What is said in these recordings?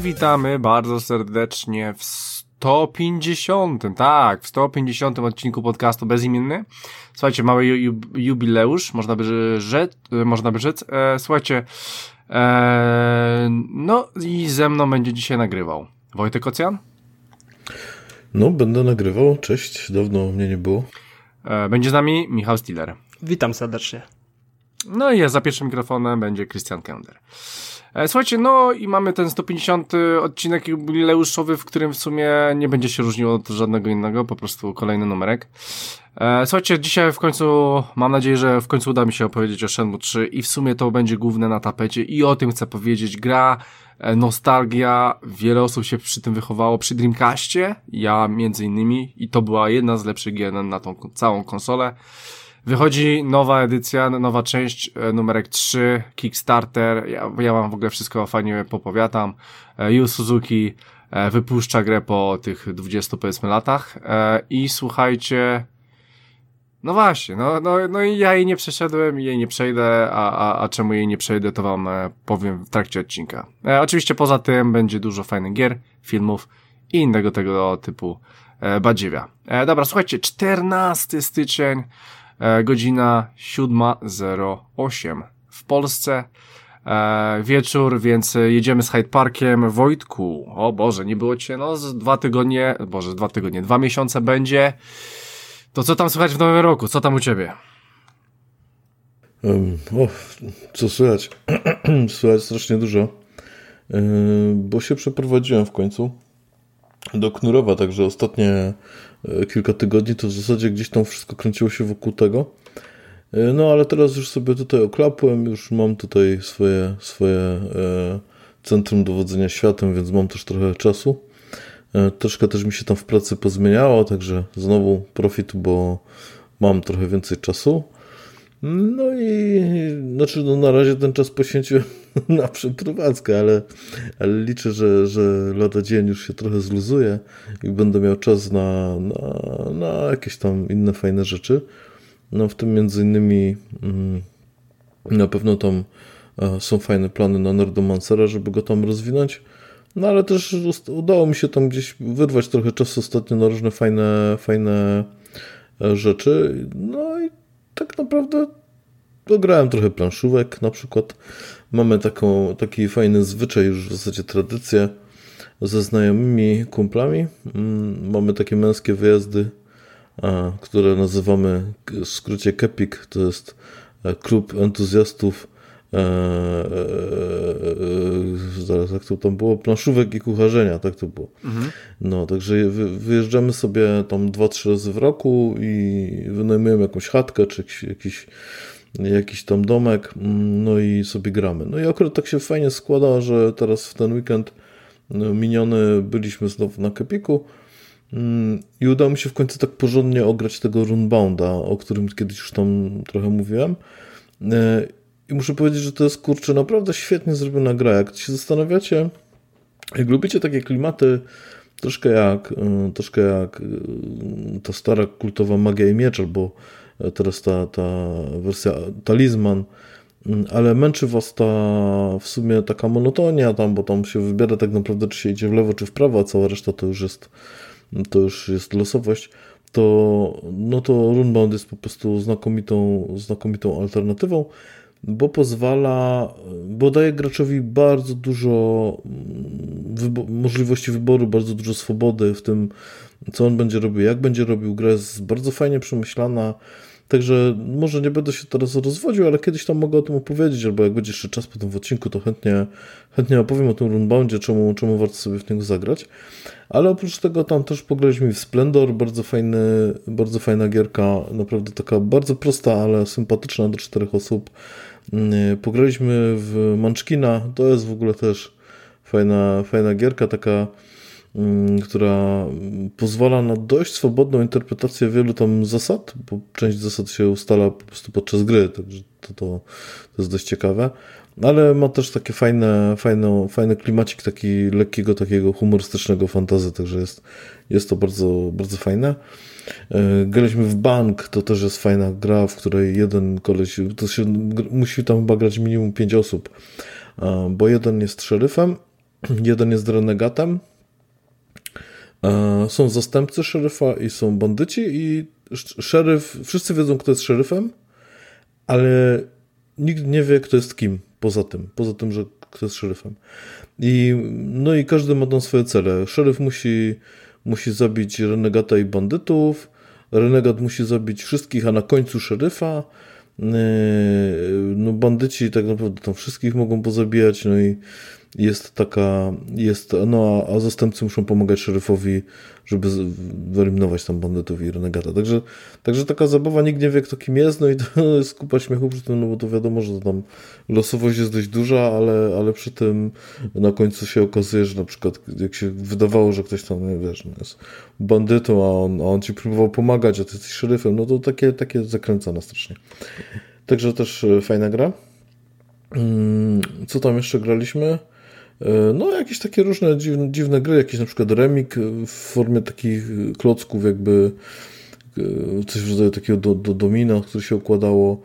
witamy bardzo serdecznie w 150, tak, w 150 odcinku podcastu Bezimienny. Słuchajcie, mały ju, jubileusz, można by rzec, można by rzec. E, słuchajcie, e, no i ze mną będzie dzisiaj nagrywał Wojtek Ocjan. No, będę nagrywał, cześć, dawno mnie nie było. E, będzie z nami Michał Stiller. Witam serdecznie. No i ja za pierwszym mikrofonem będzie Christian Kender. E, słuchajcie, no i mamy ten 150 odcinek jubileuszowy, w którym w sumie nie będzie się różniło od żadnego innego, po prostu kolejny numerek. E, słuchajcie, dzisiaj w końcu, mam nadzieję, że w końcu uda mi się opowiedzieć o Shenmue 3 i w sumie to będzie główne na tapecie i o tym chcę powiedzieć. Gra, e, nostalgia, wiele osób się przy tym wychowało przy Dreamcastie, ja między innymi i to była jedna z lepszych gier na tą całą konsolę. Wychodzi nowa edycja, nowa część, e, numerek 3, Kickstarter. Ja, ja w ogóle wszystko fajnie popowiadam. E, Yu Suzuki e, wypuszcza grę po tych 20 powiedzmy latach. I słuchajcie, no właśnie, no, no, no i ja jej nie przeszedłem jej nie przejdę, a, a, a czemu jej nie przejdę, to wam powiem w trakcie odcinka. E, oczywiście poza tym będzie dużo fajnych gier, filmów i innego tego typu e, badziewia. E, dobra, słuchajcie, 14 styczeń godzina 7.08 w Polsce. E, wieczór, więc jedziemy z Hyde Parkiem. Wojtku, o Boże, nie było cię, no z dwa tygodnie, Boże, dwa tygodnie, dwa miesiące będzie. To co tam słychać w nowym roku? Co tam u ciebie? Um, o, co słychać? słychać strasznie dużo, yy, bo się przeprowadziłem w końcu do Knurowa, także ostatnie E, kilka tygodni, to w zasadzie gdzieś tam wszystko kręciło się wokół tego. E, no ale teraz już sobie tutaj oklapłem, już mam tutaj swoje, swoje e, centrum dowodzenia światem, więc mam też trochę czasu. Troszkę też mi się tam w pracy pozmieniało, także znowu profit, bo mam trochę więcej czasu. No i znaczy no na razie ten czas poświęciłem na przeprowadzkę, ale, ale liczę, że, że lada dzień już się trochę zluzuje i będę miał czas na, na, na jakieś tam inne fajne rzeczy. No w tym między innymi mm, na pewno tam e, są fajne plany na Nerdomancera, żeby go tam rozwinąć. No ale też udało mi się tam gdzieś wyrwać trochę czasu ostatnio na różne fajne, fajne e, rzeczy. No i tak naprawdę grałem trochę planszówek na przykład. Mamy taką, taki fajny zwyczaj, już w zasadzie tradycję ze znajomymi kumplami. Mm, mamy takie męskie wyjazdy, które nazywamy w skrócie KEPIK. To jest e, klub entuzjastów zaraz jak to tam było, planszówek i kucharzenia, tak to było. Mhm. No, także wyjeżdżamy sobie tam dwa, trzy razy w roku i wynajmujemy jakąś chatkę, czy jakiś, jakiś jakiś tam domek, mm, no i sobie gramy. No i akurat tak się fajnie składa, że teraz w ten weekend no, miniony byliśmy znowu na Kepiku mm, i udało mi się w końcu tak porządnie ograć tego Runbounda, o którym kiedyś już tam trochę mówiłem. E, I muszę powiedzieć, że to jest kurczę naprawdę świetnie zrobiona gra. Jak się zastanawiacie, jak lubicie takie klimaty, troszkę jak, e, troszkę jak e, ta stara kultowa magia i miecz, albo teraz ta, ta wersja talizman, mm, ale męczy was ta w sumie taka monotonia tam, bo tam się wybiera tak naprawdę, czy się idzie w lewo, czy w prawo, a cała reszta to już jest, to już jest losowość, to, no to Runebound jest po prostu znakomitą, znakomitą alternatywą, bo pozwala, bo daje graczowi bardzo dużo mm, wybo możliwości wyboru, bardzo dużo swobody w tym, co on będzie robił, jak będzie robił. Gra jest bardzo fajnie przemyślana, Także może nie będę się teraz rozwodził, ale kiedyś tam mogę o tym opowiedzieć, albo jak będzie jeszcze czas po tym odcinku, to chętnie, chętnie opowiem o tym runboundzie, czemu, czemu warto sobie w niego zagrać. Ale oprócz tego tam też pograliśmy w Splendor, bardzo fajny, bardzo fajna gierka, naprawdę taka bardzo prosta, ale sympatyczna do czterech osób. Mm, pograliśmy w Munchkina, to jest w ogóle też fajna, fajna gierka, taka Mm, która pozwala na dość swobodną interpretację wielu tam zasad, bo część zasad się ustala po prostu podczas gry, także to, to, to jest dość ciekawe. Ale ma też takie fajne, fajne, fajny klimacik taki lekkiego, takiego humorystycznego fantazy, także jest, jest to bardzo, bardzo fajne. E, graliśmy w bank, to też jest fajna gra, w której jeden koleś, to się musi tam chyba minimum 5 osób, bo jeden jest szeryfem, Jeden jest renegatem. E, są zastępcy szeryfa i są bandyci i szeryf, wszyscy wiedzą, kto jest szeryfem, ale nikt nie wie, kto jest kim poza tym, poza tym, że kto jest szeryfem. I, no i każdy ma tam swoje cele. Szeryf musi, musi zabić renegata i bandytów, renegat musi zabić wszystkich, a na końcu szeryfa. E, no bandyci tak naprawdę tam wszystkich mogą pozabijać, no i jest taka, jest, no a, a zastępcy muszą pomagać szeryfowi, żeby wyeliminować tam bandytów i renegata. Także, także taka zabawa, nikt nie wie kto kim jest, no i to jest kupa śmiechu przy tym, no bo to wiadomo, że tam losowość jest dość duża, ale, ale przy tym na końcu się okazuje, że na przykład jak się wydawało, że ktoś tam, wiesz, no jest bandytą, a on, a on ci próbował pomagać, a ty jesteś szeryfem, no to takie, takie zakręcane strasznie. Także też e, fajna gra. Mm, co tam jeszcze graliśmy? E, no, jakieś takie różne dziwne, dziwne gry, jakieś na przykład remik w formie takich klocków, jakby e, coś w rodzaju takiego do, do domina, które się układało.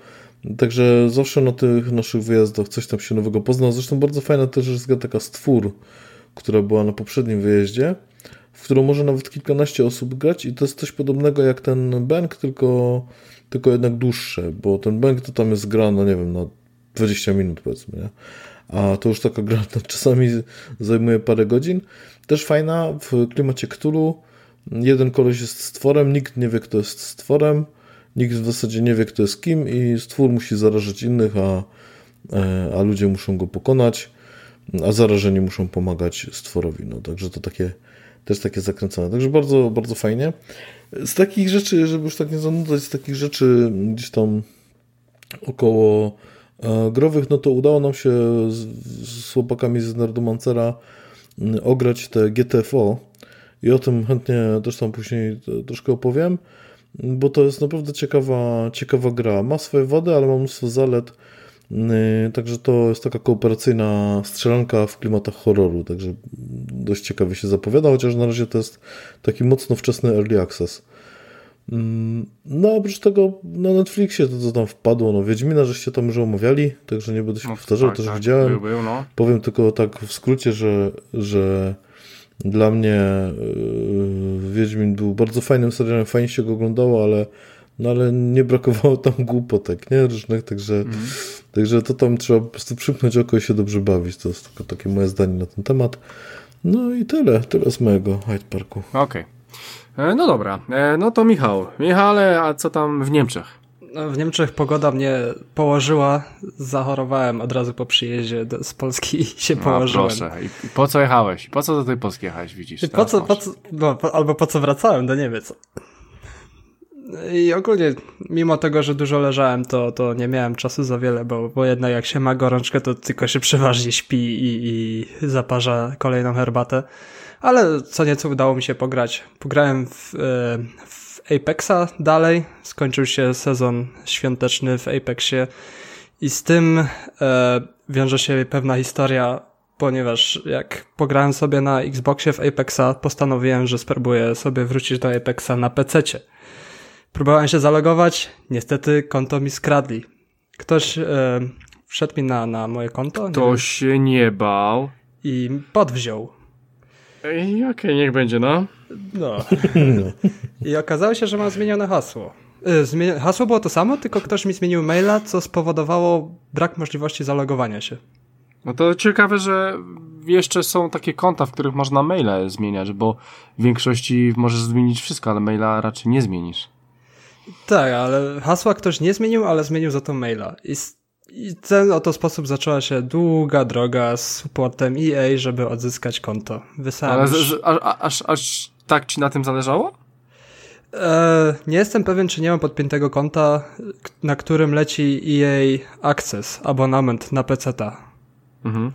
Także zawsze na tych naszych wyjazdach coś tam się nowego pozna. Zresztą bardzo fajna też jest taka stwór, która była na poprzednim wyjeździe, w którą może nawet kilkanaście osób grać i to jest coś podobnego jak ten bank, tylko, tylko jednak dłuższe, bo ten bank to tam jest gra, no nie wiem, na 20 minut powiedzmy, nie? A to już taka gra czasami zajmuje parę godzin. Też fajna w klimacie Cthulhu. Jeden koleś jest stworem, nikt nie wie, kto jest stworem, nikt w zasadzie nie wie, kto jest kim i stwór musi zarażać innych, a, e, a ludzie muszą go pokonać, a zarażeni muszą pomagać stworowi. No, także to takie, też takie zakręcone. Także bardzo, bardzo fajnie. Z takich rzeczy, żeby już tak nie zanudzać, z takich rzeczy gdzieś tam około growych, no to udało nam się z, z chłopakami z Nerdomancera mm, ograć te GTFO i o tym chętnie też tam później troszkę opowiem, bo to jest naprawdę ciekawa, ciekawa gra. Ma swoje wady, ale ma mnóstwo zalet, mm, także to jest taka kooperacyjna strzelanka w klimatach horroru, także dość ciekawie się zapowiada, chociaż na razie to jest taki mocno wczesny early access. Mm, no, oprócz tego na Netflixie to co tam wpadło, no Wiedźmina żeście tam już omawiali, także nie będę się no, powtarzał, tak, też tak, widziałem. Był, był, no. Powiem tylko tak w skrócie, że, że dla mnie yy, Wiedźmin był bardzo fajnym serialem, fajnie się go oglądało, ale, no, ale nie brakowało tam głupotek, nie? Różnych, także, mm. także to tam trzeba po prostu przymknąć oko i się dobrze bawić. To jest tylko takie moje zdanie na ten temat. No i tyle, tyle z mojego Hyde Parku. Okej. Okay. E, no dobra, e, no to Michał. Michale, a co tam w Niemczech? No, w Niemczech pogoda mnie położyła, zachorowałem od razu po przyjeździe do, z Polski i się położyłem. proszę, i po co jechałeś? Po co do tej Polski jechałeś, widzisz? Po co, po co, no, po, albo po co wracałem do Niemiec? I ogólnie, mimo tego, że dużo leżałem, to, to nie miałem czasu za wiele, bo, bo jednak jak się ma gorączkę, to tylko się przeważnie śpi i, i zaparza kolejną herbatę ale co nieco udało mi się pograć. Pograłem w, e, w Apexa dalej, skończył się sezon świąteczny w Apexie i z tym e, wiąże się pewna historia, ponieważ jak pograłem sobie na Xboxie w Apexa, postanowiłem, że spróbuję sobie wrócić do Apexa na PC-cie. Próbowałem się zalogować, niestety konto mi skradli. Ktoś e, wszedł mi na, na moje konto. Ktoś się nie bał. I podwziął. Okej, okay, niech będzie, no. No. I okazało się, że mam zmienione hasło. Y, hasło było to samo, tylko ktoś mi zmienił maila, co spowodowało brak możliwości zalogowania się. No to ciekawe, że jeszcze są takie konta, w których można maile zmieniać, bo w większości możesz zmienić wszystko, ale maila raczej nie zmienisz. Tak, ale hasła ktoś nie zmienił, ale zmienił za to maila. I i ten oto sposób zaczęła się długa droga z supportem EA, żeby odzyskać konto. Wysłałem Ale z, aż, aż, aż tak ci na tym zależało? E, nie jestem pewien, czy nie mam podpiętego konta, na którym leci EA Access, abonament na PC-ta. Mhm.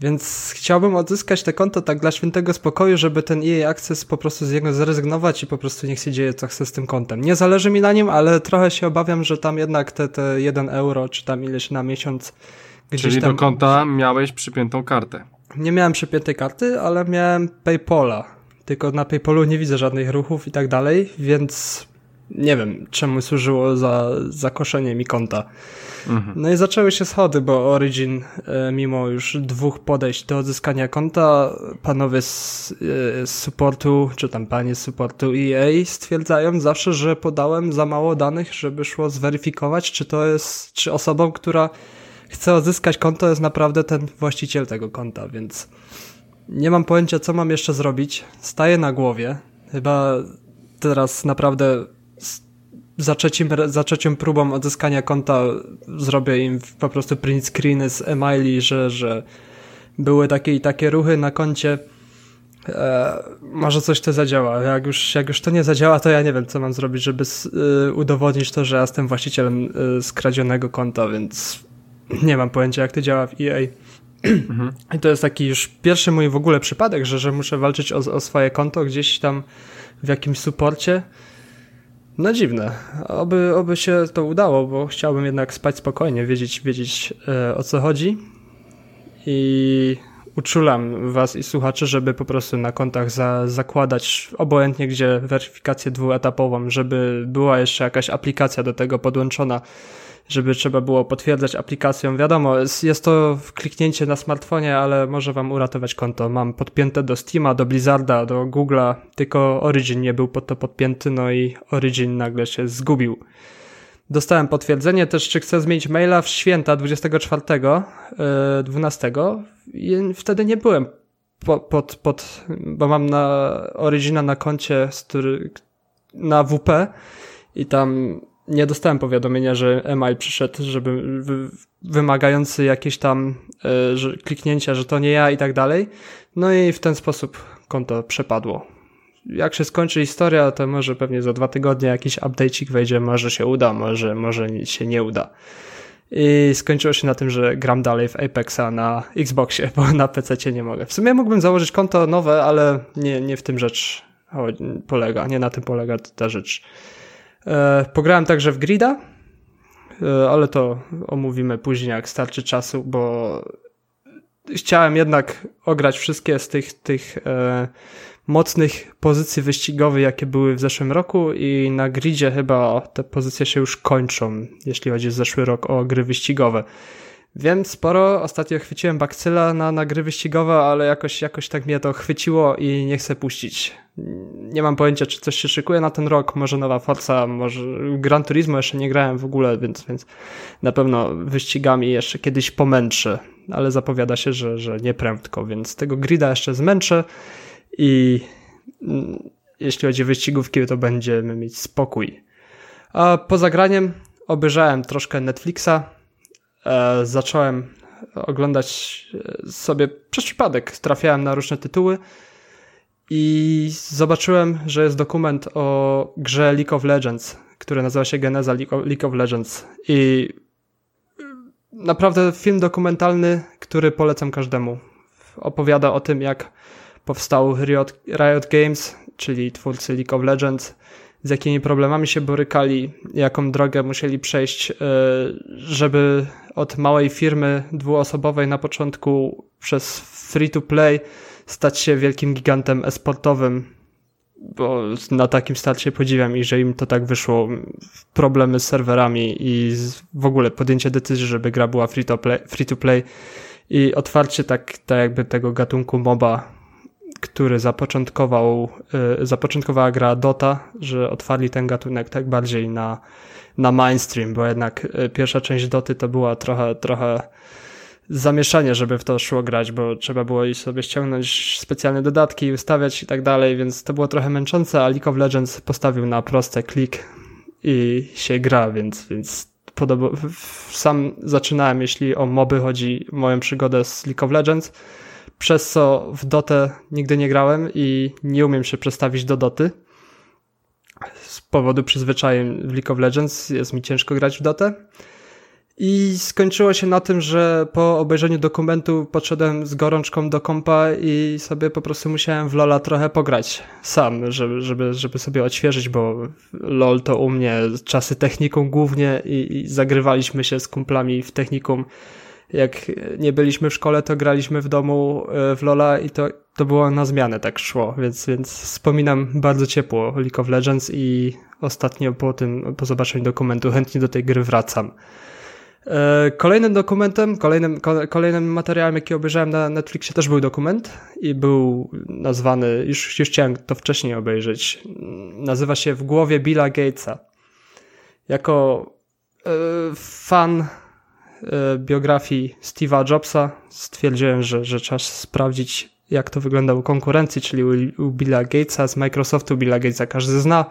Więc chciałbym odzyskać te konto tak dla świętego spokoju, żeby ten EA Access po prostu z niego zrezygnować i po prostu niech się dzieje co chce z tym kontem. Nie zależy mi na nim, ale trochę się obawiam, że tam jednak te, te 1 euro, czy tam ileś na miesiąc gdzieś Czyli tam... do konta miałeś przypiętą kartę. Nie miałem przypiętej karty, ale miałem Paypola. Tylko na Paypolu nie widzę żadnych ruchów i tak dalej, więc nie wiem, czemu służyło za zakoszenie mi konta. Mhm. No i zaczęły się schody, bo Origin, e, mimo już dwóch podejść do odzyskania konta, panowie z, e, z supportu, czy tam panie z supportu EA stwierdzają zawsze, że podałem za mało danych, żeby szło zweryfikować, czy to jest, czy osobą, która chce odzyskać konto jest naprawdę ten właściciel tego konta, więc nie mam pojęcia, co mam jeszcze zrobić. Staję na głowie. Chyba teraz naprawdę za, trzecim, za trzecią próbą odzyskania konta zrobię im po prostu print screeny z emaili, że, że były takie i takie ruchy na koncie. E, może coś to zadziała. Jak już, jak już to nie zadziała, to ja nie wiem, co mam zrobić, żeby y, udowodnić to, że ja jestem właścicielem y, skradzionego konta, więc nie mam pojęcia, jak to działa w EA. Mhm. I to jest taki już pierwszy mój w ogóle przypadek, że, że muszę walczyć o, o swoje konto gdzieś tam w jakimś suporcie. No dziwne. Oby, oby się to udało, bo chciałbym jednak spać spokojnie, wiedzieć, wiedzieć e, o co chodzi. I uczulam was i słuchaczy, żeby po prostu na kontach za, zakładać obojętnie gdzie weryfikację dwuetapową, żeby była jeszcze jakaś aplikacja do tego podłączona żeby trzeba było potwierdzać aplikacją. Wiadomo, jest to kliknięcie na smartfonie, ale może wam uratować konto. Mam podpięte do Steama, do Blizzarda, do Google'a, tylko Origin nie był pod to podpięty, no i Origin nagle się zgubił. Dostałem potwierdzenie też, czy chcę zmienić maila w święta 24, 12 i wtedy nie byłem pod, pod bo mam na Origina na koncie, który, na WP i tam nie dostałem powiadomienia, że email przyszedł, żeby wymagający jakieś tam y, że, kliknięcia, że to nie ja i tak dalej. No i w ten sposób konto przepadło. Jak się skończy historia, to może pewnie za dwa tygodnie jakiś update'ik wejdzie, może się uda, może, może się nie uda. I skończyło się na tym, że gram dalej w Apexa na Xboxie, bo na PC nie mogę. W sumie mógłbym założyć konto nowe, ale nie, nie w tym rzecz polega, nie na tym polega ta rzecz. E, pograłem także w Grida, e, ale to omówimy później, jak starczy czasu, bo chciałem jednak ograć wszystkie z tych, tych e, mocnych pozycji wyścigowych, jakie były w zeszłym roku i na gridzie chyba te pozycje się już kończą, jeśli chodzi o zeszły rok o gry wyścigowe. Wiem sporo, ostatnio chwyciłem bakcyla na, na gry wyścigowe, ale jakoś, jakoś tak mnie to chwyciło i nie chcę puścić. Nie mam pojęcia, czy coś się szykuje na ten rok, może nowa Forza, może Gran Turismo jeszcze nie grałem w ogóle, więc, więc na pewno wyścigami jeszcze kiedyś pomęczę, ale zapowiada się, że, że nie prędko, więc tego grida jeszcze zmęczę i mm, jeśli chodzi o wyścigówki, to będziemy mieć spokój. A poza graniem obejrzałem troszkę Netflixa, e, zacząłem oglądać e, sobie przez przypadek. Trafiałem na różne tytuły i zobaczyłem, że jest dokument o grze League of Legends, który nazywa się Geneza League of Legends. I naprawdę film dokumentalny, który polecam każdemu. Opowiada o tym, jak powstał Riot, Riot Games, czyli twórcy League of Legends, z jakimi problemami się borykali, jaką drogę musieli przejść, e, żeby od małej firmy dwuosobowej na początku przez free to play stać się wielkim gigantem esportowym, bo na takim starcie podziwiam i że im to tak wyszło. Problemy z serwerami i w ogóle podjęcie decyzji, żeby gra była free to play, free to play i otwarcie tak, tak jakby tego gatunku MOBA który zapoczątkował, y, zapoczątkowała gra Dota, że otwarli ten gatunek tak bardziej na, na mainstream, bo jednak y, pierwsza część Doty to była trochę, trochę zamieszanie, żeby w to szło grać, bo trzeba było i sobie ściągnąć specjalne dodatki i ustawiać i tak dalej, więc to było trochę męczące, a League of Legends postawił na proste klik i się gra, więc, więc podoba, sam zaczynałem, jeśli o moby chodzi, moją przygodę z League of Legends, przez co w Dotę nigdy nie grałem i nie umiem się przestawić do Doty. Z powodu przyzwyczajeń w League of Legends jest mi ciężko grać w Dotę. I skończyło się na tym, że po obejrzeniu dokumentu podszedłem z gorączką do kompa i sobie po prostu musiałem w Lola trochę pograć sam, żeby, żeby, żeby sobie odświeżyć, bo LOL to u mnie czasy technikum głównie i, i zagrywaliśmy się z kumplami w technikum jak nie byliśmy w szkole, to graliśmy w domu e, w Lola i to, to było na zmianę tak szło, więc, więc wspominam bardzo ciepło League of Legends i ostatnio po tym, po zobaczeniu dokumentu chętnie do tej gry wracam. E, kolejnym dokumentem, kolejnym, kolejnym materiałem, jaki obejrzałem na Netflixie, też był dokument i był nazwany, już, już chciałem to wcześniej obejrzeć, nazywa się W głowie Billa Gatesa. Jako e, fan biografii Steve'a Jobsa stwierdziłem, że, że trzeba sprawdzić, jak to wygląda u konkurencji, czyli u, u Billa Gatesa, z Microsoftu Billa Gatesa każdy zna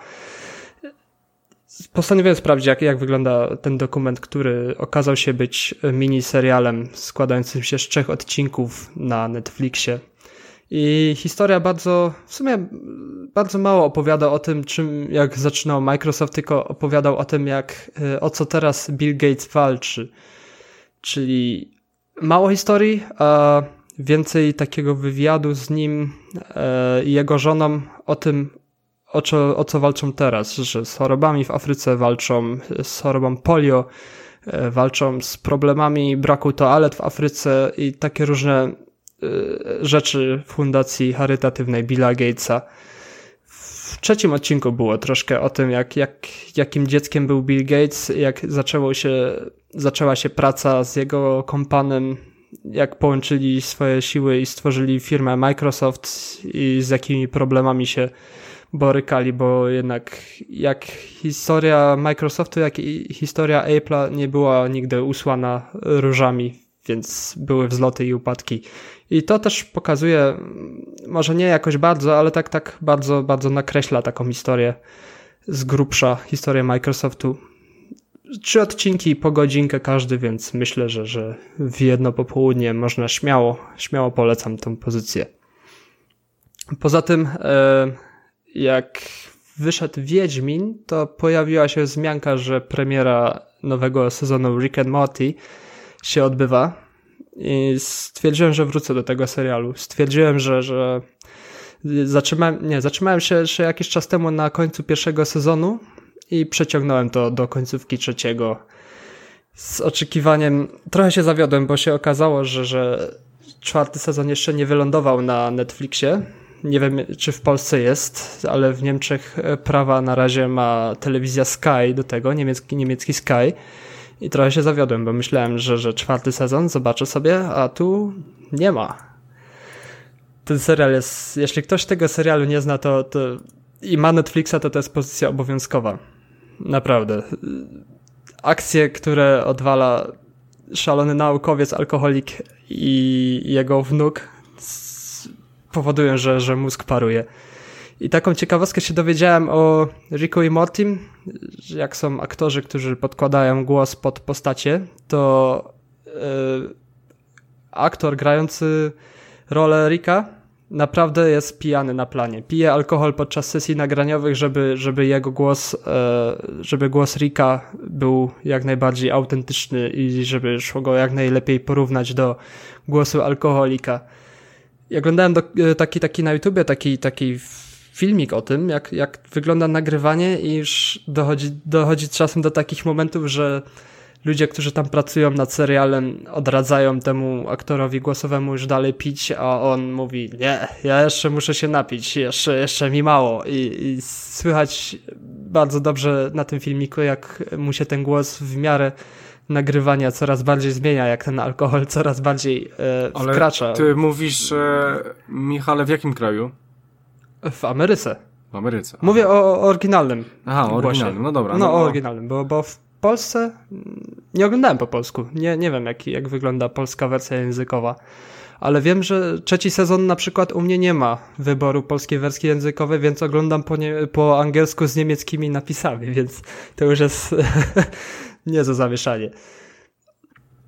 postanowiłem sprawdzić, jak, jak wygląda ten dokument, który okazał się być mini serialem składającym się z trzech odcinków na Netflixie. I historia bardzo, w sumie bardzo mało opowiada o tym, czym, jak zaczynał Microsoft, tylko opowiadał o tym, jak, e, o co teraz Bill Gates walczy. Czyli mało historii, a więcej takiego wywiadu z nim e, i jego żoną o tym, o co, o co walczą teraz, że z chorobami w Afryce walczą, z chorobą polio, e, walczą z problemami braku toalet w Afryce i takie różne e, rzeczy fundacji charytatywnej Billa Gatesa. W trzecim odcinku było troszkę o tym, jak, jak, jakim dzieckiem był Bill Gates, jak zaczęło się, zaczęła się praca z jego kompanem, jak połączyli swoje siły i stworzyli firmę Microsoft i z jakimi problemami się borykali, bo jednak jak historia Microsoftu, jak i historia Apple'a nie była nigdy usłana różami, więc były wzloty i upadki. I to też pokazuje, może nie jakoś bardzo, ale tak, tak bardzo, bardzo nakreśla taką historię z grubsza, historię Microsoftu. Trzy odcinki po godzinkę każdy, więc myślę, że, że w jedno popołudnie można śmiało, śmiało polecam tą pozycję. Poza tym, e, jak wyszedł Wiedźmin, to pojawiła się wzmianka, że premiera nowego sezonu Rick and Morty się odbywa. I stwierdziłem, że wrócę do tego serialu. Stwierdziłem, że, że zatrzymałem, nie, zatrzymałem się jeszcze jakiś czas temu na końcu pierwszego sezonu i przeciągnąłem to do końcówki trzeciego. Z oczekiwaniem trochę się zawiodłem, bo się okazało, że, że czwarty sezon jeszcze nie wylądował na Netflixie nie wiem, czy w Polsce jest, ale w Niemczech e, prawa na razie ma telewizja Sky do tego, niemiecki, niemiecki Sky. I trochę się zawiodłem, bo myślałem, że, że czwarty sezon zobaczę sobie, a tu nie ma. Ten serial jest, jeśli ktoś tego serialu nie zna, to, to i ma Netflixa, to to jest pozycja obowiązkowa. Naprawdę. Akcje, które odwala szalony naukowiec, alkoholik i jego wnuk powodują, że, że mózg paruje. I taką ciekawostkę się dowiedziałem o Riku i Mortim, jak są aktorzy, którzy podkładają głos pod postacie, to yy, aktor grający rolę Rika naprawdę jest pijany na planie. Pije alkohol podczas sesji nagraniowych, żeby, żeby jego głos, yy, żeby głos Rika był jak najbardziej autentyczny i żeby szło go jak najlepiej porównać do głosu alkoholika. Ja oglądałem do, e, taki, taki na YouTubie, taki, taki filmik o tym, jak, jak wygląda nagrywanie i już dochodzi, dochodzi czasem do takich momentów, że ludzie, którzy tam pracują nad serialem, odradzają temu aktorowi głosowemu już dalej pić, a on mówi, nie, ja jeszcze muszę się napić, jeszcze, jeszcze mi mało. I, I słychać bardzo dobrze na tym filmiku, jak mu się ten głos w miarę nagrywania coraz bardziej zmienia, jak ten alkohol coraz bardziej e, Ale wkracza. ty mówisz, e, Michale, w jakim kraju? W Ameryce. W Ameryce. Mówię o, o oryginalnym. Aha, o oryginalnym, no dobra. No, no o oryginalnym, bo, bo w Polsce nie oglądałem po polsku. Nie, nie wiem, jak, jak wygląda polska wersja językowa. Ale wiem, że trzeci sezon na przykład u mnie nie ma wyboru polskiej wersji językowej, więc oglądam po, nie, po angielsku z niemieckimi napisami, więc to już jest niezłe zawieszanie.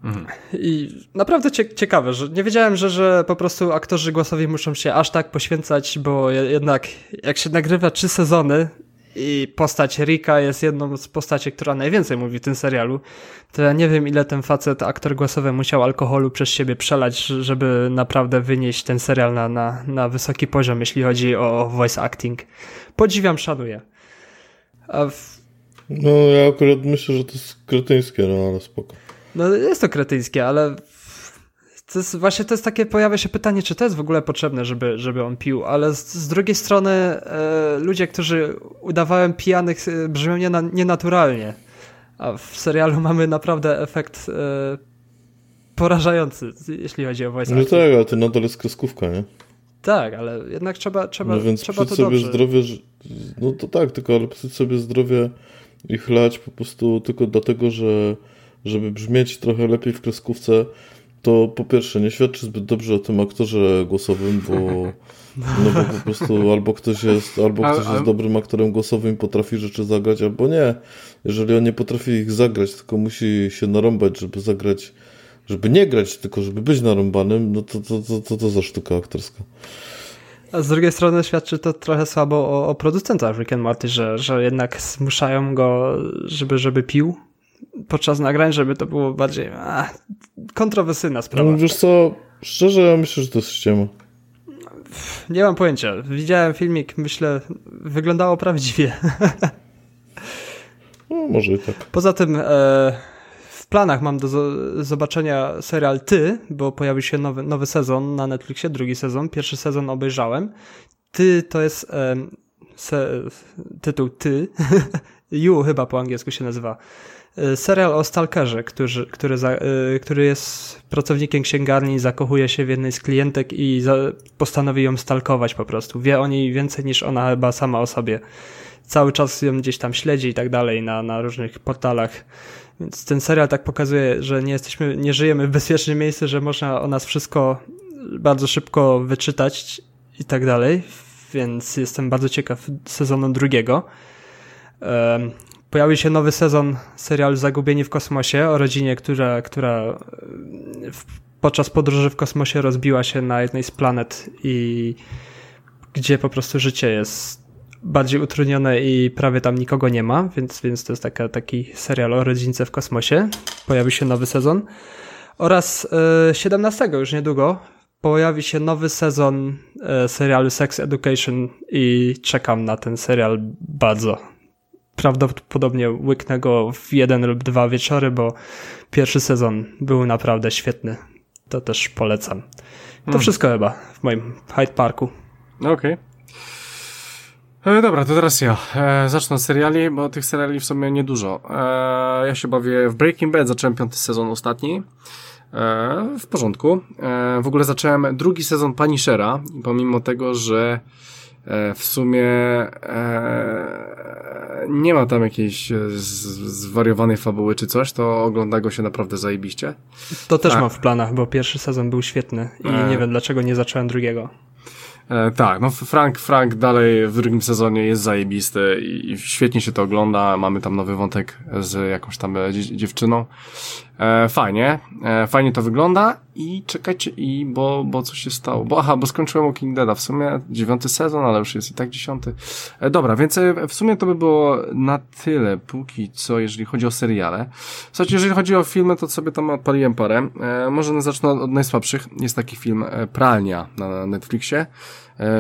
Mhm. I naprawdę ciekawe, że nie wiedziałem, że, że po prostu aktorzy głosowi muszą się aż tak poświęcać, bo jednak jak się nagrywa trzy sezony i postać Rika jest jedną z postaci, która najwięcej mówi w tym serialu, to ja nie wiem ile ten facet, aktor głosowy musiał alkoholu przez siebie przelać, żeby naprawdę wynieść ten serial na, na, na wysoki poziom, jeśli chodzi o voice acting. Podziwiam, szanuję. A w no ja akurat myślę, że to jest kretyńskie, no ale spoko. No jest to kretyńskie, ale To jest, właśnie to jest takie, pojawia się pytanie, czy to jest w ogóle potrzebne, żeby, żeby on pił, ale z, z drugiej strony e, ludzie, którzy udawałem pijanych e, brzmią niena, nienaturalnie, a w serialu mamy naprawdę efekt e, porażający, jeśli chodzi o voice No tak, ale to nadal jest kreskówka, nie? Tak, ale jednak trzeba, trzeba, no więc trzeba to sobie dobrze. zdrowie, no to tak, tylko ale psuć sobie zdrowie i chlać po prostu tylko dlatego, że żeby brzmieć trochę lepiej w kreskówce, to po pierwsze nie świadczy zbyt dobrze o tym aktorze głosowym, bo, no bo po prostu albo ktoś jest, albo ktoś jest dobrym aktorem głosowym i potrafi rzeczy zagrać, albo nie. Jeżeli on nie potrafi ich zagrać, tylko musi się narąbać, żeby zagrać, żeby nie grać, tylko żeby być narąbanym, no to to, to, to, to za sztuka aktorska. A z drugiej strony świadczy to trochę słabo o, o producentach Rick and Morty, że, że jednak zmuszają go, żeby, żeby pił podczas nagrań, żeby to było bardziej a, kontrowersyjna sprawa. No, wiesz co, szczerze ja myślę, że to jest ściema. Nie mam pojęcia. Widziałem filmik, myślę, wyglądało prawdziwie. No, może i tak. Poza tym e, w planach mam do zobaczenia serial Ty, bo pojawił się nowy, nowy sezon na Netflixie, drugi sezon. Pierwszy sezon obejrzałem. Ty to jest e, se, tytuł Ty. you chyba po angielsku się nazywa. E, serial o stalkerze, który, który, za, e, który jest pracownikiem księgarni, zakochuje się w jednej z klientek i za, postanowi ją stalkować po prostu. Wie o niej więcej niż ona chyba sama o sobie. Cały czas ją gdzieś tam śledzi i tak dalej na, na różnych portalach. Więc ten serial tak pokazuje, że nie jesteśmy, nie żyjemy w bezpiecznym miejscu, że można o nas wszystko bardzo szybko wyczytać i tak dalej. Więc jestem bardzo ciekaw sezonu drugiego. Pojawi się nowy sezon serialu Zagubieni w kosmosie o rodzinie, która, która podczas podróży w kosmosie rozbiła się na jednej z planet i gdzie po prostu życie jest bardziej utrudnione i prawie tam nikogo nie ma, więc, więc to jest taka, taki serial o rodzince w kosmosie. Pojawi się nowy sezon. Oraz e, 17 już niedługo pojawi się nowy sezon e, serialu Sex Education i czekam na ten serial bardzo prawdopodobnie łyknę go w jeden lub dwa wieczory, bo pierwszy sezon był naprawdę świetny. To też polecam. To hmm. wszystko chyba w moim Hyde Parku. Okej. Okay. E, dobra, to teraz ja. E, zacznę od seriali, bo tych seriali w sumie niedużo. E, ja się bawię w Breaking Bad, zacząłem piąty sezon ostatni. E, w porządku. E, w ogóle zacząłem drugi sezon Punishera, pomimo tego, że w sumie e, nie ma tam jakiejś e, zwariowanej fabuły czy coś, to ogląda go się naprawdę zajebiście. To też tak. mam w planach, bo pierwszy sezon był świetny i e... nie wiem dlaczego nie zacząłem drugiego. E, tak, no Frank, Frank dalej w drugim sezonie jest zajebisty i, i świetnie się to ogląda. Mamy tam nowy wątek z jakąś tam dziewczyną. E, fajnie, e, fajnie to wygląda i czekajcie, i bo, bo co się stało? Bo aha, bo skończyłem Walking Deada, w sumie dziewiąty sezon, ale już jest i tak dziesiąty. E, dobra, więc e, w sumie to by było na tyle póki co, jeżeli chodzi o seriale. Słuchajcie, jeżeli chodzi o filmy, to sobie tam odpaliłem parę. E, może zacznę od, najsłabszych. Jest taki film e, Pralnia na Netflixie.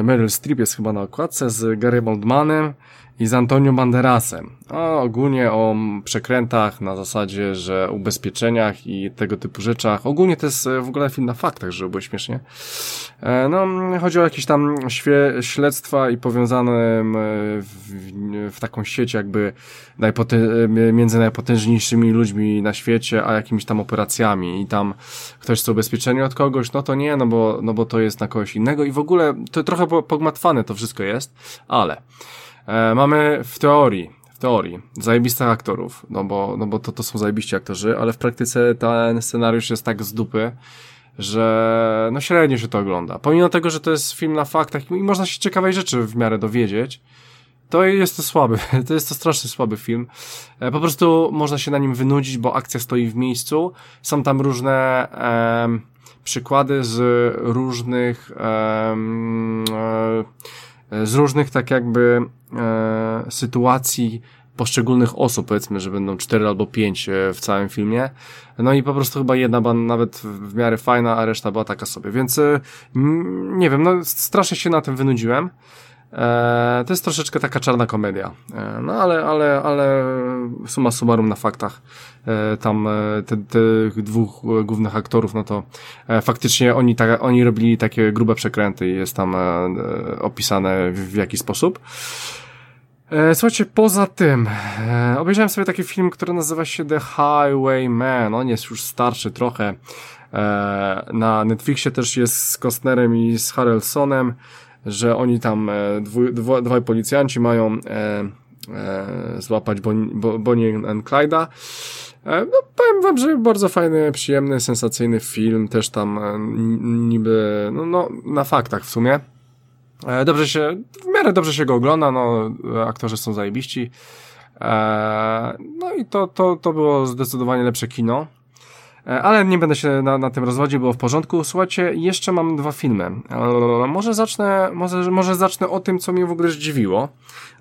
Meryl Streep jest chyba na okładce z Gary Oldmanem i z Antonio Banderasem. A ogólnie o przekrętach na zasadzie, że ubezpieczeniach i tego typu rzeczach. Ogólnie to jest e, w ogóle film na faktach, żeby było śmiesznie. E, no, chodzi o jakieś tam śledztwa i powiązane w, w taką sieć jakby między najpotężniejszymi ludźmi na świecie, a jakimiś tam operacjami i tam ktoś chce ubezpieczenie od kogoś, no to nie, no bo, no bo to jest na kogoś innego i w ogóle to trochę pogmatwane to wszystko jest, ale E, mamy w teorii, w teorii, zajebistych aktorów, no bo, no bo to, to są zajebiści aktorzy, ale w praktyce ten scenariusz jest tak z dupy, że no średnio się to ogląda. Pomimo tego, że to jest film na faktach i można się ciekawej rzeczy w miarę dowiedzieć, to jest to słaby, to jest to strasznie słaby film. E, po prostu można się na nim wynudzić, bo akcja stoi w miejscu. Są tam różne e, przykłady z różnych e, z różnych tak jakby e, sytuacji poszczególnych osób, powiedzmy, że będą cztery albo pięć e, w całym filmie. No i po prostu chyba jedna była nawet w miarę fajna, a reszta była taka sobie. Więc e, nie wiem, no strasznie się na tym wynudziłem. E, to jest troszeczkę taka czarna komedia. E, no ale, ale, ale suma summarum na faktach. E, tam e, te, tych dwóch głównych aktorów, no to faktycznie oni, ta, oni robili takie grube przekręty i jest tam opisane w, w jaki sposób. Słuchajcie, poza tym obejrzałem sobie taki film, który nazywa się The Highwayman. On jest już starszy trochę. Na Netflixie też jest z Costnerem i z Harrelsonem, że oni tam, e, dwu, dwaj policjanci mają e, e, złapać Bonnie, Bonnie and Clyda. E, no, powiem wam, że bardzo fajny, przyjemny, sensacyjny film, też tam e, niby, no, no, na faktach w sumie. E, dobrze się, w miarę dobrze się go ogląda, no, aktorzy są zajebiści. No i to, to, to było zdecydowanie lepsze kino. E, ale nie będę się na, na tym rozwodził, było w porządku. Słuchajcie, jeszcze mam dwa filmy. Może zacznę, może, może zacznę o tym, co mnie w ogóle zdziwiło.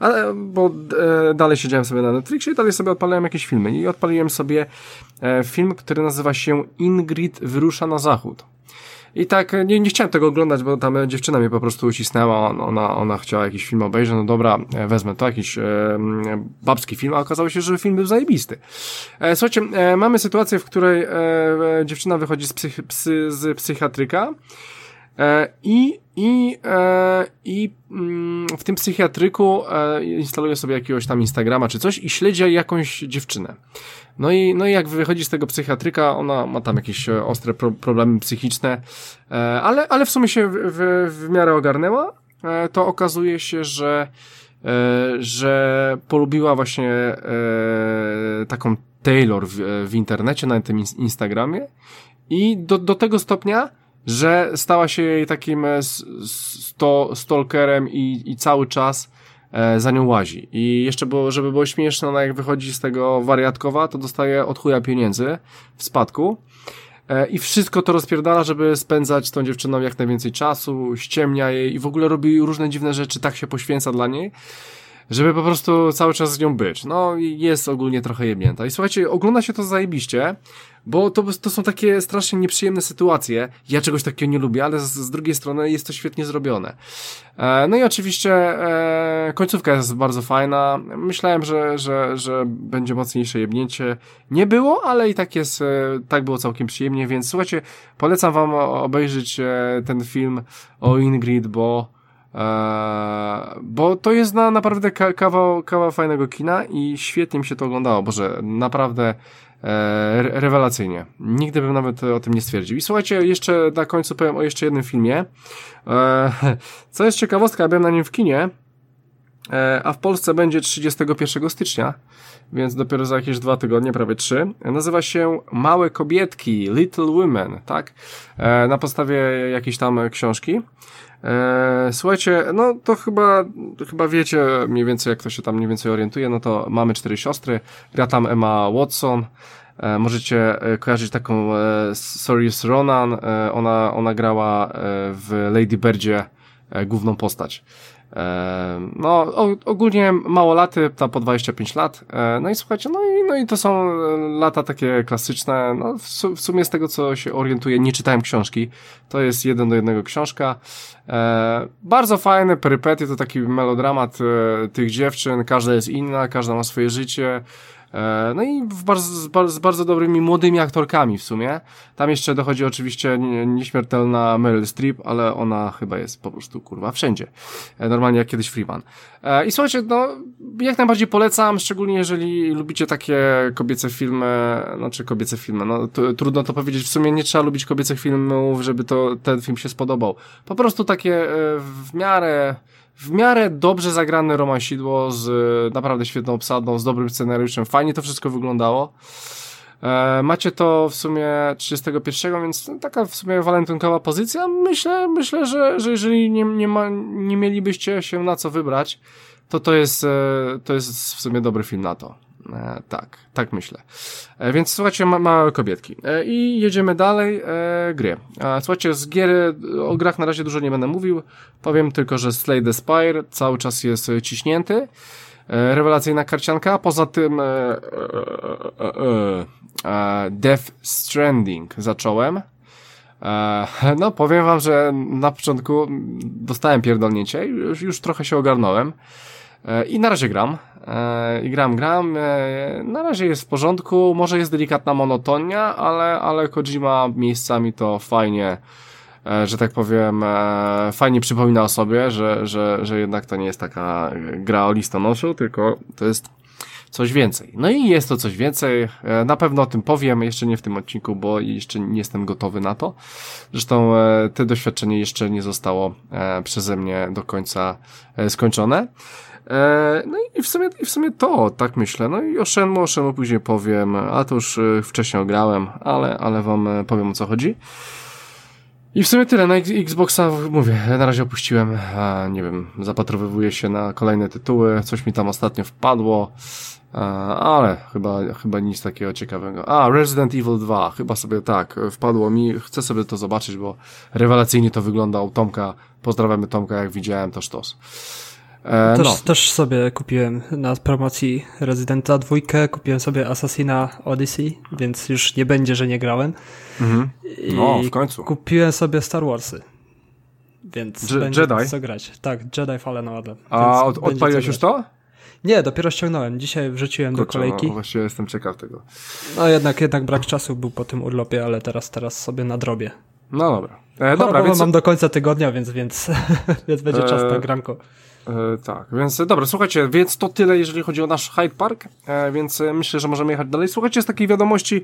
Ale, bo e, dalej siedziałem sobie na Netflixie i dalej sobie odpaliłem jakieś filmy. I odpaliłem sobie e, film, który nazywa się Ingrid wyrusza na zachód. I tak nie, nie chciałem tego oglądać, bo tam dziewczyna mnie po prostu ucisnęła, ona, ona chciała jakiś film obejrzeć, no dobra, wezmę to, jakiś e, babski film, a okazało się, że film był zajebisty. E, słuchajcie, e, mamy sytuację, w której e, dziewczyna wychodzi z, psych, psy, z psychiatryka e, i i, e, i mm, w tym psychiatryku e, instaluje sobie jakiegoś tam Instagrama czy coś i śledzi jakąś dziewczynę. No i, no i jak wychodzi z tego psychiatryka, ona ma tam jakieś e, ostre pro problemy psychiczne, e, ale, ale w sumie się w, w, w miarę ogarnęła. E, to okazuje się, że, e, że polubiła właśnie e, taką Taylor w, w internecie, na tym Instagramie i do, do tego stopnia, że stała się jej takim e, sto, stalkerem i, i cały czas e, za nią łazi. I jeszcze było, żeby było śmieszne, ona jak wychodzi z tego wariatkowa, to dostaje od chuja pieniędzy w spadku. E, I wszystko to rozpierdala, żeby spędzać z tą dziewczyną jak najwięcej czasu, ściemnia jej i w ogóle robi różne dziwne rzeczy, tak się poświęca dla niej żeby po prostu cały czas z nią być. No jest ogólnie trochę jebnięta. I słuchajcie, ogląda się to zajebiście, bo to, to są takie strasznie nieprzyjemne sytuacje. Ja czegoś takiego nie lubię, ale z, z drugiej strony jest to świetnie zrobione. E, no i oczywiście e, końcówka jest bardzo fajna. Myślałem, że, że, że będzie mocniejsze jebnięcie. Nie było, ale i tak jest, e, tak było całkiem przyjemnie, więc słuchajcie, polecam wam obejrzeć e, ten film o Ingrid, bo Eee, bo to jest na, naprawdę kawał, kawał fajnego kina i świetnie mi się to oglądało, Boże, naprawdę e, rewelacyjnie. Nigdy bym nawet o tym nie stwierdził. I słuchajcie, jeszcze na końcu powiem o jeszcze jednym filmie. E, co jest ciekawostka, ja byłem na nim w kinie, e, a w Polsce będzie 31 stycznia, więc dopiero za jakieś dwa tygodnie, prawie trzy. Nazywa się Małe Kobietki, Little Women, tak? E, na podstawie jakiejś tam książki. E, słuchajcie, no to chyba, chyba wiecie mniej więcej, jak to się tam mniej więcej orientuje, no to mamy cztery siostry, gra tam Emma Watson, e, możecie e, kojarzyć taką e, Ronan, ona, ona grała w Lady Birdzie główną postać. E, no, ogólnie małolaty, ta po 25 lat. E, no i słuchajcie, no i, no i to są lata takie klasyczne. No, w sumie z tego, co się orientuję, nie czytałem książki. To jest jeden do jednego książka. E, bardzo fajne perypetie, to taki melodramat tych dziewczyn. Każda jest inna, każda ma swoje życie. E, no i w bardzo, z, bardzo, dobrymi młodymi aktorkami w sumie. Tam jeszcze dochodzi oczywiście nieśmiertelna Meryl Streep, ale ona chyba jest po prostu kurwa wszędzie. E, normalnie jak kiedyś Freeman. E, I słuchajcie, no jak najbardziej polecam, szczególnie jeżeli lubicie takie kobiece filmy, znaczy kobiece filmy, no trudno to powiedzieć, w sumie nie trzeba lubić kobiecych filmów, żeby to ten film się spodobał. Po prostu takie w miarę w miarę dobrze zagrane romansidło z e, naprawdę świetną obsadą, z dobrym scenariuszem. Fajnie to wszystko wyglądało. E, macie to w sumie 31, więc taka w sumie walentynkowa pozycja. Myślę, myślę, że, że jeżeli nie, nie, ma, nie mielibyście się na co wybrać, to to jest, e, to jest w sumie dobry film na to. E, tak, tak myślę. E, więc słuchajcie, ma, małe kobietki. E, I jedziemy dalej. E, gry. E, słuchajcie, z gier o grach na razie dużo nie będę mówił. Powiem tylko, że Slay the Spire cały czas jest ciśnięty. E, rewelacyjna karcianka. Poza tym e, e, e, e, Death Stranding zacząłem. E, no, powiem wam, że na początku dostałem pierdolnięcie już, już trochę się ogarnąłem. E, I na razie gram. E, I gram, gram. E, na razie jest w porządku. Może jest delikatna monotonia, ale, ale Kojima miejscami to fajnie, że tak powiem, fajnie przypomina o sobie, że, że, że jednak to nie jest taka gra o listonoszu, tylko to jest coś więcej. No i jest to coś więcej. Na pewno o tym powiem, jeszcze nie w tym odcinku, bo jeszcze nie jestem gotowy na to. Zresztą te doświadczenie jeszcze nie zostało przeze mnie do końca skończone. E, no i w sumie, i w sumie to, tak myślę. No i o Shenmue, o Shenmue później powiem, a to już e, wcześniej ograłem, ale, ale wam e, powiem o co chodzi. I w sumie tyle, na Xboxa mówię, na razie opuściłem, nie wiem, zapatrowywuję się na kolejne tytuły, coś mi tam ostatnio wpadło, ale chyba, chyba nic takiego ciekawego. A, Resident Evil 2, chyba sobie tak, wpadło mi, chcę sobie to zobaczyć, bo rewelacyjnie to wygląda u Tomka, pozdrawiamy Tomka, jak widziałem, to sztos. E, też, no. też sobie kupiłem na promocji Residenta dwójkę, kupiłem sobie Assassina Odyssey, więc już nie będzie, że nie grałem. Mhm. No, w końcu. Kupiłem sobie Star Warsy. Więc Je będzie Jedi? co grać. Tak, Jedi Fallen Order. A od, odpaliłeś już to? Nie, dopiero ściągnąłem. Dzisiaj wrzuciłem Kurczę, do kolejki. No, właśnie jestem ciekaw tego. No jednak, jednak brak czasu był po tym urlopie, ale teraz, teraz sobie nadrobię. No dobra. E, dobra, więc... mam do końca tygodnia, więc, więc, więc będzie e... czas na granko. E, tak, więc dobra, słuchajcie, więc to tyle, jeżeli chodzi o nasz Hyde Park, e, więc e, myślę, że możemy jechać dalej. Słuchajcie, z takiej wiadomości,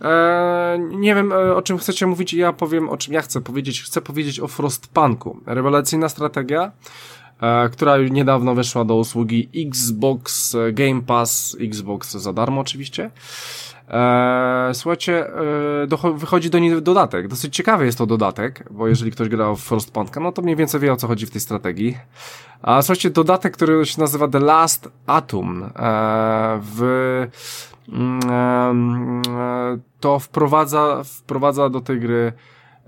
e, nie wiem e, o czym chcecie mówić, ja powiem o czym ja chcę powiedzieć. Chcę powiedzieć o Frostpunku. Rewelacyjna strategia, e, która niedawno weszła do usługi Xbox Game Pass, Xbox za darmo oczywiście. Eee, słuchajcie, e, wychodzi do niej dodatek. Dosyć ciekawy jest to dodatek, bo jeżeli ktoś grał w Frostpunka, no to mniej więcej wie o co chodzi w tej strategii. A słuchajcie, dodatek, który się nazywa The Last Atom, e, w, mm, to wprowadza, wprowadza do tej gry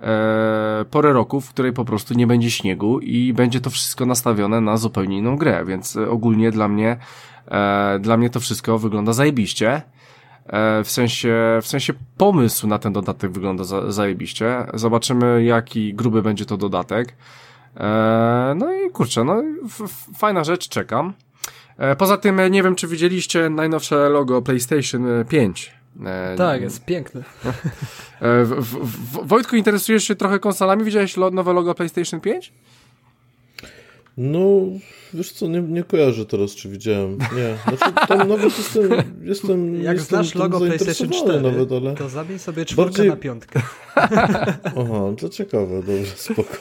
e, porę roku, w której po prostu nie będzie śniegu i będzie to wszystko nastawione na zupełnie inną grę, więc ogólnie dla mnie, e, dla mnie to wszystko wygląda zajebiście. E, w sensie, w sensie pomysł na ten dodatek wygląda za, zajebiście. Zobaczymy, jaki gruby będzie to dodatek. E, no i kurczę, no fajna rzecz, czekam. E, poza tym, nie wiem, czy widzieliście najnowsze logo PlayStation 5. Tak, jest piękne. Wojtku, interesujesz się trochę konsolami? Widziałeś nowe logo PlayStation 5? No, wiesz co, nie, nie kojarzę teraz, czy widziałem. Nie, znaczy tam nawet jestem, jestem Jak jestem znasz logo PlayStation 4, nawet, ale to zabij sobie czwórkę bardziej... na piątkę. Aha, to ciekawe, dobrze, spoko.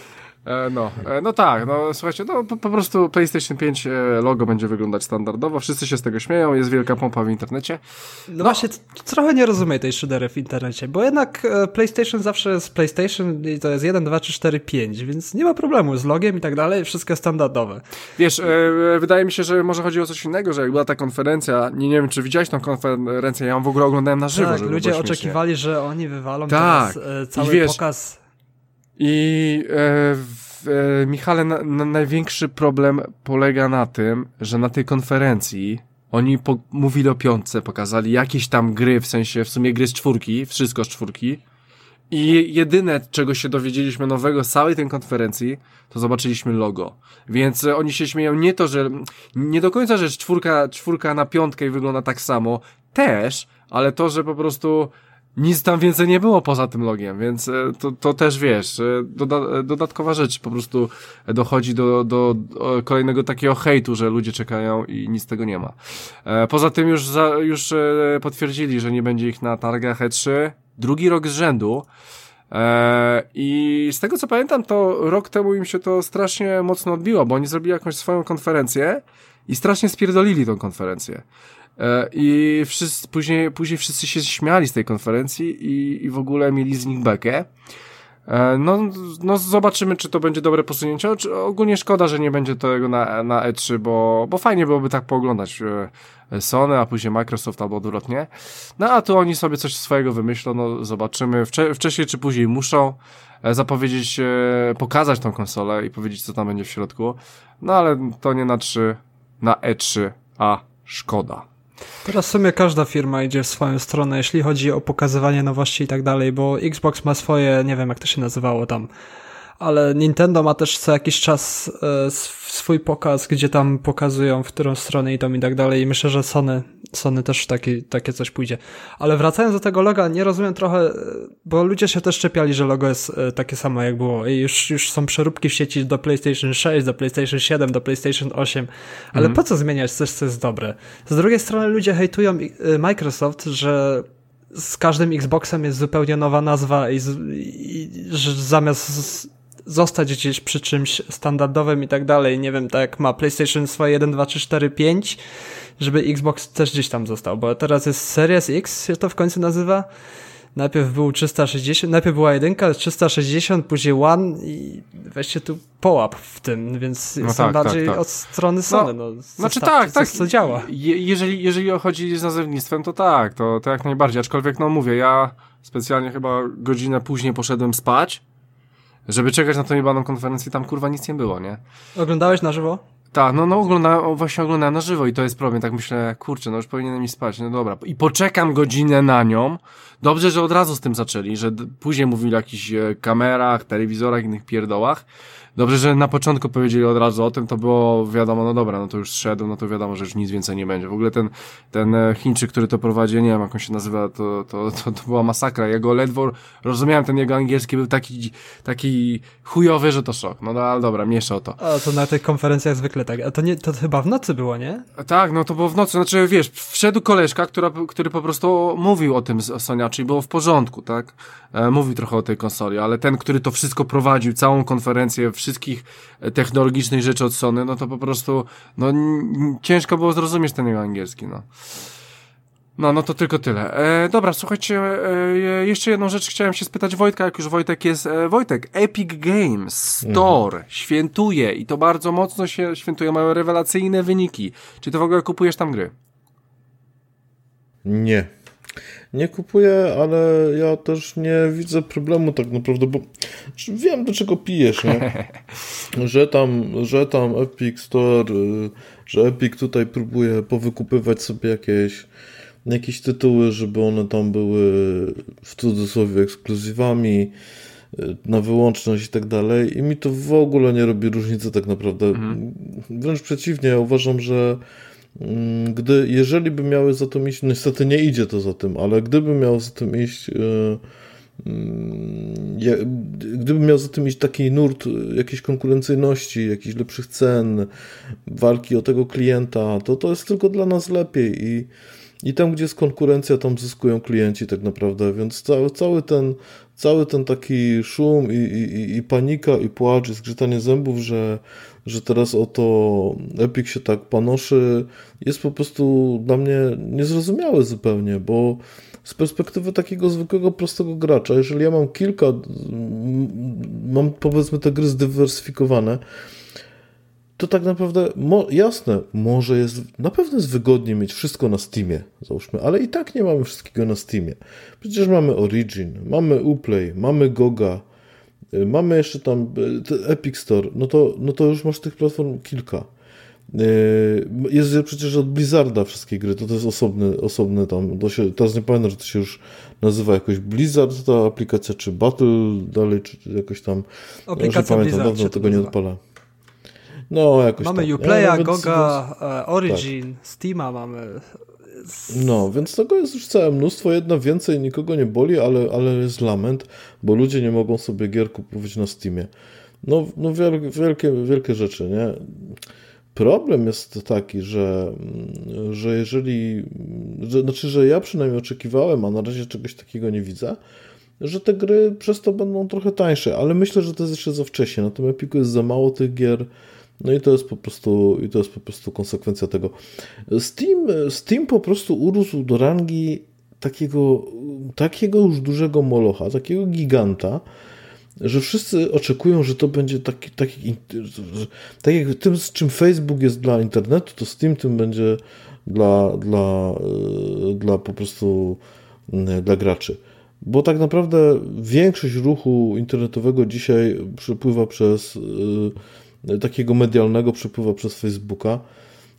E, no, e, no tak, no słuchajcie, no po, po, prostu PlayStation 5 e, logo będzie wyglądać standardowo, wszyscy się z tego śmieją, jest wielka pompa w internecie. No, no. właśnie, trochę nie rozumiem tej szydery w internecie, bo jednak PlayStation zawsze jest PlayStation i to jest 1, 2, 3, 4, 5, więc nie ma problemu z logiem i tak dalej, wszystko standardowe. Wiesz, wydaje mi się, że może chodzi o coś innego, że jak była ta konferencja, nie, nie wiem, czy widziałeś tą konferencję, ja ją w ogóle oglądałem na żywo. Tak, ludzie oczekiwali, że oni wywalą tak. teraz cały wiesz, pokaz i e, e, Michale, na, na największy problem polega na tym, że na tej konferencji oni po, mówili o piątce, pokazali jakieś tam gry, w sensie w sumie gry z czwórki, wszystko z czwórki. I jedyne, czego się dowiedzieliśmy nowego z całej tej konferencji, to zobaczyliśmy logo. Więc oni się śmieją nie to, że nie do końca, że czwórka, czwórka na piątkę i wygląda tak samo, też, ale to, że po prostu nic tam więcej nie było poza tym logiem, więc e, to, to też wiesz, e, doda dodatkowa rzecz, po prostu dochodzi do, do, do, kolejnego takiego hejtu, że ludzie czekają i nic tego nie ma. E, poza tym już, za, już potwierdzili, że nie będzie ich na targach E3 drugi rok z rzędu. I z tego co pamiętam, to rok temu im się to strasznie mocno odbiło, bo oni zrobili jakąś swoją konferencję i strasznie spierdolili tą konferencję. E, I wszyscy, później, później wszyscy się śmiali z tej konferencji i, i w ogóle mieli z nich bekę. E, no, no zobaczymy, czy to będzie dobre posunięcie. Ogólnie szkoda, że nie będzie tego na, na E3, bo, bo fajnie byłoby tak pooglądać e, Sony, a później Microsoft albo odwrotnie. No a tu oni sobie coś swojego wymyślą, no zobaczymy. Wcze wcześniej czy później muszą zapowiedzieć, pokazać tą konsolę i powiedzieć, co tam będzie w środku. No ale to nie na 3, na E3, a szkoda. Teraz w sumie każda firma idzie w swoją stronę, jeśli chodzi o pokazywanie nowości i tak dalej, bo Xbox ma swoje, nie wiem jak to się nazywało tam, ale Nintendo ma też co jakiś czas e, swój pokaz, gdzie tam pokazują, w którą stronę idą i tak dalej. I myślę, że Sony, Sony też taki, takie coś pójdzie. Ale wracając do tego loga, nie rozumiem trochę, e, bo ludzie się też czepiali, że logo jest e, takie samo jak było. I już, już są przeróbki w sieci do PlayStation 6, do PlayStation 7, do PlayStation 8. Ale mhm. po co zmieniać coś, co jest dobre? Z drugiej strony ludzie hejtują Microsoft, że z każdym Xboxem jest zupełnie nowa nazwa i, i, i że zamiast zostać gdzieś przy czymś standardowym i tak dalej. Nie wiem, tak jak ma PlayStation swoje 1, 2, 3, 4, 5, żeby Xbox też gdzieś tam został, bo teraz jest Series X, się to w końcu nazywa. Najpierw był 360, najpierw była jedynka, 360, później One i weźcie tu połap w tym, więc no jestem tak, tak, bardziej tak. od strony Sony. No, no znaczy tak, tak. co działa. Je, jeżeli, jeżeli chodzi z nazewnictwem, to tak, to, to jak najbardziej. Aczkolwiek, no mówię, ja specjalnie chyba godzinę później poszedłem spać, żeby czekać na tą jebaną konferencję, tam kurwa nic nie było, nie? Oglądałeś na żywo? Tak, no, no ogląda, właśnie oglądałem na żywo i to jest problem. Tak myślę, kurczę, no już powinienem mi spać, no dobra. I poczekam godzinę na nią. Dobrze, że od razu z tym zaczęli, że później mówili o jakichś e, kamerach, telewizorach, innych pierdołach. Dobrze, że na początku powiedzieli od razu o tym, to było wiadomo, no dobra, no to już szedł, no to wiadomo, że już nic więcej nie będzie. W ogóle ten, ten e, Chińczyk, który to prowadzi, nie wiem jak on się nazywa, to, to, to, to była masakra. Jego ledwo rozumiałem, ten jego angielski był taki, taki chujowy, że to szok. No, no ale dobra, miesza o to. A to na tych konferencjach zwykle tak. A to nie, to chyba w nocy było, nie? Tak, no to było w nocy. Znaczy, wiesz, wszedł koleżka, która, który po prostu mówił o tym Sonia, czyli było w porządku, tak? E, mówił trochę o tej konsoli, ale ten, który to wszystko prowadził, całą konferencję, wszystkich e, technologicznych rzeczy od Sony, no to po prostu, no ciężko było zrozumieć ten jego angielski, no. No, no to tylko tyle. E, dobra, słuchajcie, e, jeszcze jedną rzecz chciałem się spytać Wojtka, jak już Wojtek jest. E, Wojtek, Epic Games Store mhm. świętuje i to bardzo mocno się świętuje, mają rewelacyjne wyniki. Czy ty w ogóle kupujesz tam gry? Nie. Nie kupuję, ale ja też nie widzę problemu tak naprawdę, bo wiem do czego pijesz, nie? Że tam, że tam Epic Store, y, że Epic tutaj próbuje powykupywać sobie jakieś jakieś tytuły, żeby one tam były w cudzysłowie ekskluzywami y, na wyłączność i tak dalej i mi to w ogóle nie robi różnicy tak naprawdę. Mhm. Wręcz przeciwnie, ja uważam, że gdy, jeżeli by miały za tym iść, niestety nie idzie to za tym, ale gdyby miał za tym iść, e, mm, gdyby miał za tym iść taki nurt jakiejś konkurencyjności, jakichś lepszych cen, walki o tego klienta, to to jest tylko dla nas lepiej i, i tam, gdzie jest konkurencja, tam zyskują klienci tak naprawdę, więc cały, cały ten cały ten taki szum i, i, i panika i płacz i zgrzytanie zębów, że że teraz oto Epic się tak panoszy, jest po prostu dla mnie niezrozumiałe zupełnie, bo z perspektywy takiego zwykłego, prostego gracza, jeżeli ja mam kilka, mam powiedzmy te gry zdywersyfikowane, to tak naprawdę, mo, jasne, może jest, na pewno jest wygodnie mieć wszystko na Steamie, załóżmy, ale i tak nie mamy wszystkiego na Steamie. Przecież mamy Origin, mamy Uplay, mamy Goga, mamy jeszcze tam y, Epic Store, no to, no to już masz tych platform kilka. Y, jest przecież od Blizzarda wszystkie gry, to to jest osobny, osobny tam, to się, teraz nie pamiętam, że to się już nazywa jakoś Blizzard ta aplikacja, czy Battle dalej, czy jakoś tam, aplikacja ja pamiętam, Blizzard dawno tego nie odpala. No, jakoś Mamy tak. Uplaya, ja, Goga, e, Origin, tak. Steama mamy, no, więc tego jest już całe mnóstwo. Jedna więcej nikogo nie boli, ale, ale jest lament, bo ludzie nie mogą sobie gier kupować na Steamie. No, no wielkie, wielkie rzeczy, nie? Problem jest taki, że, że jeżeli, że, znaczy, że ja przynajmniej oczekiwałem, a na razie czegoś takiego nie widzę, że te gry przez to będą trochę tańsze, ale myślę, że to jest jeszcze za wcześnie. Na tym Epiku jest za mało tych gier no i to jest po prostu, i to jest po prostu konsekwencja tego. Steam, Steam po prostu urósł do rangi takiego, takiego już dużego molocha, takiego giganta, że wszyscy oczekują, że to będzie taki, taki tak jak tym, z czym Facebook jest dla internetu, to Steam tym będzie dla, dla, dla po prostu dla graczy. Bo tak naprawdę większość ruchu internetowego dzisiaj przepływa przez takiego medialnego przepływa przez Facebooka.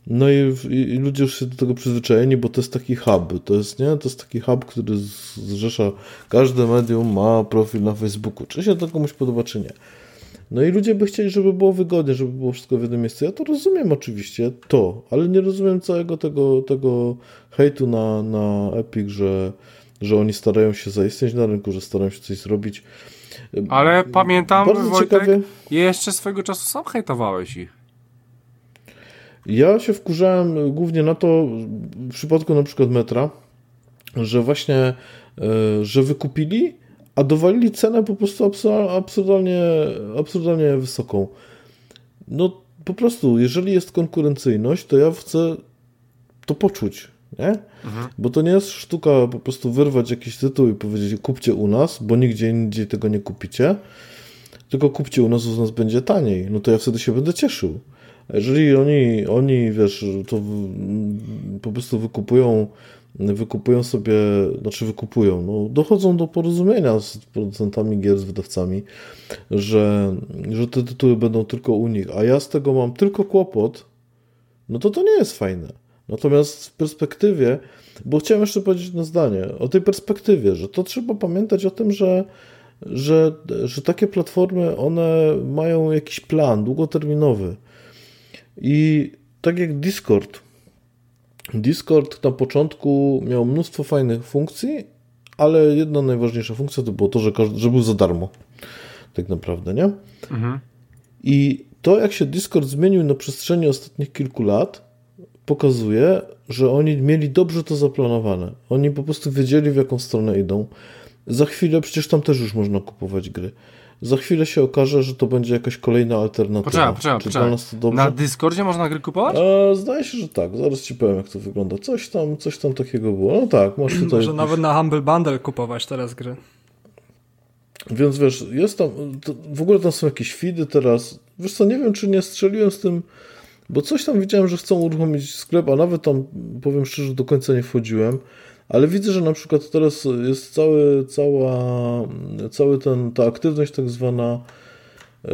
No i, i, ludzie już się do tego przyzwyczajeni, bo to jest taki hub, to jest, nie, to jest taki hub, który zrzesza, każde medium ma profil na Facebooku, czy się to komuś podoba, czy nie. No i ludzie by chcieli, żeby było wygodnie, żeby było wszystko w jednym miejscu. Ja to rozumiem oczywiście, to, ale nie rozumiem całego tego, tego hejtu na, na Epic, że, że oni starają się zaistnieć na rynku, że starają się coś zrobić. Ale pamiętam, Bardzo Wojtek, ciekawie... jeszcze swojego czasu sam hejtowałeś ich. Ja się wkurzałem głównie na to, w przypadku na przykład metra, że właśnie, e, że wykupili, a dowalili cenę po prostu absurdalnie, absurdalnie wysoką. No po prostu, jeżeli jest konkurencyjność, to ja chcę to poczuć, nie? Mhm. Bo to nie jest sztuka po prostu wyrwać jakiś tytuł i powiedzieć kupcie u nas, bo nigdzie indziej tego nie kupicie, tylko kupcie u nas, u nas będzie taniej. No to ja wtedy się będę cieszył. A jeżeli oni, oni wiesz, to po prostu wykupują wykupują sobie, znaczy wykupują, no, dochodzą do porozumienia z producentami gier, z wydawcami, że, że te tytuły będą tylko u nich, a ja z tego mam tylko kłopot, no to to nie jest fajne. Natomiast w perspektywie, bo chciałem jeszcze powiedzieć na zdanie, o tej perspektywie, że to trzeba pamiętać o tym, że, że, że takie platformy, one mają jakiś plan długoterminowy. I tak jak Discord, Discord na początku miał mnóstwo fajnych funkcji, ale jedna najważniejsza funkcja to było to, że, każdy, że był za darmo. Tak naprawdę, nie? Mhm. I to, jak się Discord zmienił na przestrzeni ostatnich kilku lat, pokazuje, że oni mieli dobrze to zaplanowane. Oni po prostu wiedzieli, w jaką stronę idą. Za chwilę przecież tam też już można kupować gry. Za chwilę się okaże, że to będzie jakaś kolejna alternatywa. Poczekaj, poczekaj, poczekaj. Na Discordzie można gry kupować? E, zdaje się, że tak. Zaraz ci powiem, jak to wygląda. Coś tam, coś tam takiego było. No tak, masz tutaj... Może nawet na Humble Bundle kupować teraz gry. Więc wiesz, jest tam... w ogóle tam są jakieś feedy teraz. Wiesz co, nie wiem, czy nie strzeliłem z tym... Bo coś tam widziałem, że chcą uruchomić sklep, a nawet tam, powiem szczerze, do końca nie wchodziłem. Ale widzę, że na przykład teraz jest cały, cała, cały ten, ta aktywność tak zwana, e,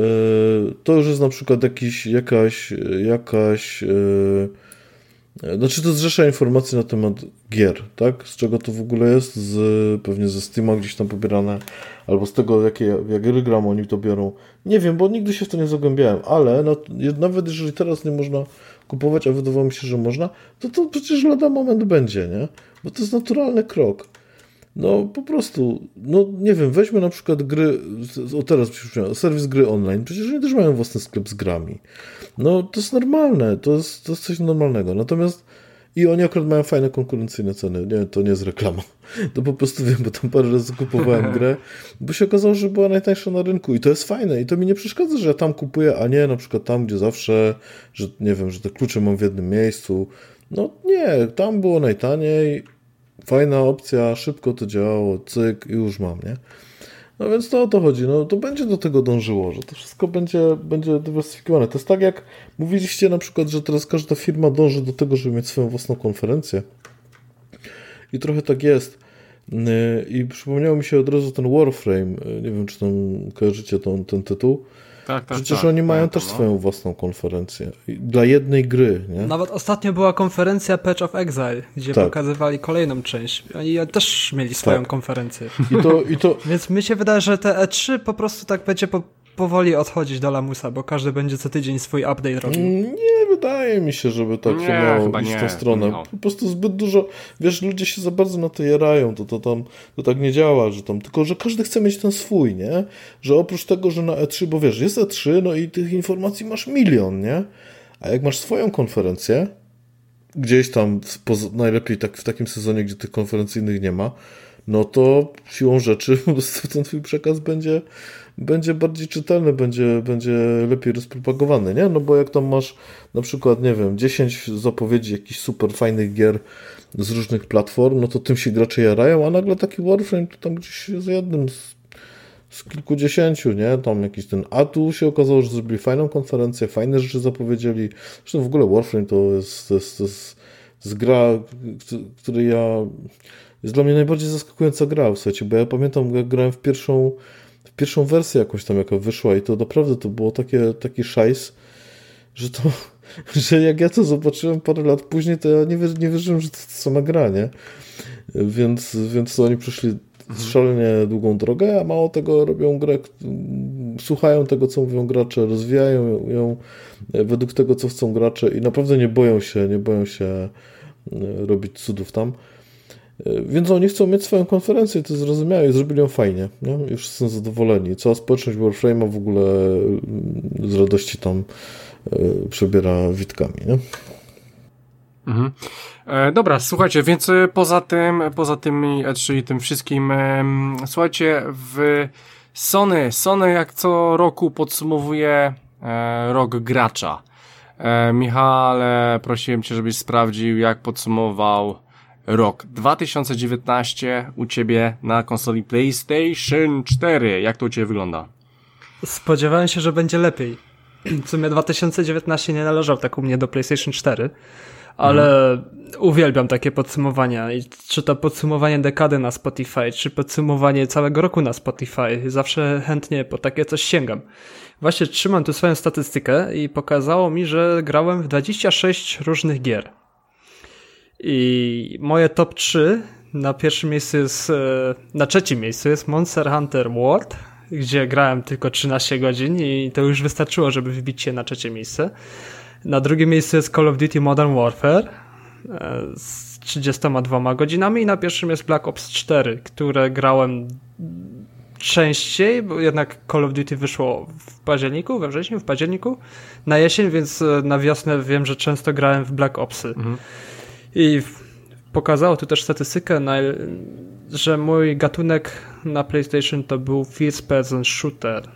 to już jest na przykład jakiś, jakaś, jakaś, e, znaczy to zrzesza informacji na temat gier, tak? Z czego to w ogóle jest, z, pewnie ze Steama gdzieś tam pobierane, albo z tego, jakie, jak gry gram oni to biorą. Nie wiem, bo nigdy się w to nie zagłębiałem, ale nawet jeżeli teraz nie można kupować, a wydawało mi się, że można, to to przecież lada moment będzie, nie? Bo to jest naturalny krok. No po prostu, no nie wiem, weźmy na przykład gry, o teraz przypomniałem, serwis gry online, przecież oni też mają własny sklep z grami. No to jest normalne, to jest, to jest coś normalnego. Natomiast i oni akurat mają fajne konkurencyjne ceny. Nie, to nie jest reklama. To po prostu wiem, bo tam parę razy kupowałem grę, bo się okazało, że była najtańsza na rynku i to jest fajne i to mi nie przeszkadza, że ja tam kupuję, a nie na przykład tam, gdzie zawsze, że nie wiem, że te klucze mam w jednym miejscu. No nie, tam było najtaniej, fajna opcja, szybko to działało, cyk i już mam, nie? No więc to o to chodzi. No to będzie do tego dążyło, że to wszystko będzie, będzie dywersyfikowane. To jest tak jak mówiliście na przykład, że teraz każda firma dąży do tego, żeby mieć swoją własną konferencję. I trochę tak jest. I przypomniało mi się od razu ten Warframe. Nie wiem, czy tam kojarzycie ten, ten tytuł. Tak, tak, Przecież tak, oni mają też no. swoją własną konferencję. Dla jednej gry, nie? Nawet ostatnio była konferencja Patch of Exile, gdzie tak. pokazywali kolejną część. Oni też mieli swoją tak. konferencję. I to, i to... Więc mi się wydaje, że te E3 po prostu tak będzie po powoli odchodzić do lamusa, bo każdy będzie co tydzień swój update robił. Nie wydaje mi się, żeby tak nie, miało iść w tą stronę. No. Po prostu zbyt dużo, wiesz, ludzie się za bardzo na to jarają, to, to tam to tak nie działa, że tam, tylko że każdy chce mieć ten swój, nie? Że oprócz tego, że na E3, bo wiesz, jest E3, no i tych informacji masz milion, nie? A jak masz swoją konferencję, gdzieś tam, najlepiej tak w takim sezonie, gdzie tych konferencyjnych nie ma, no to siłą rzeczy po prostu ten twój przekaz będzie będzie bardziej czytelny, będzie, będzie lepiej rozpropagowany, nie? No bo jak tam masz na przykład, nie wiem, 10 zapowiedzi jakichś super fajnych gier z różnych platform, no to tym się gracze jarają, a nagle taki Warframe to tam gdzieś jest jednym z, z kilkudziesięciu, nie? Tam jakiś ten, a tu się okazało, że zrobili fajną konferencję, fajne rzeczy zapowiedzieli. Zresztą w ogóle Warframe to jest, to jest, to jest, to jest gra, której ja jest dla mnie najbardziej zaskakująca gra, słuchajcie, bo ja pamiętam, jak grałem w pierwszą pierwszą wersję jakąś tam, jaka wyszła i to naprawdę to było takie, taki szajs, że to że jak ja to zobaczyłem parę lat później, to ja nie, wierzy, nie wierzyłem, że to, to sama gra, nie? Więc, więc to oni przeszli mhm. szalenie długą drogę, a mało tego robią grę, słuchają tego, co mówią gracze, rozwijają ją według tego, co chcą gracze i naprawdę nie boją się, nie boją się e, robić cudów tam. E, więc oni chcą mieć swoją konferencję, to zrozumiałe i zrobili ją fajnie. Nie? Już są zadowoleni. Cała społeczność Warframe'a w ogóle mm, z radości tam e, przebiera witkami. Nie? Mhm. E, dobra, słuchajcie, więc poza tym, poza tymi E3 i tym wszystkim, e, słuchajcie, w Sony, Sony jak co roku podsumowuje e, rok gracza. E, Michale, prosiłem cię, żebyś sprawdził, jak podsumował rok 2019 u ciebie na konsoli PlayStation 4. Jak to u ciebie wygląda? Spodziewałem się, że będzie lepiej. W sumie 2019 nie należał tak u mnie do PlayStation 4, ale mhm. uwielbiam takie podsumowania. I czy to podsumowanie dekady na Spotify, czy podsumowanie całego roku na Spotify. Zawsze chętnie po takie coś sięgam. Właśnie trzymam tu swoją statystykę i pokazało mi, że grałem w 26 różnych gier. I moje top 3 na pierwszym miejscu jest, e, na trzecim miejscu jest Monster Hunter World, gdzie grałem tylko 13 godzin i to już wystarczyło, żeby wbić się na trzecie miejsce. Na drugim miejscu jest Call of Duty Modern Warfare e, z 32 godzinami i na pierwszym jest Black Ops 4, które grałem częściej, bo jednak Call of Duty wyszło w październiku, we wrześniu, w październiku, na jesień, więc e, na wiosnę wiem, że często grałem w Black Opsy. Mhm. I pokazało tu też statystykę, że mój gatunek na PlayStation to był First Person Shooter.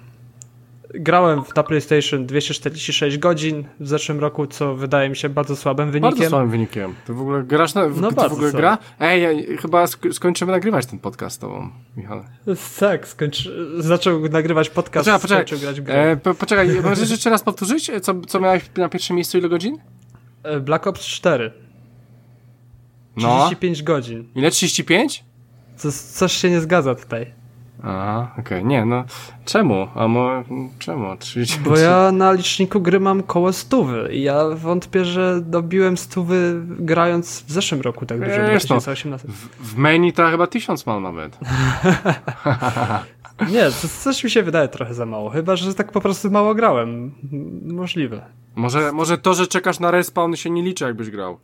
Grałem na PlayStation 246 godzin w zeszłym roku, co wydaje mi się bardzo słabym wynikiem. Bardzo słabym wynikiem. Ty w ogóle grasz na, no w ogóle gra? Ej, ja, chyba skończymy nagrywać ten podcast z tobą, Michał. Tak, skończy... zaczął nagrywać podcast, poczekaj, poczekaj. skończył grać w grę. E, po, poczekaj, możesz jeszcze raz powtórzyć, co, co miałeś na pierwszym miejscu, ile godzin? E, Black Ops 4. 35 no. godzin. Ile? 35? Co, coś się nie zgadza tutaj. Aha, okej. Okay. Nie, no czemu? A mo, czemu? 30... Bo ja na liczniku gry mam koło stówy i ja wątpię, że dobiłem stówy grając w zeszłym roku tak dużo, Wiesz, 2018. No, w, w menu to chyba tysiąc mam nawet. Nie, to coś mi się wydaje trochę za mało. Chyba, że tak po prostu mało grałem. Możliwe. Może, może to, że czekasz na respawn się nie liczy, jakbyś grał.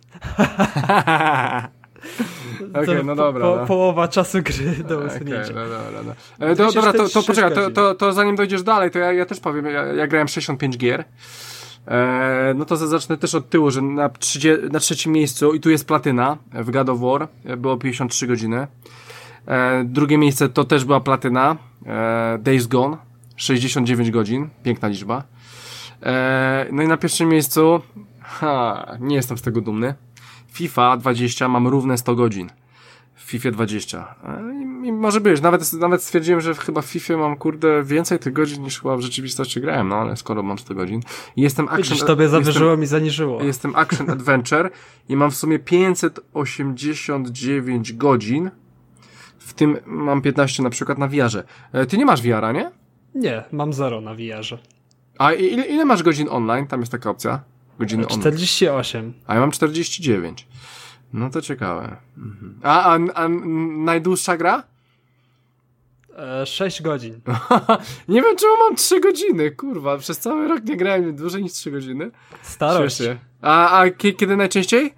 Okej, okay, no dobra. Po, no. Połowa czasu gry do usunięcia. Okay, no dobra, no. E, to, dobra, to, to poczekaj, to, to, to, zanim dojdziesz dalej, to ja, ja też powiem, ja, ja grałem 65 gier. E, no to zacznę też od tyłu, że na, 30, na trzecim miejscu, i tu jest platyna w God of War, było 53 godziny. E, drugie miejsce to też była platyna, e, Days Gone, 69 godzin, piękna liczba. E, no i na pierwszym miejscu, ha, nie jestem z tego dumny, FIFA 20 mam równe 100 godzin. W FIFA 20. I, może być. Nawet, nawet stwierdziłem, że chyba w FIFA mam, kurde, więcej tych godzin niż chyba w rzeczywistości grałem, no ale skoro mam 100 godzin. I jestem action... Widzisz, tobie zawyżyło jestem, mi zaniżyło. Jestem action adventure i mam w sumie 589 godzin. W tym mam 15 na przykład na VR-ze. E, ty nie masz VR-a, nie? Nie, mam zero na VR-ze. A ile, ile masz godzin online? Tam jest taka opcja. Godziny 48. A ja mam 49. No to ciekawe. Mhm. A, a, a najdłuższa gra? E, 6 godzin. nie wiem, czemu mam 3 godziny, kurwa. Przez cały rok nie grałem dłużej niż 3 godziny. Starość. A, a kiedy najczęściej?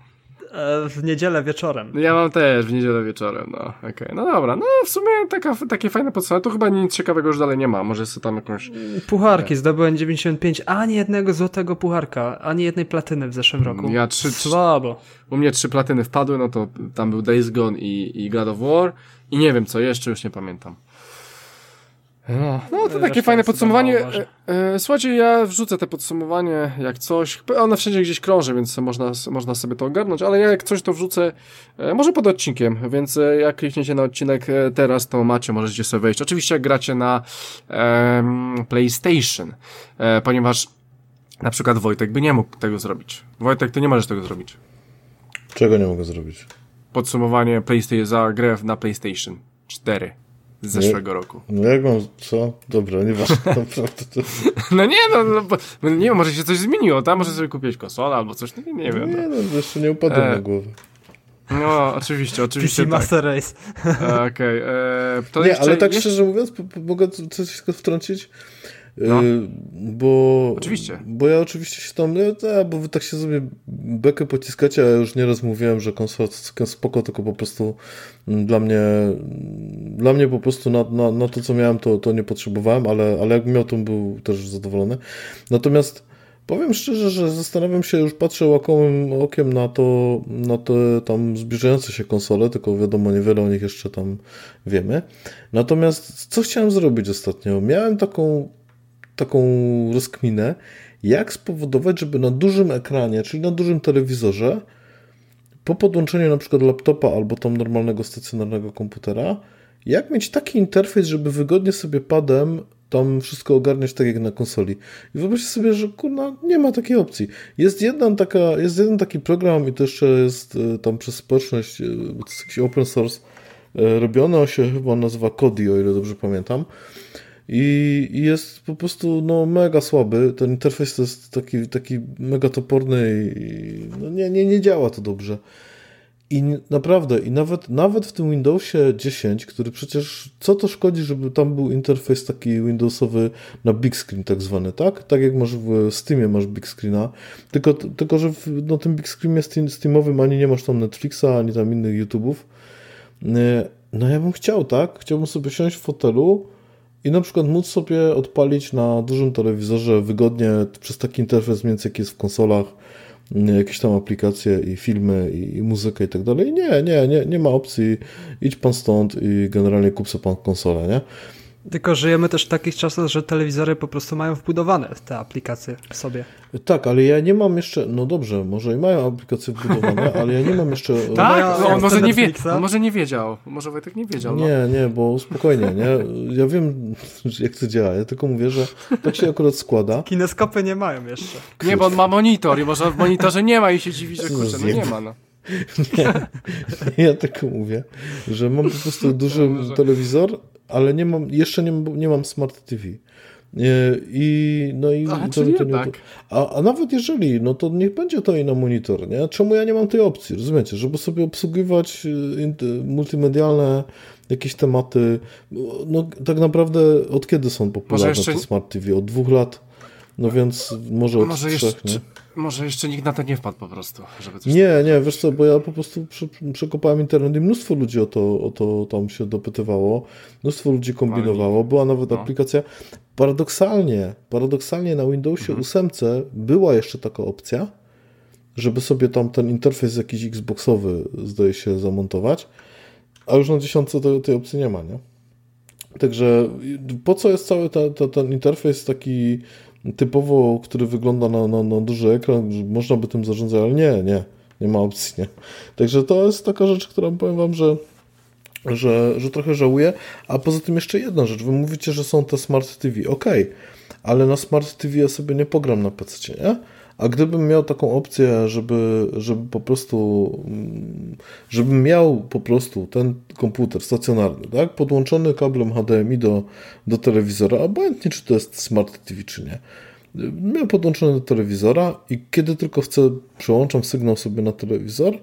E, w niedzielę wieczorem. Ja mam też w niedzielę wieczorem, no. Okej, okay. no dobra. No w sumie taka, takie fajne podsumowanie. Tu chyba nic ciekawego już dalej nie ma. Może sobie tam jakąś... Pucharki, zdobyłem 95, ani jednego złotego pucharka, ani jednej platyny w zeszłym roku. Ja trzy... Słabo. U mnie trzy platyny wpadły, no to tam był Days Gone i, i God of War i nie wiem co jeszcze, już nie pamiętam. No, no to takie fajne podsumowanie. E, e, słuchajcie, ja wrzucę te podsumowanie jak coś. One wszędzie gdzieś krąży, więc można, można sobie to ogarnąć, ale ja jak coś to wrzucę, e, może pod odcinkiem, więc jak klikniecie na odcinek teraz, to macie, możecie sobie wejść. Oczywiście jak gracie na PlayStation, ponieważ na przykład Wojtek by nie mógł tego zrobić. Wojtek, ty nie możesz tego zrobić. Czego nie mogę zrobić? Podsumowanie PlayStation za grę na PlayStation 4. z zeszłego no, roku. No jak mam, co? Dobra, nieważne, naprawdę. To... No nie, no, no, no, nie wiem, może się coś zmieniło, tam może sobie kupić konsolę albo coś, no, nie, nie wiem. Nie, no, jeszcze nie upadłem e... na głowę. No, oczywiście, oczywiście. PC tak. Master Race. Okej. Okay, e, nie, ale tak jeszcze... szczerze mówiąc, mogę coś wtrącić? No. Y, bo, oczywiście. Bo ja oczywiście się tam, ja, bo wy tak się sobie bekę pociskacie, a ja już nieraz mówiłem, że konsola spoko, tylko po prostu dla mnie, dla mnie po prostu na, na, na to, co miałem, to, to nie potrzebowałem, ale, ale jak miał, to był też zadowolony. Natomiast powiem szczerze, że zastanawiam się, już patrzę łakomym okiem na to, na te tam zbliżające się konsole, tylko wiadomo, niewiele o nich jeszcze tam wiemy. Natomiast co chciałem zrobić ostatnio? Miałem taką taką rozkminę, jak spowodować, żeby na dużym ekranie, czyli na dużym telewizorze, po podłączeniu na przykład laptopa albo tam normalnego stacjonarnego komputera, jak mieć taki interfejs, żeby wygodnie sobie padem tam wszystko ogarniać tak jak na konsoli. I wyobraźcie sobie, że kurna, nie ma takiej opcji. Jest jeden, taka, jest jeden taki program i to jeszcze jest e, tam przez społeczność, e, to jest jakiś open source e, robione, on się chyba nazywa Kodi, o ile dobrze pamiętam i, jest po prostu no, mega słaby. Ten interfejs jest taki, taki mega toporny i no, nie, nie, nie działa to dobrze. I naprawdę, i nawet, nawet w tym Windowsie 10, który przecież, co to szkodzi, żeby tam był interfejs taki Windowsowy na big screen tak zwany, tak? Tak jak masz w Steamie masz big screena, tylko, tylko że w no, tym big screenie Steam, Steamowym ani nie masz tam Netflixa, ani tam innych YouTube'ów. No ja bym chciał, tak? Chciałbym sobie siąść w fotelu, i na przykład móc sobie odpalić na dużym telewizorze wygodnie przez taki interfejs mniej więcej jak jest w konsolach jakieś tam aplikacje i filmy i, i muzykę i tak dalej. Nie, nie, nie, nie ma opcji. Idź pan stąd i generalnie kup sobie pan konsolę, nie? Tylko żyjemy też w takich czasach, że telewizory po prostu mają wbudowane te aplikacje w sobie. Tak, ale ja nie mam jeszcze, no dobrze, może i mają aplikacje wbudowane, ale ja nie mam jeszcze... tak? No, on może nie, wie, on może nie wiedział, może Wojtek nie wiedział. No. Nie, nie, bo spokojnie, nie? Ja wiem, jak to działa, ja tylko mówię, że tak się akurat składa. Kineskopy nie mają jeszcze. Nie, bo on ma monitor i może w monitorze nie ma i się dziwi, że kurczę, no nie ma, no. Nie, ja tylko mówię, że mam po prostu duży telewizor, ale nie mam, jeszcze nie, nie mam Smart TV. I, no i Aha, to, to nie, tak. a, a nawet jeżeli, no to niech będzie to i na monitor, nie? Czemu ja nie mam tej opcji, rozumiecie? Żeby sobie obsługiwać y, multimedialne jakieś tematy. No tak naprawdę od kiedy są popularne jeszcze... te Smart TV? Od dwóch lat? No więc może od może trzech, jeszcze, nie? Może jeszcze nikt na to nie wpadł po prostu. Żeby coś nie, nie, wiesz co, bo ja po prostu przekopałem internet i mnóstwo ludzi o to, o to tam się dopytywało, mnóstwo ludzi kombinowało, była nawet no. aplikacja. Paradoksalnie, paradoksalnie na Windowsie mhm. 8 była jeszcze taka opcja, żeby sobie tam ten interfejs jakiś Xboxowy zdaje się zamontować, a już na 10 to, tej opcji nie ma, nie? Także po co jest cały ta, ta, ten interfejs taki typowo, który wygląda na, na, na duży ekran, można by tym zarządzać, ale nie, nie, nie ma opcji, nie. Także to jest taka rzecz, którą powiem wam, że że, że trochę żałuję. A poza tym jeszcze jedna rzecz. Wy mówicie, że są te Smart TV. ok, ale na Smart TV ja sobie nie pogram na PC, nie? A gdybym miał taką opcję, żeby, żeby po prostu, żebym miał po prostu ten komputer stacjonarny, tak, podłączony kablem HDMI do, do telewizora, obojętnie czy to jest Smart TV, czy nie, miał podłączony do telewizora i kiedy tylko chcę, przełączam sygnał sobie na telewizor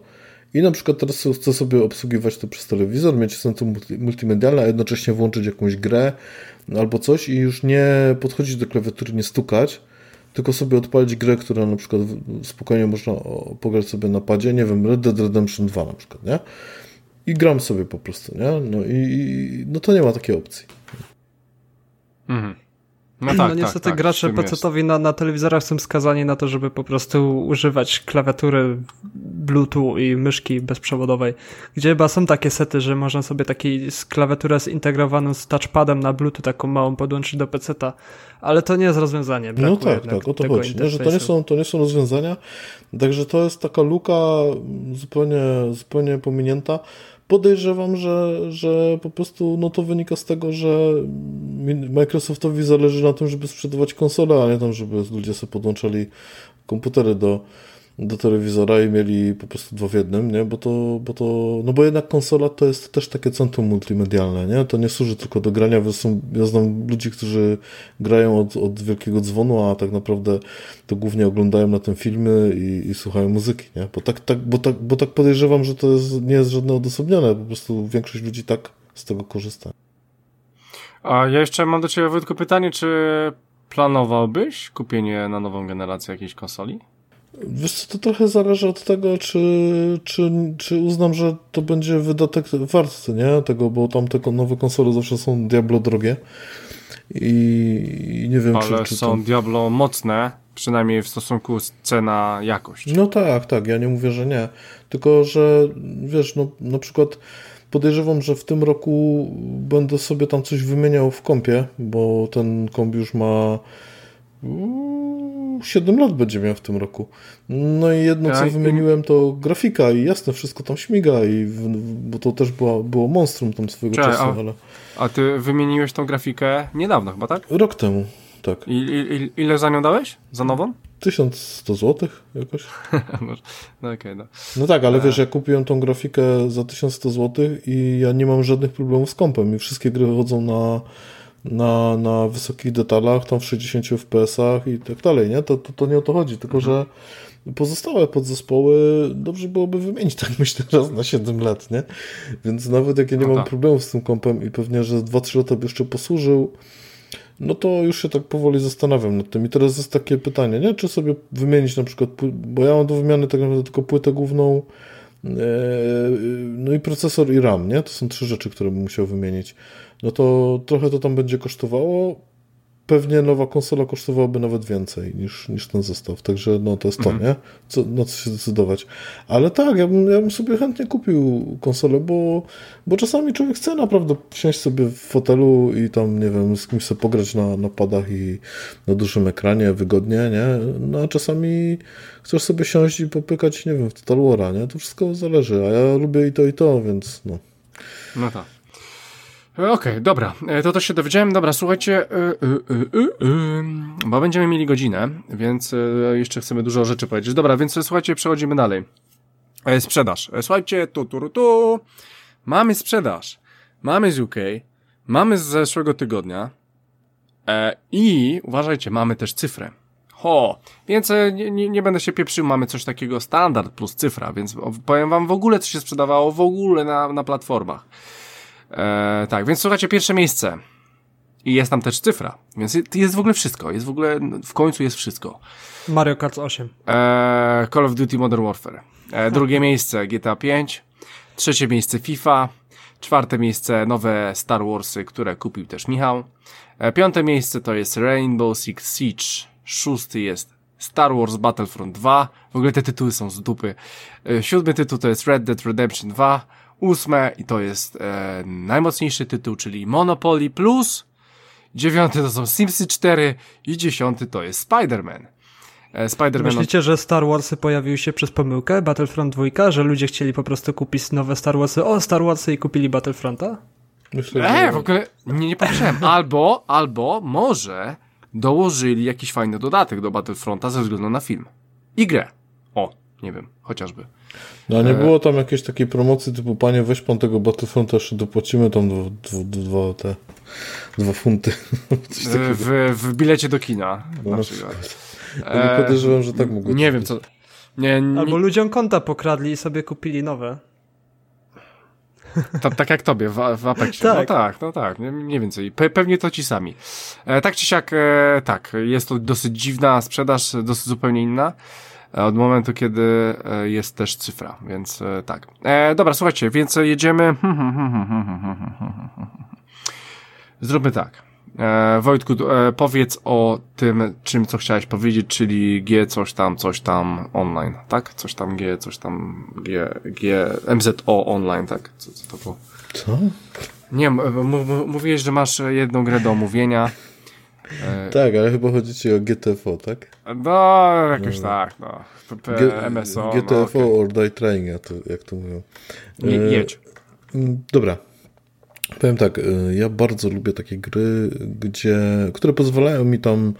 i na przykład teraz chcę sobie obsługiwać to przez telewizor, mieć centrum multimedialne, a jednocześnie włączyć jakąś grę albo coś i już nie podchodzić do klawiatury, nie stukać, tylko sobie odpalić grę, która na przykład spokojnie można pograć sobie na padzie, nie wiem, Red Dead Redemption 2 na przykład, nie? I gram sobie po prostu, nie? No i no to nie ma takiej opcji. Mhm. No, tak, no niestety tak, tak, gracze PC-owi na, na telewizorach są skazani na to, żeby po prostu używać klawiatury Bluetooth i myszki bezprzewodowej, gdzie chyba są takie sety, że można sobie taki z klawiaturę zintegrowaną z touchpadem na Bluetooth taką małą podłączyć do PC-ta, ale to nie jest rozwiązanie. no tak, tak, o to chodzi, nie? że to nie, są, to nie są rozwiązania, także to jest taka luka zupełnie, zupełnie pominięta. Podejrzewam, że, że po prostu no to wynika z tego, że Microsoftowi zależy na tym, żeby sprzedawać konsole, a nie tam, żeby ludzie sobie podłączali komputery do, do telewizora i mieli po prostu dwa w jednym, nie? Bo to, bo to, no bo jednak konsola to jest też takie centrum multimedialne, nie? To nie służy tylko do grania, są, ja znam ludzi, którzy grają od, od wielkiego dzwonu, a tak naprawdę to głównie oglądają na tym filmy i, i słuchają muzyki, nie? Bo tak, tak, bo tak, bo tak podejrzewam, że to jest, nie jest żadne odosobnione, po prostu większość ludzi tak z tego korzysta. A ja jeszcze mam do Ciebie, Wojtku, pytanie, czy planowałbyś kupienie na nową generację jakiejś konsoli? Wiesz co, to trochę zależy od tego, czy, czy, czy uznam, że to będzie wydatek wart, nie? Tego, bo tam te nowe konsole zawsze są diablo drogie i, i nie wiem, Ale czy, czy są to... diablo mocne, przynajmniej w stosunku cena-jakość. No tak, tak, ja nie mówię, że nie. Tylko, że wiesz, no na przykład podejrzewam, że w tym roku będę sobie tam coś wymieniał w kompie, bo ten komp już ma 7 lat będzie miał w tym roku. No i jedno, co Tak, i- wymieniłem, to grafika i jasne, wszystko tam śmiga, i w, bo to też była, było monstrum tam swojego czasu, a- ale A ty wymieniłeś tą grafikę niedawno chyba, tak? rok temu, tak. I, i, ile za nią dałeś? Za nową? 1100 zł jakoś. no okej, no. No tak, ale wiesz, ja kupiłem tą grafikę za 1100 zł i ja nie mam żadnych problemów z kompem i wszystkie gry chodzą na, na, na wysokich detalach, tam w 60 fps-ach i tak dalej, nie? To, to, to nie o to chodzi, tylko że pozostałe podzespoły dobrze byłoby wymienić, tak myślę, raz na 7 lat, nie? Więc nawet jak ja nie No mam tak. problemów z tym kompem i pewnie, że 2-3 lata by jeszcze posłużył, no to już się tak powoli zastanawiam nad tym. I teraz jest takie pytanie, nie? Czy sobie wymienić na przykład, bo ja mam do wymiany tak naprawdę tylko płytę główną, e, no i procesor i RAM, nie? To są trzy rzeczy, które bym musiał wymienić. No to trochę to tam będzie kosztowało. Pewnie nowa konsola kosztowałaby nawet więcej niż, niż ten zestaw. Także no to jest to, nie? Co, na co się zdecydować. Ale tak, ja bym, ja bym sobie chętnie kupił konsolę, bo, bo czasami człowiek chce naprawdę siąść sobie w fotelu i tam, nie wiem, z kimś sobie pograć na, na padach i na dużym ekranie wygodnie, nie? No a czasami chcesz sobie siąść i popykać, nie wiem, w Total War'a, nie? To wszystko zależy, a ja lubię i to, i to, więc no. No tak. E, Okej, dobra, E, to też się dowiedziałem. Dobra, słuchajcie, e, bo będziemy mieli godzinę, więc jeszcze chcemy dużo rzeczy powiedzieć. Dobra, więc słuchajcie, przechodzimy dalej. Sprzedaż. Słuchajcie, tu, tu, tu. Mamy sprzedaż. Mamy z UK, mamy z zeszłego tygodnia i uważajcie, mamy też cyfrę. Ho, więc nie, nie, nie będę się pieprzył, mamy coś takiego standard plus cyfra, więc powiem wam w ogóle, co się sprzedawało w ogóle na, na platformach. E, tak, więc słuchajcie, pierwsze miejsce. I jest tam też cyfra, więc jest- w ogóle wszystko, jest w ogóle, w końcu jest wszystko. Mario Kart 8. E, Call of Duty Modern Warfare. E, drugie miejsce GTA 5. Trzecie miejsce FIFA. Czwarte miejsce nowe Star Warsy, które kupił też Michał. E, piąte miejsce to jest Rainbow Six Siege. Szósty jest Star Wars Battlefront 2. W ogóle te tytuły są z dupy. E, siódmy tytuł to jest Red Dead Redemption 2. Ósme i to jest e, najmocniejszy tytuł, czyli Monopoly Plus. Dziewiąty to są Simsy 4 i dziesiąty to jest Spider-Man. E, Spider-Man Myślicie, że Star Warsy pojawiły się przez pomyłkę? Battlefront 2? Że ludzie chcieli po prostu kupić nowe Star Warsy? O, Star Warsy i kupili Battlefronta? Myślę, E, że... w ogóle nie, nie patrzyłem. Albo, albo może dołożyli jakiś fajny dodatek do Battlefronta ze względu na film. I grę. O, nie wiem, chociażby. No a nie było tam jakiejś takiej promocji typu, panie, weź pan tego Battlefronta, jeszcze dopłacimy tam dwa, dwa, dwa, te, dwa funty. E. W, w bilecie do kina. No, na na przykład. Ja podejrzewam, że tak mogło Nie wiem, co... Nie, nie, Albo ludziom konta pokradli i sobie kupili nowe. Ta, tak jak tobie w, w Apexie. No Tak. tak, no tak, nie, mniej więcej. Pe, pewnie to ci sami. E, tak czy siak, e, tak, jest to dosyć dziwna sprzedaż, dosyć zupełnie inna. E, Od momentu, kiedy e, jest też cyfra, więc e, tak. E, dobra, słuchajcie, więc jedziemy. Zróbmy tak. E, Wojtku, e, powiedz o tym, czym co chciałeś powiedzieć, czyli G coś tam, coś tam online, tak? Coś tam G, coś tam G, G, MZO online, tak? Co, co to było? Co? Nie, mówiłeś, że masz jedną grę do omówienia. Tak, ale chyba chodzi ci o GTFO, tak? No, jakoś tak, no. P- P- G- MSO. GTFO no, okej. or Die Trying, jak to, mówią. Nie, E, jedź. Mm, Dobra. Powiem tak, y, ja bardzo lubię takie gry, gdzie, które pozwalają mi tam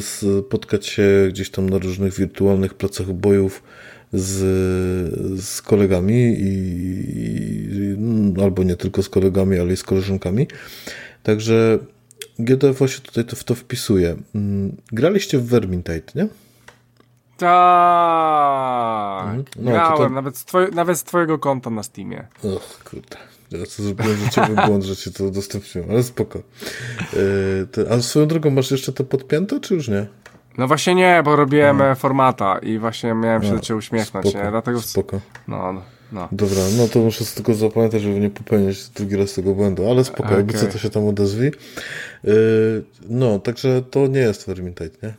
spotkać się gdzieś tam na różnych wirtualnych placach bojów z, z kolegami i, i, albo nie tylko z kolegami, ale i z koleżankami. Także GDF właśnie tutaj to w to wpisuje. Mm, graliście w Vermintide, nie? Tak. Mhm. No, Grałem, to... nawet, z twoje, nawet z twojego konta na Steamie. Och, kurde. Ja to zrobiłem życiowy błąd, że ci to udostępniłem, ale spoko. Yy, a swoją drogą masz jeszcze to podpięte, czy już nie? No właśnie nie, bo robiłem no. formata i właśnie miałem się do ciebie uśmiechnąć, spoko, nie? Dlatego... Spoko. No, no. No. Dobra, no to muszę tylko zapamiętać, żeby nie popełniać drugi raz tego błędu, ale spoko, okay. co to się tam odezwi. Yy, no, także to nie jest Vermintide, nie?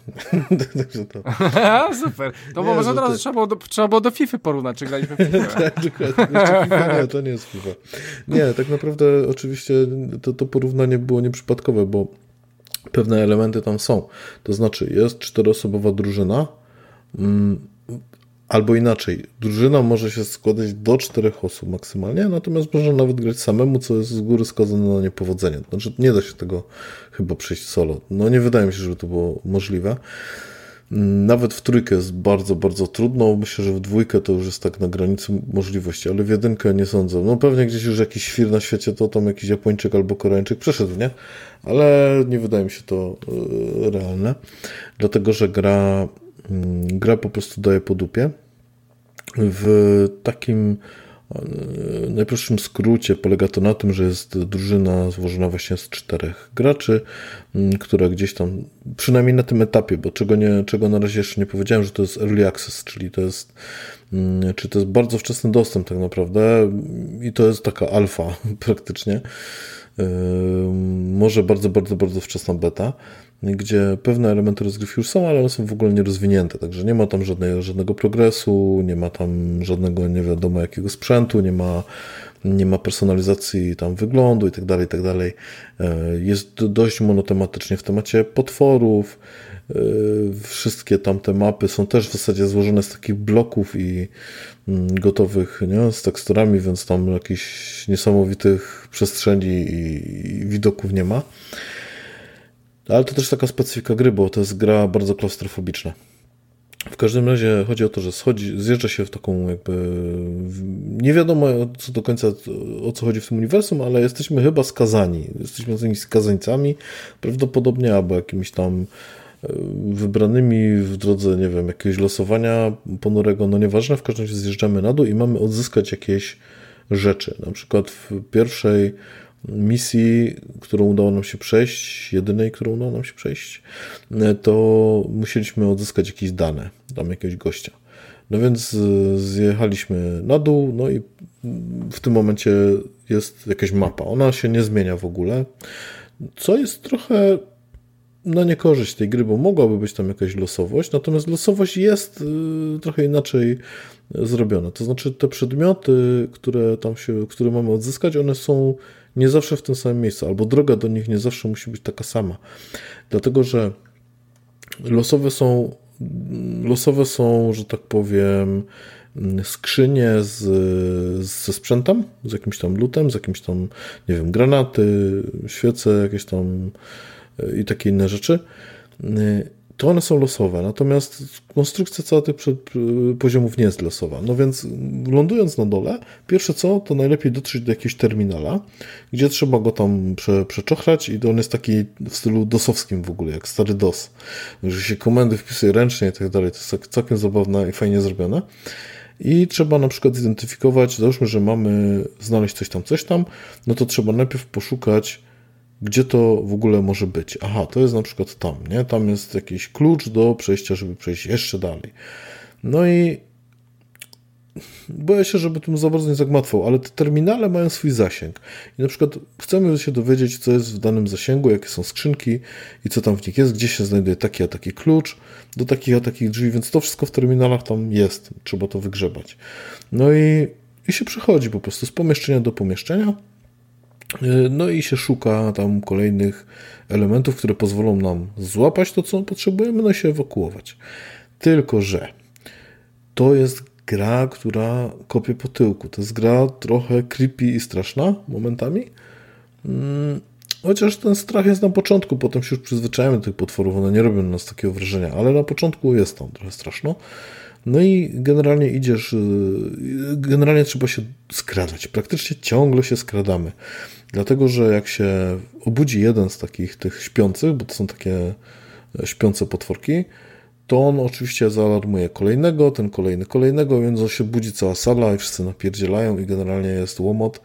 także to... Super. To nie, może od razu trzeba, było do, trzeba było do FIFA porównać, czy graliśmy w FIFA. tak, FIFA, nie, to nie jest FIFA. Nie, tak naprawdę oczywiście to, to porównanie było nieprzypadkowe, bo pewne elementy tam są. To znaczy jest czteroosobowa drużyna, mm, Albo inaczej, drużyna może się składać do czterech osób maksymalnie, natomiast można nawet grać samemu, co jest z góry skazane na niepowodzenie. Znaczy, nie da się tego chyba przejść solo. No nie wydaje mi się, żeby to było możliwe. Nawet w trójkę jest bardzo, bardzo trudno. Myślę, że w dwójkę to już jest tak na granicy możliwości, ale w jedynkę nie sądzę. No pewnie gdzieś już jakiś świr na świecie to tam jakiś Japończyk albo Koreańczyk przeszedł, nie? Ale nie wydaje mi się to e, realne, dlatego że gra gra po prostu daje po dupie. W takim e, najprostszym skrócie polega to na tym, że jest drużyna złożona właśnie z czterech graczy, mm, która gdzieś tam, przynajmniej na tym etapie, bo czego, nie, czego na razie jeszcze nie powiedziałem, że to jest early access, czyli to jest, mm, czy to jest bardzo wczesny dostęp tak naprawdę i to jest taka alfa praktycznie, może bardzo, bardzo, bardzo wczesna beta gdzie pewne elementy rozgrywki już są, ale one są w ogóle nierozwinięte, także nie ma tam żadnej, żadnego progresu, nie ma tam żadnego nie wiadomo jakiego sprzętu, nie ma, nie ma personalizacji tam wyglądu i tak dalej, i tak. E, jest dość monotematycznie w temacie potworów, e, wszystkie tamte mapy są też w zasadzie złożone z takich bloków i mm, gotowych, nie? z teksturami, więc tam jakichś niesamowitych przestrzeni i widoków nie ma. Ale to też taka specyfika gry, bo to jest gra bardzo klaustrofobiczna. W każdym razie chodzi o to, że schodzi, zjeżdża się w taką jakby. Nie wiadomo co do końca o co chodzi w tym uniwersum, ale jesteśmy chyba skazani. Jesteśmy tymi skazańcami, prawdopodobnie albo jakimiś tam e, wybranymi w drodze, nie wiem, jakiegoś losowania ponurego, no nieważne, w każdym razie zjeżdżamy na dół i mamy odzyskać jakieś rzeczy. Na przykład w pierwszej misji, którą udało nam się przejść, jedynej, którą udało nam się przejść, to musieliśmy odzyskać jakieś dane, tam jakiegoś gościa. No więc zjechaliśmy na dół, no i w tym momencie jest jakaś mapa. Ona się nie zmienia w ogóle, co jest trochę na niekorzyść tej gry, bo mogłaby być tam jakaś losowość, natomiast losowość jest y, trochę inaczej zrobiona. To znaczy te przedmioty, które tam się, które mamy odzyskać, one są nie zawsze w tym samym miejscu, albo droga do nich nie zawsze musi być taka sama. Dlatego, że losowe są, losowe są, że tak powiem, skrzynie z, ze sprzętem, z jakimś tam lutem, z jakimś tam, nie wiem, granaty, świece, jakieś tam e, i takie inne rzeczy to one są losowe, natomiast konstrukcja cała tych poziomów nie jest losowa. No więc lądując na dole, pierwsze co, to najlepiej dotrzeć do jakiegoś terminala, gdzie trzeba go tam prze, przeczochrać i on jest taki w stylu dosowskim w ogóle, jak stary DOS. Że się komendy wpisuje ręcznie i tak dalej. To jest tak całkiem zabawne i fajnie zrobione. I trzeba na przykład zidentyfikować, załóżmy, że mamy znaleźć coś tam, coś tam, no to trzeba najpierw poszukać gdzie to w ogóle może być. Aha, to jest na przykład tam, nie? Tam jest jakiś klucz do przejścia, żeby przejść jeszcze dalej. No i boję się, żeby tym za bardzo nie zagmatwał, ale te terminale mają swój zasięg. I na przykład chcemy się dowiedzieć, co jest w danym zasięgu, jakie są skrzynki i co tam w nich jest, gdzie się znajduje taki a taki klucz do takich a takich drzwi, więc to wszystko w terminalach tam jest. Trzeba to wygrzebać. No i, i się przechodzi po prostu z pomieszczenia do pomieszczenia no i się szuka tam kolejnych elementów, które pozwolą nam złapać to, co potrzebujemy, no i się ewakuować. Tylko, że to jest gra, która kopie po tyłku. To jest gra trochę creepy i straszna momentami. Mm, Chociaż ten strach jest na początku, potem się już przyzwyczajamy do tych potworów, one nie robią na nas takiego wrażenia, ale na początku jest tam trochę straszno. No i generalnie idziesz, y, generalnie trzeba się skradać. Praktycznie ciągle się skradamy. Dlatego, że jak się obudzi jeden z takich tych śpiących, bo to są takie e, śpiące potworki, to on oczywiście zaalarmuje kolejnego, ten kolejny kolejnego, więc się budzi cała sala i wszyscy napierdzielają i generalnie jest łomot.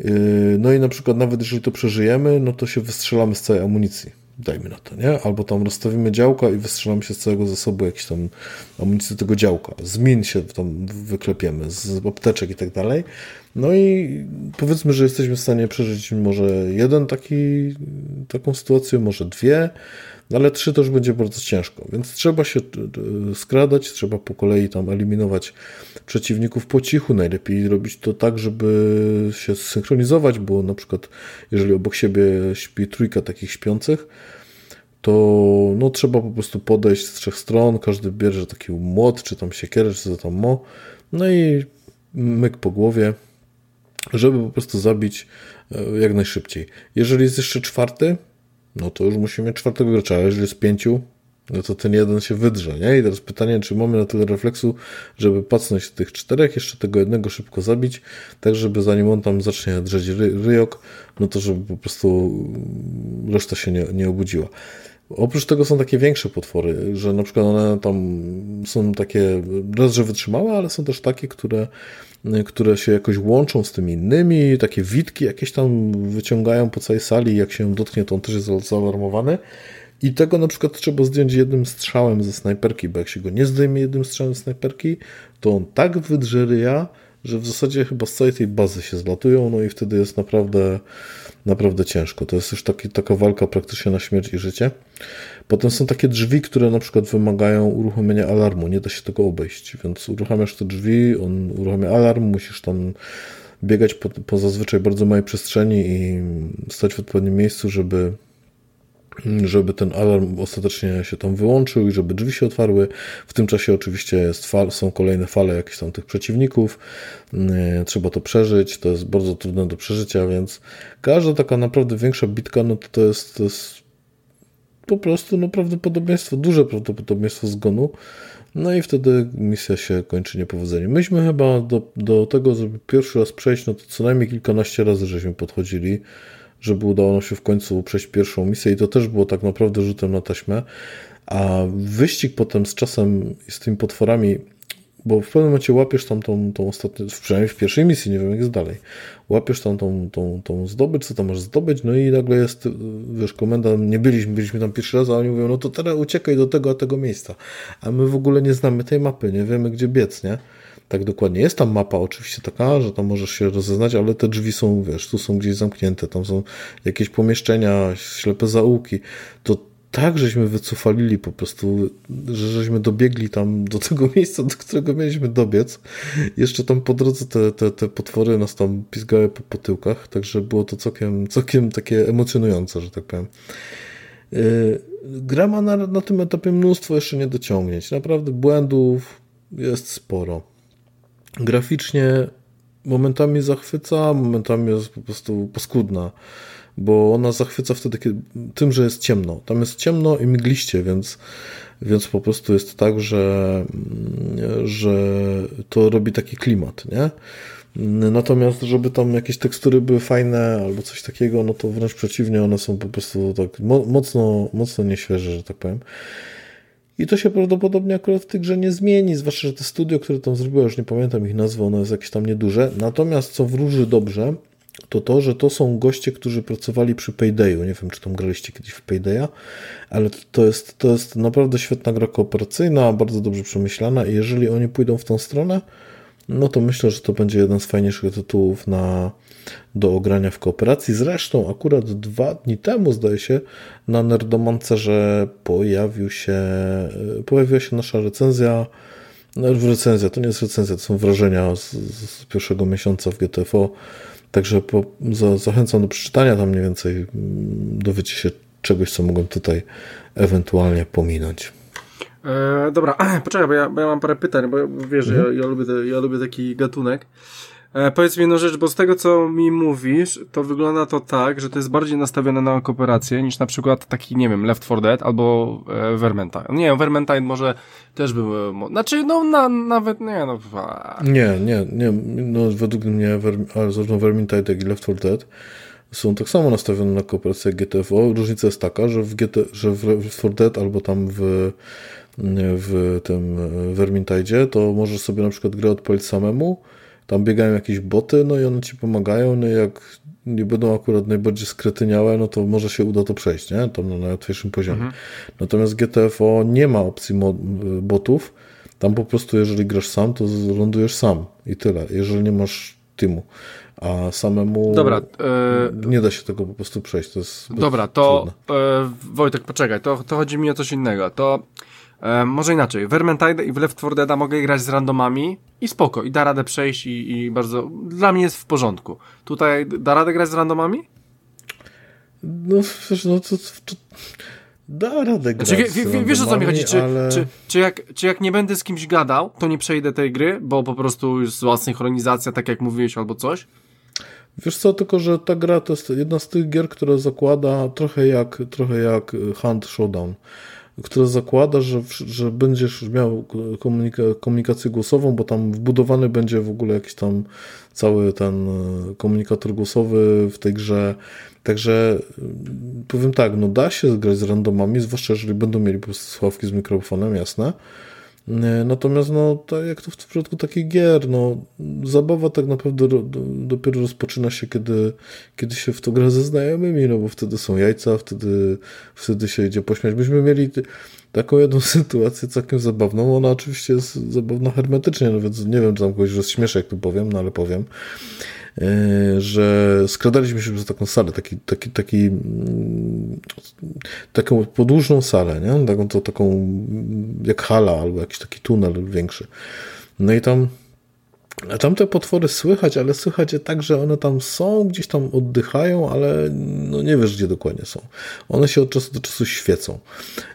Y, no i na przykład nawet jeżeli to przeżyjemy, no to się wystrzelamy z całej amunicji dajmy na to, nie? Albo tam rozstawimy działka i wystrzelamy się z całego zasobu jakiś tam amunicji do tego działka. Z min się tam wyklepiemy, z apteczek i tak dalej. No i powiedzmy, że jesteśmy w stanie przeżyć może jeden taki, taką sytuację, może dwie, ale trzy to już będzie bardzo ciężko, więc trzeba się e, skradać, trzeba po kolei tam eliminować przeciwników po cichu. Najlepiej robić to tak, żeby się synchronizować, bo na przykład jeżeli obok siebie śpi trójka takich śpiących, to no, trzeba po prostu podejść z trzech stron, każdy bierze taki młot, czy tam siekierę, czy co tam mo, no i myk po głowie, żeby po prostu zabić e, jak najszybciej. Jeżeli jest jeszcze czwarty, no to już musimy czwartego gracza, jeżeli jest pięciu, no to ten jeden się wydrze, nie? I teraz pytanie, czy mamy na tyle refleksu, żeby pacnąć tych czterech, jeszcze tego jednego szybko zabić, tak żeby zanim on tam zacznie drzeć ry ryjok, no to żeby po prostu reszta się nie, nie obudziła. Oprócz tego są takie większe potwory, że na przykład one tam są takie raz, że wytrzymałe, ale są też takie, które, które się jakoś łączą z tymi innymi, takie witki jakieś tam wyciągają po całej sali, jak się dotknie, to on też jest zaalarmowany. I tego na przykład trzeba zdjąć jednym strzałem ze snajperki, bo jak się go nie zdejmie jednym strzałem ze snajperki, to on tak wydrze ryja, że w zasadzie chyba z całej tej bazy się zlatują, no i wtedy jest naprawdę, naprawdę ciężko. To jest już taki, taka walka praktycznie na śmierć i życie. Potem są takie drzwi, które na przykład wymagają uruchomienia alarmu, nie da się tego obejść, więc uruchamiasz te drzwi, on uruchamia alarm, musisz tam biegać po, po zazwyczaj bardzo małej przestrzeni i stać w odpowiednim miejscu, żeby żeby ten alarm ostatecznie się tam wyłączył i żeby drzwi się otwarły. W tym czasie oczywiście fal, są kolejne fale jakichś tam tych przeciwników. Mm, trzeba to przeżyć. To jest bardzo trudne do przeżycia, więc każda taka naprawdę większa bitka, no to, to jest, to jest po prostu no, prawdopodobieństwo, duże prawdopodobieństwo zgonu. No i wtedy misja się kończy niepowodzeniem. Myśmy chyba do, do tego, żeby pierwszy raz przejść, no to co najmniej kilkanaście razy żeśmy podchodzili żeby udało nam się w końcu przejść pierwszą misję i to też było tak naprawdę rzutem na taśmę. A wyścig potem z czasem z tymi potworami, bo w pewnym momencie łapiesz tam tą, tą ostatnią, przynajmniej w pierwszej misji, nie wiem jak jest dalej, łapiesz tam tą, tą, tą zdobycz, co tam masz zdobyć, no i nagle jest, wiesz, komenda, nie byliśmy, byliśmy tam pierwszy raz, a oni mówią, no to teraz uciekaj do tego, a tego miejsca. A my w ogóle nie znamy tej mapy, nie wiemy gdzie biec, nie? tak dokładnie. Jest tam mapa oczywiście taka, że tam możesz się rozeznać, ale te drzwi są, wiesz, tu są gdzieś zamknięte, tam są jakieś pomieszczenia, ślepe zaułki. To tak, żeśmy wycofalili po prostu, że żeśmy dobiegli tam do tego miejsca, do którego mieliśmy dobiec. Jeszcze tam po drodze te, te, te potwory nas tam pizgały po, po tyłkach, także było to całkiem, całkiem takie emocjonujące, że tak powiem. Yy, gra ma na, na tym etapie mnóstwo jeszcze niedociągnięć. Naprawdę błędów jest sporo. Graficznie momentami zachwyca, momentami jest po prostu paskudna, bo ona zachwyca wtedy kiedy, tym, że jest ciemno. Tam jest ciemno i mgliście, więc, więc po prostu jest tak, że, że to robi taki klimat, nie? Natomiast, żeby tam jakieś tekstury były fajne albo coś takiego, no to wręcz przeciwnie, one są po prostu tak mocno, mocno nieświeże, że tak powiem. I to się prawdopodobnie akurat w tej grze nie zmieni, zwłaszcza, że te studio, które tam zrobiło, już nie pamiętam ich nazwy, ono jest jakieś tam nieduże. Natomiast co wróży dobrze, to to, że to są goście, którzy pracowali przy Paydayu. Nie wiem, czy tam graliście kiedyś w Paydaya, ale to jest, to jest naprawdę świetna gra kooperacyjna, bardzo dobrze przemyślana i jeżeli oni pójdą w tą stronę, no to myślę, że to będzie jeden z fajniejszych tytułów na, do ogrania w kooperacji. Zresztą akurat dwa dni temu, zdaje się, na Nerdomancerze pojawił się, pojawiła się nasza recenzja, no recenzja, to nie jest recenzja, to są wrażenia z, z pierwszego miesiąca w GTFO, także po, za, zachęcam do przeczytania, tam mniej więcej mm, dowiecie się czegoś, co mogłem tutaj ewentualnie pominąć. E, dobra, poczekaj, bo ja, bo ja mam parę pytań, bo wiesz, mhm. ja, ja, lubię te, ja lubię taki gatunek. E, powiedz mi jedną rzecz, bo z tego co mi mówisz, to wygląda to tak, że to jest bardziej nastawione na kooperację niż na przykład taki, nie wiem, Left 4 Dead albo e, Vermintide. Nie Vermintide może też był, e, znaczy no na, nawet, nie no. A... Nie, nie, nie, no według mnie zarówno Vermintide jak i Left 4 Dead są tak samo nastawione na kooperację jak GTFO. Różnica jest taka, że w, GT, że w Left 4 Dead albo tam w w tym Vermintide, to możesz sobie na przykład grę odpalić samemu, tam biegają jakieś boty, no i one ci pomagają, no i jak nie będą akurat najbardziej skretyniałe, no to może się uda to przejść, nie? Tam na najłatwiejszym poziomie. Mhm. Natomiast GTFO nie ma opcji botów, tam po prostu jeżeli grasz sam, to lądujesz sam i tyle, jeżeli nie masz teamu. A samemu Dobra, yy, nie da się tego po prostu przejść. To jest dobra, to yy, Wojtek, poczekaj, to, to chodzi mi o coś innego. To E, może inaczej, Vermintide i w Left 4 Dead mogę grać z randomami i spoko, i da radę przejść i, i bardzo, dla mnie jest w porządku. Tutaj da radę grać z randomami? No, wiesz, no to, to, da radę grać znaczy, wie, wie, Wiesz o co mi chodzi, czy, ale... czy, czy, jak, czy jak nie będę z kimś gadał, to nie przejdę tej gry, bo po prostu jest zła synchronizacja, tak jak mówiłeś, albo coś? Wiesz co, tylko że ta gra to jest jedna z tych gier, która zakłada trochę jak, trochę jak Hunt Showdown która zakłada, że, że będziesz miał komunika komunikację głosową, bo tam wbudowany będzie w ogóle jakiś tam cały ten e, komunikator głosowy w tej grze. Także mm, powiem tak, no da się grać z randomami, zwłaszcza jeżeli będą mieli po prostu słuchawki z mikrofonem, jasne. Natomiast no, tak jak to w przypadku takich gier, no, zabawa tak naprawdę do, do, dopiero rozpoczyna się, kiedy, kiedy się w to gra ze znajomymi, no bo wtedy są jajca, wtedy, wtedy się idzie pośmiać. Myśmy mieli taką jedną sytuację całkiem zabawną. Ona oczywiście jest zabawna hermetycznie, no więc nie wiem, czy tam kogoś rozśmieszę, jak tu powiem, no ale powiem. E, że skradaliśmy się przez taką salę, taki, taki, taki, mm, taką podłużną salę, nie? Taką, to, taką jak hala albo jakiś taki tunel większy. No i tam a tam te potwory słychać, ale słychać je tak, że one tam są, gdzieś tam oddychają, ale no nie wiesz, gdzie dokładnie są. One się od czasu do czasu świecą.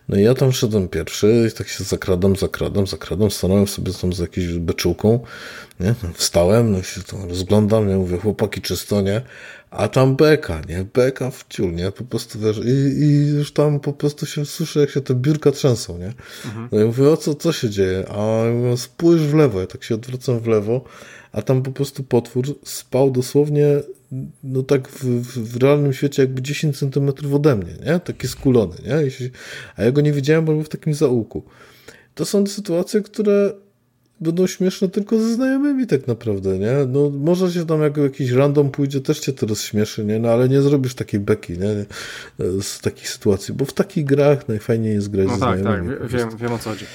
No i ja tam szedłem pierwszy, tak się zakradam, zakradam, zakradam, stanąłem sobie tam z jakąś beczułką, nie? Wstałem, no się tam rozglądam, ja mówię, chłopaki czysto, nie? A tam beka, nie? Beka w ciul, nie? Po prostu wiesz, i, i już tam po prostu się słyszę, jak się te biurka trzęsą, nie? Mhm. No i mówię, o co, co się dzieje? A ja mówię, spójrz w lewo, ja tak się odwracam w lewo, a tam po prostu potwór spał dosłownie, no tak w, w realnym świecie jakby 10 centymetrów ode mnie, nie? Taki skulony, nie? A ja go nie widziałem, bo był w takim zaułku. To są sytuacje, które będą śmieszne tylko ze znajomymi tak naprawdę, nie? No może się tam jak jakiś random pójdzie, też cię to rozśmieszy, nie? No ale nie zrobisz takiej beki, nie? Z takich sytuacji, bo w takich grach najfajniej jest grać no ze tak, znajomymi. Tak, tak, wiem, wiem o co chodzi.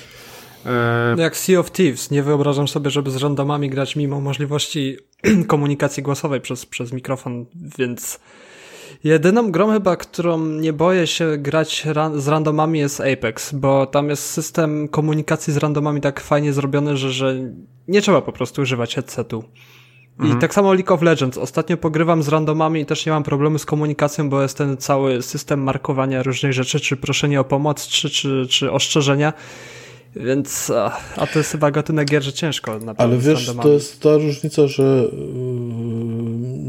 Eee... Jak Sea of Thieves, nie wyobrażam sobie, żeby z randomami grać mimo możliwości komunikacji głosowej przez, przez mikrofon, więc Jedyną grą chyba, którą nie boję się grać z randomami jest Apex, bo tam jest system komunikacji z randomami tak fajnie zrobiony, że, że nie trzeba po prostu używać headsetu. Mhm. I tak samo League of Legends. Ostatnio pogrywam z randomami i też nie mam problemu z komunikacją, bo jest ten cały system markowania różnych rzeczy, czy proszenie o pomoc, czy, czy, czy ostrzeżenia. Więc, a, a to jest chyba gatunek gier, że ciężko Ale wiesz, to jest ta różnica, że, yy,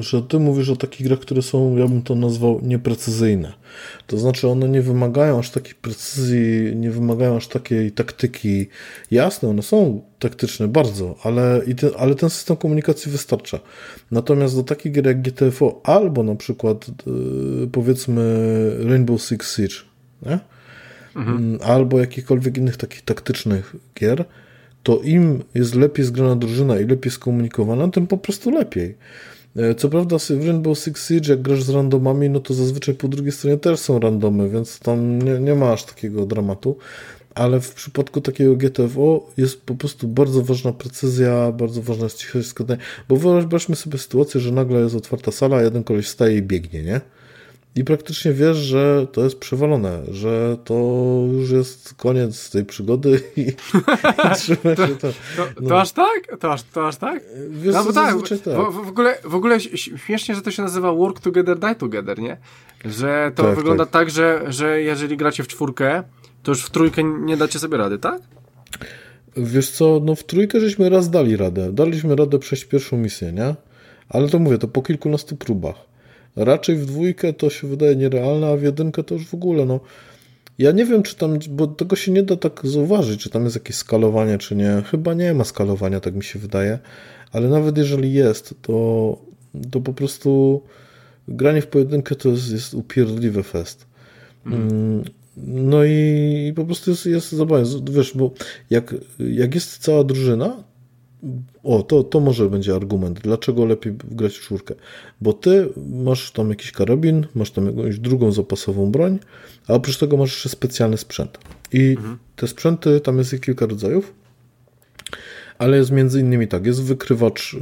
że ty mówisz o takich grach, które są, ja bym to nazwał, nieprecyzyjne. To znaczy one nie wymagają aż takiej precyzji, nie wymagają aż takiej taktyki. Jasne, one są taktyczne bardzo, ale, i te, ale ten system komunikacji wystarcza. Natomiast do takich gier jak GTFO albo na przykład yy, powiedzmy Rainbow Six Siege, nie? mhm. Mm, albo jakichkolwiek innych takich taktycznych gier, to im jest lepiej zgrana drużyna i lepiej skomunikowana, tym po prostu lepiej. E, co prawda w Rainbow Six Siege jak grasz z randomami, no to zazwyczaj po drugiej stronie też są randomy, więc tam nie, nie ma aż takiego dramatu, ale w przypadku takiego GTFO jest po prostu bardzo ważna precyzja, bardzo ważna jest cichość składania, bo wyobraźmy sobie sytuację, że nagle jest otwarta sala, jeden koleś staje i biegnie, nie? I praktycznie wiesz, że to jest przewalone, że to już jest koniec tej przygody i, i trzyma się to. To, no. to aż tak? To aż, to aż tak? Wiesz, no bo tak, tak. W, w, ogóle, w ogóle śmiesznie, że to się nazywa work together, die together, nie? Że to tak, wygląda tak. tak, że, że jeżeli gracie w czwórkę, to już w trójkę nie dacie sobie rady, tak? Wiesz co, no w trójkę żeśmy raz dali radę. Daliśmy radę przejść pierwszą misję, nie? Ale to mówię, to po kilkunastu próbach. Raczej w dwójkę to się wydaje nierealne, a w jedynkę to już w ogóle, no. Ja nie wiem, czy tam, bo tego się nie da tak zauważyć, czy tam jest jakieś skalowanie, czy nie. Chyba nie ma skalowania, tak mi się wydaje. Ale nawet jeżeli jest, to, to po prostu granie w pojedynkę to jest, jest upierdliwy fest. Mm. No i, i po prostu jest, jest zabawne. Wiesz, bo jak, jak jest cała drużyna, o, to, to może będzie argument, dlaczego lepiej grać w czwórkę. Bo ty masz tam jakiś karabin, masz tam jakąś drugą zapasową broń, a oprócz tego masz jeszcze specjalny sprzęt. I mhm. te sprzęty, tam jest ich kilka rodzajów, ale jest między innymi tak, jest wykrywacz, e,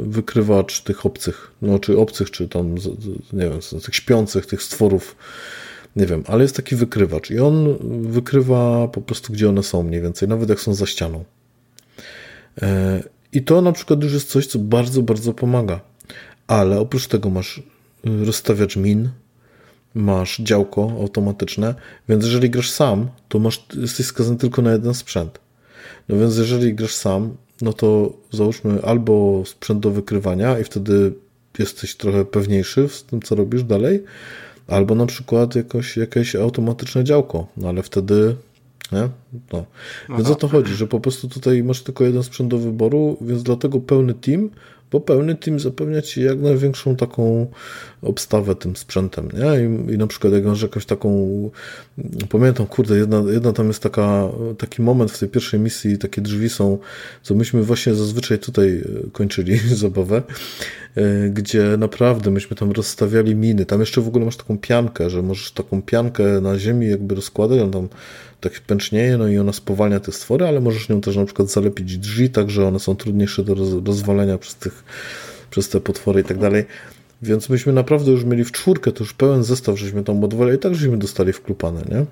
wykrywacz tych obcych, no czy obcych, czy tam, nie wiem, tych śpiących, tych stworów, nie wiem, ale jest taki wykrywacz i on wykrywa po prostu, gdzie one są mniej więcej, nawet jak są za ścianą. E, I to na przykład już jest coś, co bardzo, bardzo pomaga. Ale oprócz tego masz y, rozstawiacz min, masz działko automatyczne, więc jeżeli grasz sam, to masz, jesteś skazany tylko na jeden sprzęt. No więc jeżeli grasz sam, no to załóżmy albo sprzęt do wykrywania i wtedy jesteś trochę pewniejszy w tym, co robisz dalej, albo na przykład jakoś, jakieś automatyczne działko, no ale wtedy nie? No. Więc o to chodzi, że po prostu tutaj masz tylko jeden sprzęt do wyboru, więc dlatego pełny team, bo pełny team zapewnia ci jak największą taką obstawę tym sprzętem, nie? I, i na przykład jak masz jakąś taką, pamiętam, kurde, jedna, jedna tam jest taka, taki moment w tej pierwszej misji, takie drzwi są, co myśmy właśnie zazwyczaj tutaj e, kończyli zabawę, e, gdzie naprawdę myśmy tam rozstawiali miny, tam jeszcze w ogóle masz taką piankę, że możesz taką piankę na ziemi jakby rozkładać, on tam tak pęcznieje, no i ona spowalnia te stwory, ale możesz nią też na przykład zalepić drzwi, tak że one są trudniejsze do rozwalenia przez, tych, przez te potwory i tak dalej. Więc myśmy naprawdę już mieli w czwórkę, to już pełen zestaw, żeśmy tam odwalili i tak żeśmy dostali wklupane, nie?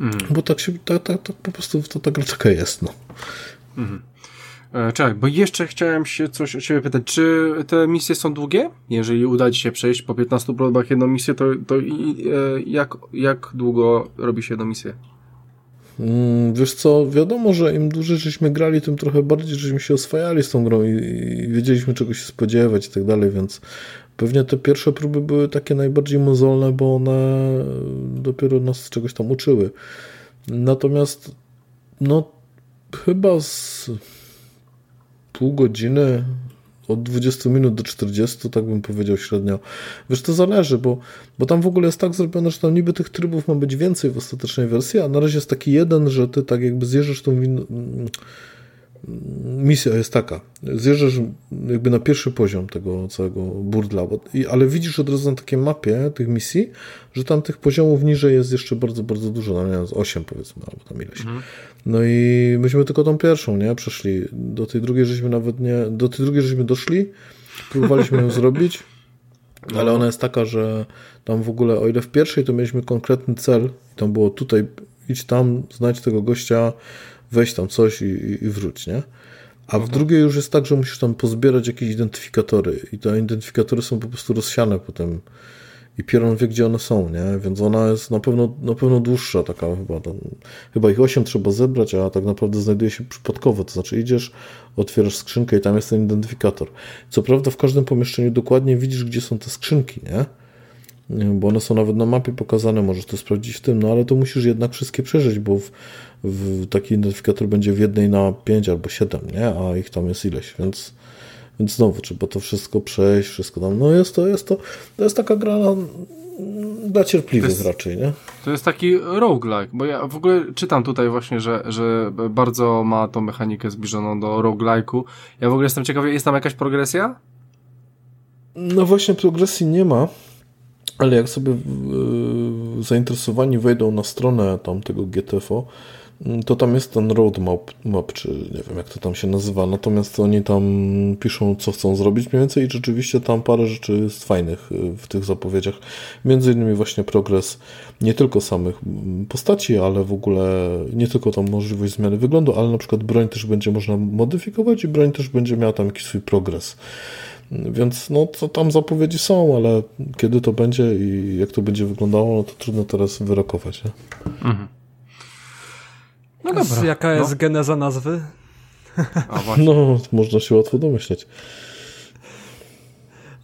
Mm. Bo tak się, tak, tak, tak po prostu to ta gra taka jest, no. Mm. E, czekaj, bo jeszcze chciałem się coś o Ciebie pytać. Czy te misje są długie? Jeżeli uda Ci się przejść po 15 próbach jedną misję, to, to i, e, jak, jak długo robi się jedną misję? Mm, wiesz co, wiadomo, że im dłużej żeśmy grali, tym trochę bardziej żeśmy się oswajali z tą grą i, i wiedzieliśmy czego się spodziewać i tak dalej, więc pewnie te pierwsze próby były takie najbardziej mozolne, bo one dopiero nas czegoś tam uczyły. Natomiast no chyba z pół godziny od 20 minut do 40, tak bym powiedział średnio. Wiesz, to zależy, bo, bo tam w ogóle jest tak zrobione, że tam niby tych trybów ma być więcej w ostatecznej wersji, a na razie jest taki jeden, że ty tak jakby zjeżdżasz tą win misja jest taka. Zjeżdżasz jakby na pierwszy poziom tego całego burdla, ale widzisz od razu na takiej mapie tych misji, że tam tych poziomów niżej jest jeszcze bardzo, bardzo dużo, no nie wiem, 8 powiedzmy, albo tam ileś. Mhm. No i myśmy tylko tą pierwszą, nie, przeszli. Do tej drugiej żeśmy nawet nie, do tej drugiej żeśmy doszli, próbowaliśmy ją zrobić, ale ona jest taka, że tam w ogóle, o ile w pierwszej to mieliśmy konkretny cel, tam było tutaj, idź tam, znajdź tego gościa, weź tam coś i, i wróć, nie? A w drugiej już jest tak, że musisz tam pozbierać jakieś identyfikatory i te identyfikatory są po prostu rozsiane potem i Pieron wie, gdzie one są, nie? Więc ona jest na pewno, na pewno dłuższa taka chyba. Tam, chyba ich osiem trzeba zebrać, a tak naprawdę znajduje się przypadkowo. To znaczy idziesz, otwierasz skrzynkę i tam jest ten identyfikator. Co prawda w każdym pomieszczeniu dokładnie widzisz, gdzie są te skrzynki, nie? Bo one są nawet na mapie pokazane, możesz to sprawdzić w tym, no ale to musisz jednak wszystkie przeżyć, bo w, w taki identyfikator będzie w jednej na 5 albo 7, nie? A ich tam jest ileś, więc, więc znowu trzeba to wszystko przejść, wszystko tam. No jest to, jest to, to jest taka gra dla cierpliwych jest, raczej, nie? To jest taki roguelike, bo ja w ogóle czytam tutaj właśnie, że, że bardzo ma tą mechanikę zbliżoną do roguelike'u. Ja w ogóle jestem ciekawy, jest tam jakaś progresja? No właśnie progresji nie ma. Ale jak sobie zainteresowani wejdą na stronę tam tego GTFO, to tam jest ten roadmap, map, czy nie wiem jak to tam się nazywa, natomiast oni tam piszą co chcą zrobić mniej więcej i rzeczywiście tam parę rzeczy jest fajnych y, w tych zapowiedziach. Między innymi właśnie progres nie tylko samych postaci, ale w ogóle nie tylko tam możliwość zmiany wyglądu, ale na przykład broń też będzie można modyfikować i broń też będzie miała tam jakiś swój progres. Więc no to tam zapowiedzi są, ale kiedy to będzie i jak to będzie wyglądało, no to trudno teraz wyrokować. Nie? Mhm. No dobra. Jaka jest no. geneza nazwy? no, można się łatwo domyśleć.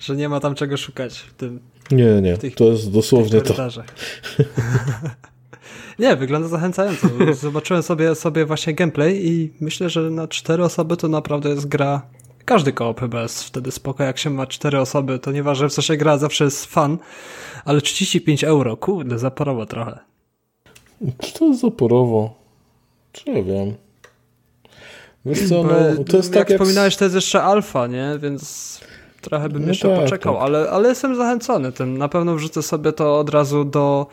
Że nie ma tam czego szukać w tym. Nie, nie, tych, to jest dosłownie to. nie, wygląda zachęcająco. Zobaczyłem sobie, sobie właśnie gameplay i myślę, że na cztery osoby to naprawdę jest gra każdy koop chyba jest wtedy spoko, jak się ma cztery osoby, to nieważne w co się gra, zawsze jest fan, ale 35 euro, kurde, zaporowo trochę. Czy to jest zaporowo? Czy wiem. Wiesz co, no, to jest jak tak jak... wspominałeś, to jest jeszcze alfa, nie? Więc trochę bym no jeszcze tak, poczekał, tak. Ale, ale jestem zachęcony tym. Na pewno wrzucę sobie to od razu do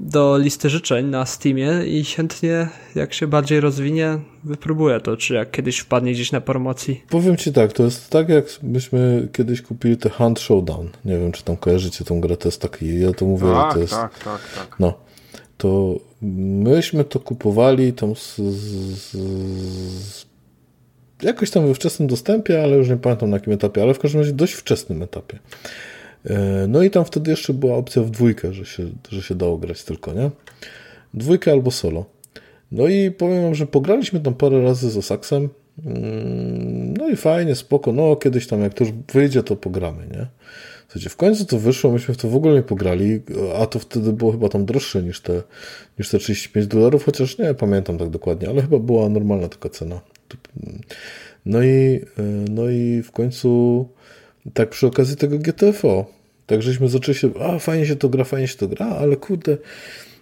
do listy życzeń na Steamie i chętnie, jak się bardziej rozwinie, wypróbuję to, czy jak kiedyś wpadnie gdzieś na promocji. Powiem Ci tak, to jest tak, jak myśmy kiedyś kupili te Hunt Showdown. Nie wiem, czy tam kojarzycie tą grę, to jest taki, ja to mówię, tak, to jest... Tak, tak, tak. No, to myśmy to kupowali tam z, z, z jakoś tam we wczesnym dostępie, ale już nie pamiętam na jakim etapie, ale w każdym razie dość wczesnym etapie. E, no i tam wtedy jeszcze była opcja w dwójkę, że się, że się dało grać tylko, nie? Dwójkę albo solo. No i powiem wam, że pograliśmy tam parę razy z Osaksem. Mm, no i fajnie, spoko. No kiedyś tam jak to już wyjdzie, to pogramy, nie? Słuchajcie, w końcu to wyszło, myśmy w to w ogóle nie pograli, a to wtedy było chyba tam droższe niż te, niż te 35 dolarów, chociaż nie pamiętam tak dokładnie, ale chyba była normalna taka cena. No i, e, no i w końcu tak przy okazji tego GTFO. Tak żeśmy zaczęli się, a fajnie się to gra, fajnie się to gra, ale kurde,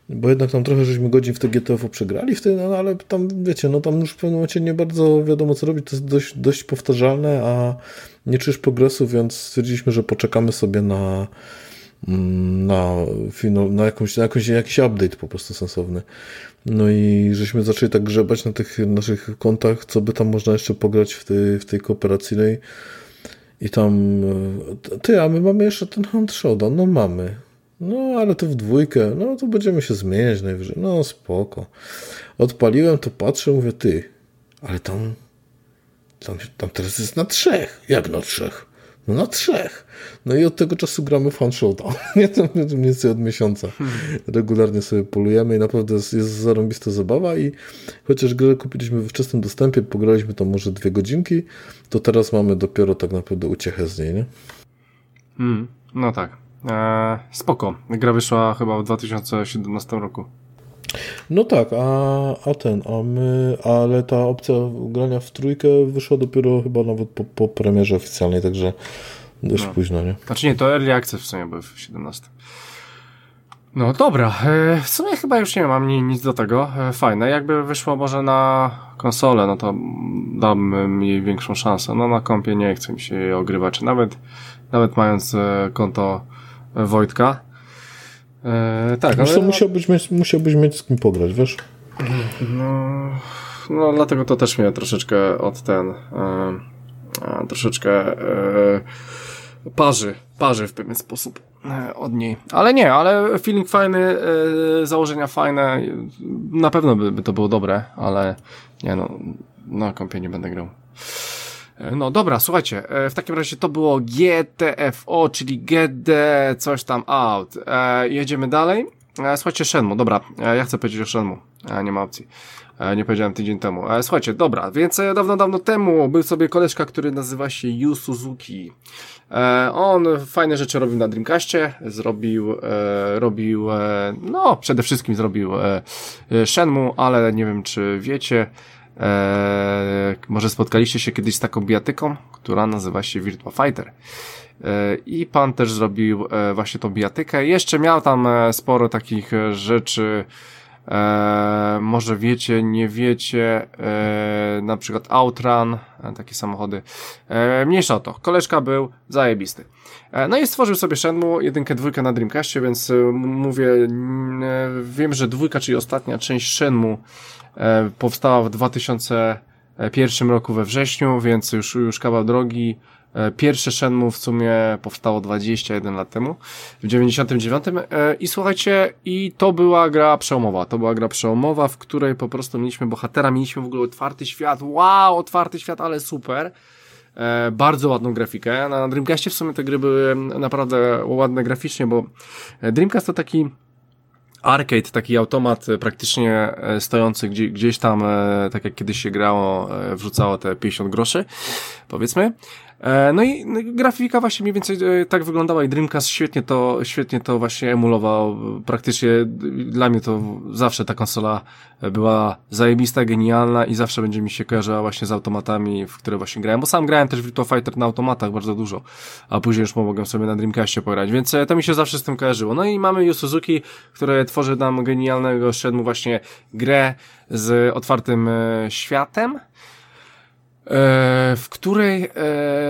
bo jednak tam trochę żeśmy godzin w te GTFO przegrali wtedy, no ale tam wiecie, no tam już w pewnym momencie nie bardzo wiadomo co robić, to jest dość, dość powtarzalne, a nie czujesz progresu, więc stwierdziliśmy, że poczekamy sobie na mm, na, na, jakąś, na jakąś, jakiś update po prostu sensowny. No i żeśmy zaczęli tak grzebać na tych naszych kontach, co by tam można jeszcze pograć w tej, w tej kooperacyjnej i tam, e, ty, a my mamy jeszcze ten Hunt Showdown, no mamy. No, ale to w dwójkę, no to będziemy się zmieniać najwyżej. No, spoko. Odpaliłem, to patrzę, mówię, ty, ale tam, tam, tam teraz jest na trzech. Jak na trzech? No na trzech. No i od tego czasu gramy Fan Showdown. Nie, to mniej więcej od miesiąca. Regularnie sobie polujemy i naprawdę jest, jest zarąbista zabawa i chociaż grę kupiliśmy we wczesnym dostępie, pograliśmy tam może dwie godzinki, to teraz mamy dopiero tak naprawdę uciechę z niej, nie? Mm, no tak. Eee, spoko. Gra wyszła chyba w 2017 roku. No tak, a, a ten, a my, ale ta opcja grania w trójkę wyszła dopiero chyba nawet po, po premierze oficjalnej, także dość no. późno, nie? Znaczy nie, to early access w sumie był w 17. No dobra, e, w sumie chyba już nie mam nic do tego. E, fajne, jakby wyszło może na konsolę, no to dam jej większą szansę. No na kompie nie chcę mi się jej ogrywać, nawet, nawet mając e, konto Wojtka, E, tak, ale... Co, musiałbyś, mieć, musiałbyś mieć z kim pograć, wiesz? No, no dlatego to też mnie troszeczkę od ten... E, troszeczkę e, parzy, parzy w pewien sposób e, od niej. Ale nie, ale feeling fajny, e, założenia fajne, na pewno by, by to było dobre, ale nie no, na kompie nie będę grał. E, no dobra, słuchajcie, e, w takim razie to było GTFO, czyli GD coś tam out. E, jedziemy dalej. Słuchajcie, Shenmue, dobra, ja chcę powiedzieć o Shenmue, nie ma opcji. Nie powiedziałem tydzień temu. Słuchajcie, dobra, więc dawno, dawno temu był sobie koleżka, który nazywa się Yu Suzuki. On fajne rzeczy robił na Dreamcastie, zrobił, robił, no przede wszystkim zrobił Shenmue, ale nie wiem czy wiecie, Eee, może spotkaliście się kiedyś z taką bijatyką, która nazywa się Virtua Fighter. Eee, I pan też zrobił e, właśnie tą bijatykę. Jeszcze miał tam e, sporo takich e, rzeczy, e, może wiecie, nie wiecie, e, na przykład Outrun, e, takie samochody. E, mniejsza o to. Koleżka był zajebisty. E, no i stworzył sobie Shenmue jedynkę, dwójkę na Dreamcastie, więc mówię, wiem, że dwójka, czyli ostatnia część Shenmue E, powstała w 2001 roku we wrześniu, więc już, już kawał drogi. E, pierwsze Shenmue w sumie powstało 21 lat temu, w 99. E, I słuchajcie, i to była gra przełomowa. To była gra przełomowa, w której po prostu mieliśmy bohatera, mieliśmy w ogóle otwarty świat. Wow, otwarty świat, ale super. bardzo ładną grafikę. Na Dreamcastie w sumie te gry były naprawdę ładne graficznie, bo Dreamcast to taki arcade, taki automat praktycznie stojący gdzie, gdzieś tam, tak jak kiedyś się grało, wrzucało te 50 groszy, powiedzmy. E, no i no, grafika właśnie mniej więcej e, tak wyglądała i Dreamcast świetnie to, świetnie to właśnie emulował. Praktycznie dla mnie to zawsze ta konsola była zajebista, genialna i zawsze będzie mi się kojarzyła właśnie z automatami, w które właśnie grałem, bo sam grałem też Virtua Fighter na automatach bardzo dużo, a później już mogłem sobie na Dreamcastie pograć, więc e, to mi się zawsze z tym kojarzyło. No i mamy Yu Suzuki, które tworzy nam genialnego Shenmue właśnie grę z otwartym światem, w której e,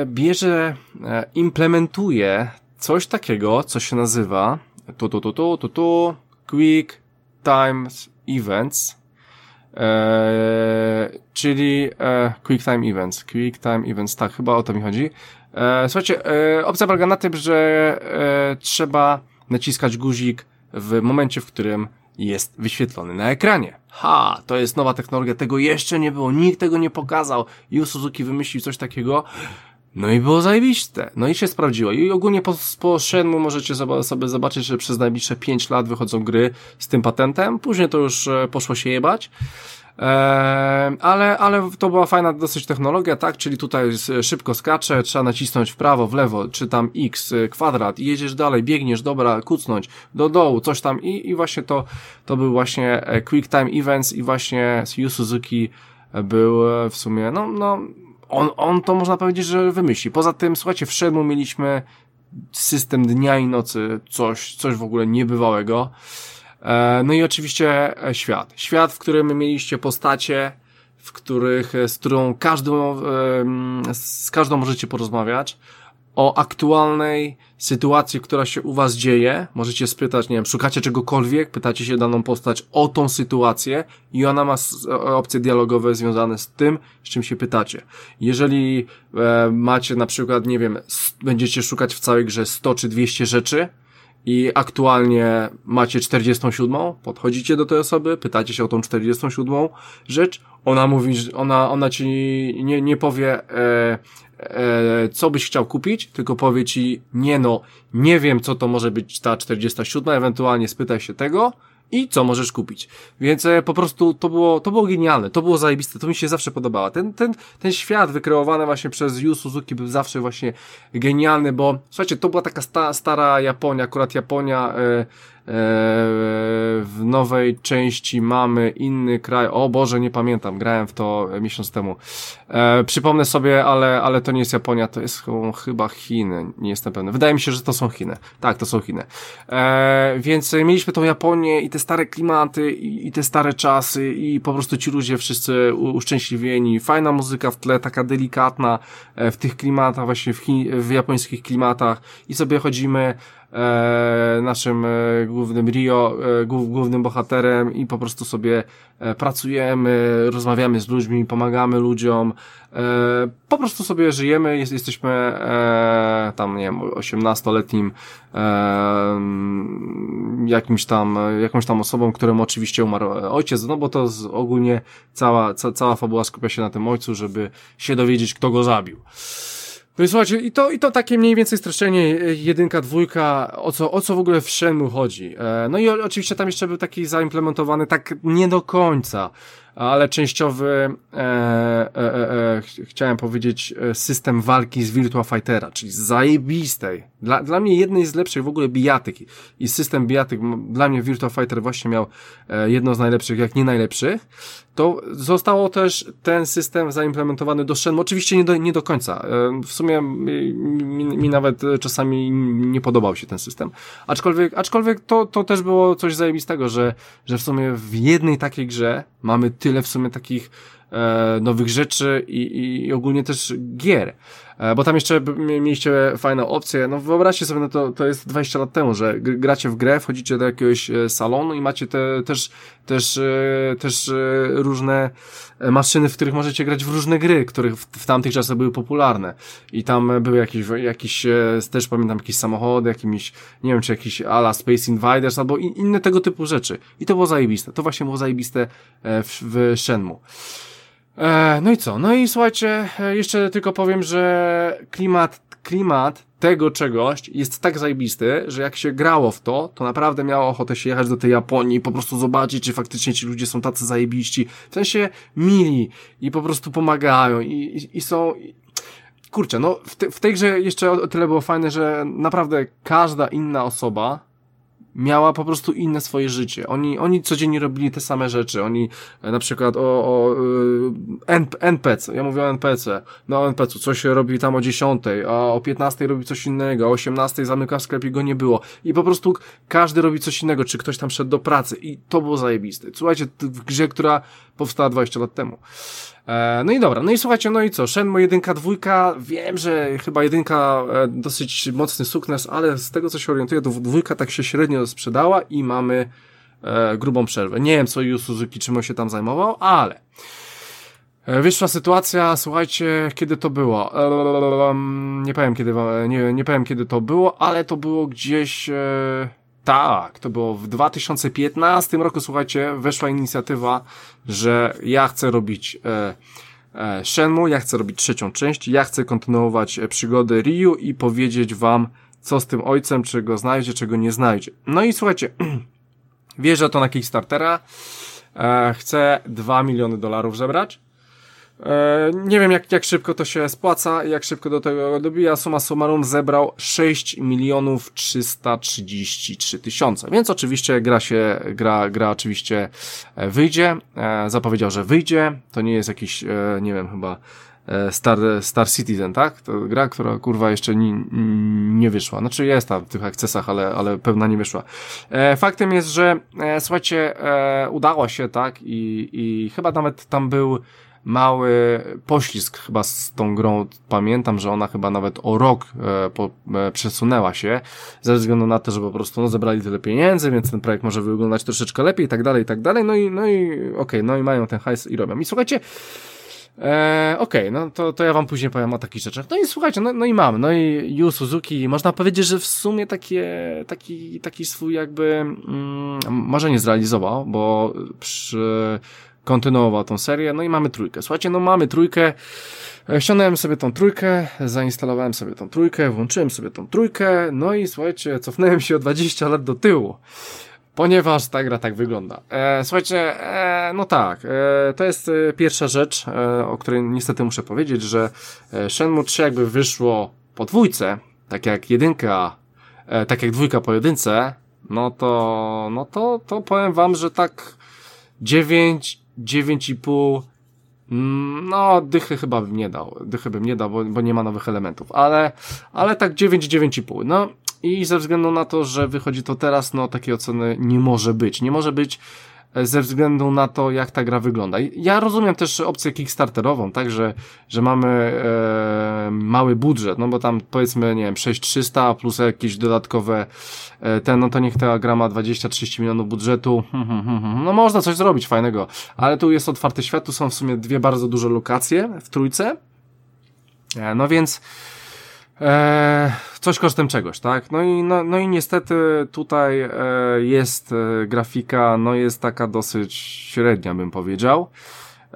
bierze, e, implementuje coś takiego, co się nazywa tu, tu, tu, tu, tu, tu, Quick Times Events, czyli Quick Time Events, Quick Time Events, tak, chyba o to mi chodzi. Słuchajcie, opcja polega na tym, że trzeba naciskać guzik w momencie, w którym jest wyświetlony na ekranie. Ha, to jest nowa technologia, tego jeszcze nie było, nikt tego nie pokazał. Yu Suzuki wymyślił coś takiego. No i było zajebiste. No i się sprawdziło. I ogólnie po, po Shenmue możecie sobie zobaczyć, że przez najbliższe 5 lat wychodzą gry z tym patentem. Później to już e, poszło się jebać. Eee, ale, ale to była fajna dosyć technologia, tak? Czyli tutaj szybko skacze, trzeba nacisnąć w prawo, w lewo, czy tam X, y, kwadrat jedziesz dalej, biegniesz, dobra, kucnąć do dołu, coś tam i, i właśnie to, to był właśnie e, Quick Time Events i właśnie Yu Suzuki był e, w sumie, no, no, on, on to można powiedzieć, że wymyśli. Poza tym, słuchajcie, w Shenmue mieliśmy system dnia i nocy, coś, coś w ogóle niebywałego. E, no i oczywiście e, świat. Świat, w którym mieliście postacie, w których, e, z którą każdą, z każdą możecie porozmawiać o aktualnej sytuacji, która się u was dzieje. Możecie spytać, nie wiem, szukacie czegokolwiek, pytacie się daną postać o tą sytuację i ona ma opcje dialogowe związane z tym, z czym się pytacie. Jeżeli e, macie na przykład, nie wiem, będziecie szukać w całej grze 100 czy 200 rzeczy, i aktualnie macie 47, podchodzicie do tej osoby, pytacie się o tą 47 rzecz, ona mówi, ona, ona ci nie, nie powie, e, e, co byś chciał kupić, tylko powie ci, nie no, nie wiem, co to może być ta 47, ewentualnie spytaj się tego, i co możesz kupić. Więc e, po prostu to było, to było genialne, to było zajebiste, to mi się zawsze podobało. Ten, ten, ten świat wykreowany właśnie przez Yu Suzuki był zawsze właśnie genialny, bo słuchajcie, to była taka sta, stara Japonia, akurat Japonia, E, w nowej części mamy inny kraj. O Boże, nie pamiętam, grałem w to miesiąc temu. E, przypomnę sobie, ale, ale to nie jest Japonia, to jest chyba Chiny, nie jestem pewny. Wydaje mi się, że to są Chiny. Tak, to są Chiny. E, więc mieliśmy tą Japonię i te stare klimaty i, te stare czasy i po prostu ci ludzie wszyscy uszczęśliwieni. Fajna muzyka w tle, taka delikatna e, w tych klimatach, właśnie w, w japońskich klimatach i sobie chodzimy e, naszym e, głównym Rio, e, głównym bohaterem i po prostu sobie e, pracujemy, rozmawiamy z ludźmi, pomagamy ludziom, e, po prostu sobie żyjemy, jest, jesteśmy e, tam, nie wiem, 18-letnim e, jakimś tam, jakąś tam osobą, któremu oczywiście umarł ojciec, no bo to ogólnie cała, ca, cała fabuła skupia się na tym ojcu, żeby się dowiedzieć, kto go zabił. No i słuchajcie, i to, i to takie mniej więcej streszczenie, e, jedynka, dwójka, o co, o co w ogóle w Shenmue chodzi. E, no i oczywiście tam jeszcze był taki zaimplementowany, tak nie do końca, ale częściowy, e, e, e, e chciałem powiedzieć, e, system walki z Virtua Fightera, czyli zajebistej. Dla, dla mnie jednej z lepszych w ogóle bijatyk i system bijatyk, dla mnie Virtua Fighter właśnie miał e, jedno z najlepszych, jak nie najlepszych, to zostało też ten system zaimplementowany do Shenmue, oczywiście nie do, nie do końca. W sumie mi, mi nawet czasami nie podobał się ten system, aczkolwiek, aczkolwiek to, to też było coś zajebistego, że, że w sumie w jednej takiej grze mamy tyle w sumie takich e, nowych rzeczy i, i ogólnie też gier. E, bo tam jeszcze mieliście fajną opcję, no wyobraźcie sobie, no to, to jest 20 lat temu, że gracie w grę, wchodzicie do jakiegoś e, salonu i macie te, też, też, e, też różne maszyny, w których możecie grać w różne gry, których w, w tamtych czasach były popularne. I tam były jakieś, jakieś też pamiętam jakieś samochody, jakimiś, nie wiem, czy jakieś ala Space Invaders, albo inne tego typu rzeczy. I to było zajebiste. To właśnie było zajebiste w, w Shenmue. E, no i co? No i słuchajcie, e, jeszcze tylko powiem, że klimat, klimat tego czegoś jest tak zajebisty, że jak się grało w to, to naprawdę miało ochotę się jechać do tej Japonii po prostu zobaczyć, czy faktycznie ci ludzie są tacy zajebiści. W sensie mili i po prostu pomagają i, i, i są... Kurczę, no w, te, w tej grze jeszcze o tyle było fajne, że naprawdę każda inna osoba miała po prostu inne swoje życie. Oni, oni codziennie robili te same rzeczy. Oni e, na przykład o, o e, NPC, ja mówię o NPC, no o NPC, coś robi tam o 10, a o 15 robi coś innego, o 18 zamyka w sklepie, go nie było. I po prostu każdy robi coś innego, czy ktoś tam szedł do pracy i to było zajebiste. Słuchajcie, w grze, która powstała 20 lat temu. E, no i dobra, no i słuchajcie, no i co, Shenmue jedynka, dwójka, wiem, że chyba jedynka e, dosyć mocny sukces, ale z tego co się orientuję, to dwójka tak się średnio sprzedała i mamy e, grubą przerwę. Nie wiem, co Yu Suzuki czym on się tam zajmował, ale e, wyszła sytuacja, słuchajcie, kiedy to było? E, nie powiem kiedy, nie, nie powiem kiedy to było, ale to było gdzieś tak, to było w 2015 roku, słuchajcie, weszła inicjatywa, że ja chcę robić e, e, Shenmue, ja chcę robić trzecią część, ja chcę kontynuować e, przygody Ryu i powiedzieć wam, co z tym ojcem, czy go znajdzie, czego nie znajdzie. No i słuchajcie, wierzę to na Kickstartera, e, chcę 2 miliony dolarów zebrać, nie wiem, jak, jak szybko to się spłaca, jak szybko do tego dobija. Suma summarum zebrał 6 milionów 333 tysiące. Więc oczywiście gra się, gra, gra oczywiście e, wyjdzie. E, zapowiedział, że wyjdzie. To nie jest jakiś, nie wiem, chyba Star, Star Citizen, tak? To gra, która kurwa jeszcze nie, nie wyszła. Znaczy jest tam w tych akcesach, ale, ale pewna nie wyszła. faktem jest, że słuchajcie, udało się, tak? I, i chyba nawet tam był mały poślizg chyba z tą grą. Pamiętam, że ona chyba nawet o rok e, po, e, przesunęła się, ze względu na to, że po prostu no, zebrali tyle pieniędzy, więc ten projekt może wyglądać troszeczkę lepiej i tak dalej, i tak dalej. No i, no i okej, okay, no i mają ten hajs i robią. I słuchajcie, E, Okej, okay, no to, to ja wam później powiem o takich rzeczach. No i słuchajcie, no, no i mamy, no i Yu Suzuki, można powiedzieć, że w sumie takie, taki, taki swój jakby mm, marzenie zrealizował, bo przy kontynuował tą serię. No i mamy trójkę. Słuchajcie, no mamy trójkę. E, ściągnąłem sobie tą trójkę, zainstalowałem sobie tą trójkę, włączyłem sobie tą trójkę, no i słuchajcie, cofnąłem się o 20 lat do tyłu. Ponieważ ta gra tak wygląda. E, słuchajcie, e, no tak, e, to jest e, pierwsza rzecz, e, o której niestety muszę powiedzieć, że Shenmue 3 jakby wyszło po dwójce, tak jak jedynka, tak jak dwójka po jedynce, no to, no to, to powiem wam, że tak 9, 9,5 mm, no, dychy chyba bym nie dał. Dychy bym nie dał, bo, bo nie ma nowych elementów. Ale, ale tak 9, 9,5. No i ze względu na to, że wychodzi to teraz, no takiej oceny nie może być. Nie może być ze względu na to, jak ta gra wygląda. Ja rozumiem też opcję kickstarterową, tak, że, że mamy e, mały budżet, no bo tam powiedzmy, nie wiem, 6300 plus jakieś dodatkowe e, ten, no to niech ta gra ma 20-30 milionów budżetu, hmm, hmm, hmm, no można coś zrobić fajnego, ale tu jest otwarty świat, tu są w sumie dwie bardzo duże lokacje w trójce, e, no więc E, coś kosztem czegoś, tak? No i, no, no i niestety tutaj e, jest e, grafika, no jest taka dosyć średnia, bym powiedział.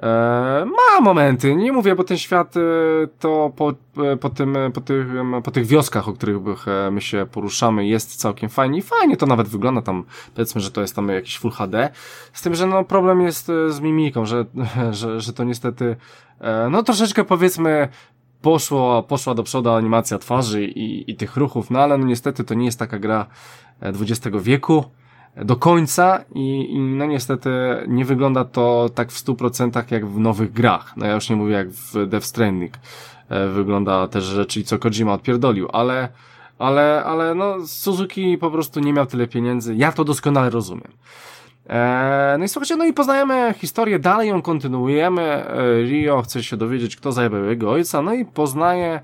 E, ma momenty, nie mówię, bo ten świat e, to po, e, po, tym, po, tych, po tych wioskach, o których my się poruszamy, jest całkiem fajnie fajnie to nawet wygląda tam, powiedzmy, że to jest tam jakiś Full HD, z tym, że no problem jest z mimiką, że, że, że to niestety no troszeczkę powiedzmy poszło, poszła do przodu animacja twarzy i, i tych ruchów, no ale no niestety to nie jest taka gra XX wieku do końca i, i no niestety nie wygląda to tak w 100% jak w nowych grach. No ja już nie mówię jak w Death Stranding e, wygląda też rzeczy i co Kojima odpierdolił, ale ale, ale no Suzuki po prostu nie miał tyle pieniędzy. Ja to doskonale rozumiem. Eee, no i słuchajcie, no i poznajemy historię, dalej ją kontynuujemy. Eee, Rio chce się dowiedzieć, kto zajebał jego ojca, no i poznaje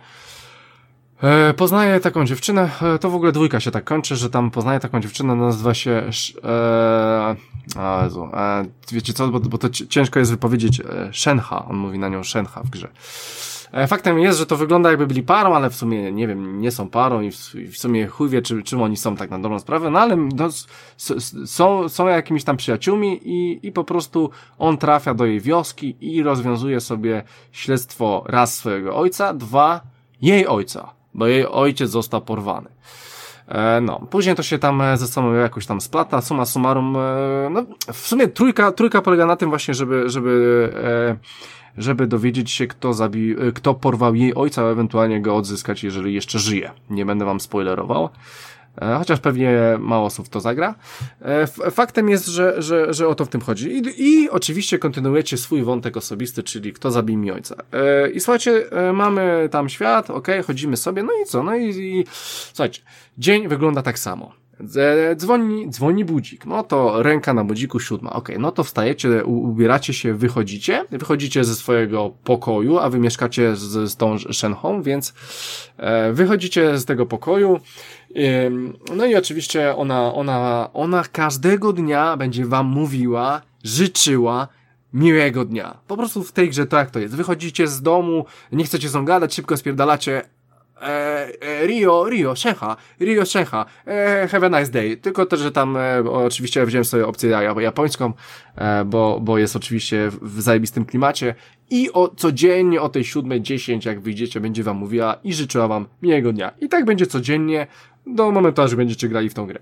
e, poznaje taką dziewczynę, e, to w ogóle dwójka się tak kończy, że tam poznaje taką dziewczynę, nazywa się e, a Jezu, e, wiecie co, bo, bo to ciężko jest wypowiedzieć e, Shenha, on mówi na nią Shenha w grze. E, faktem jest, że to wygląda jakby byli parą, ale w sumie, nie wiem, nie są parą i w, sumie chuj wie, czy, czym oni są tak na dobrą sprawę, no ale no, są, są jakimiś tam przyjaciółmi i, i po prostu on trafia do jej wioski i rozwiązuje sobie śledztwo raz swojego ojca, dwa jej ojca, bo jej ojciec został porwany. E, no, później to się tam ze sobą jakoś tam splata, suma summarum, e, no, w sumie trójka, trójka polega na tym właśnie, żeby, żeby, e, żeby dowiedzieć się, kto zabił, kto porwał jej ojca, ewentualnie go odzyskać, jeżeli jeszcze żyje. Nie będę wam spoilerował. Chociaż pewnie mało osób to zagra. Faktem jest, że, że, że o to w tym chodzi. I, I oczywiście kontynuujecie swój wątek osobisty, czyli kto zabił mi ojca. I słuchajcie, mamy tam świat, ok, chodzimy sobie, no i co? No i, i słuchajcie, Dzień wygląda tak samo. Dzwoni, dzwoni budzik. No to ręka na budziku siódma. Okej, okay, no to wstajecie, ubieracie się, wychodzicie. Wychodzicie ze swojego pokoju, a wy mieszkacie z, z tą Shenhong, więc e, wychodzicie z tego pokoju. E, no i oczywiście ona, ona, ona każdego dnia będzie wam mówiła, życzyła, miłego dnia. Po prostu w tej grze to jak to jest. Wychodzicie z domu, nie chcecie z gadać, szybko spierdalacie, E, e, Rio, Rio, Szecha, Rio, Szecha, e, have a nice day. Tylko to, że tam e, oczywiście wziąłem sobie opcję japońską, e, bo, bo jest oczywiście w zajebistym klimacie i o, codziennie o tej 7.10, jak wyjdziecie, będzie wam mówiła i życzyła wam miłego dnia. I tak będzie codziennie, do momentu, aż będziecie grali w tą grę.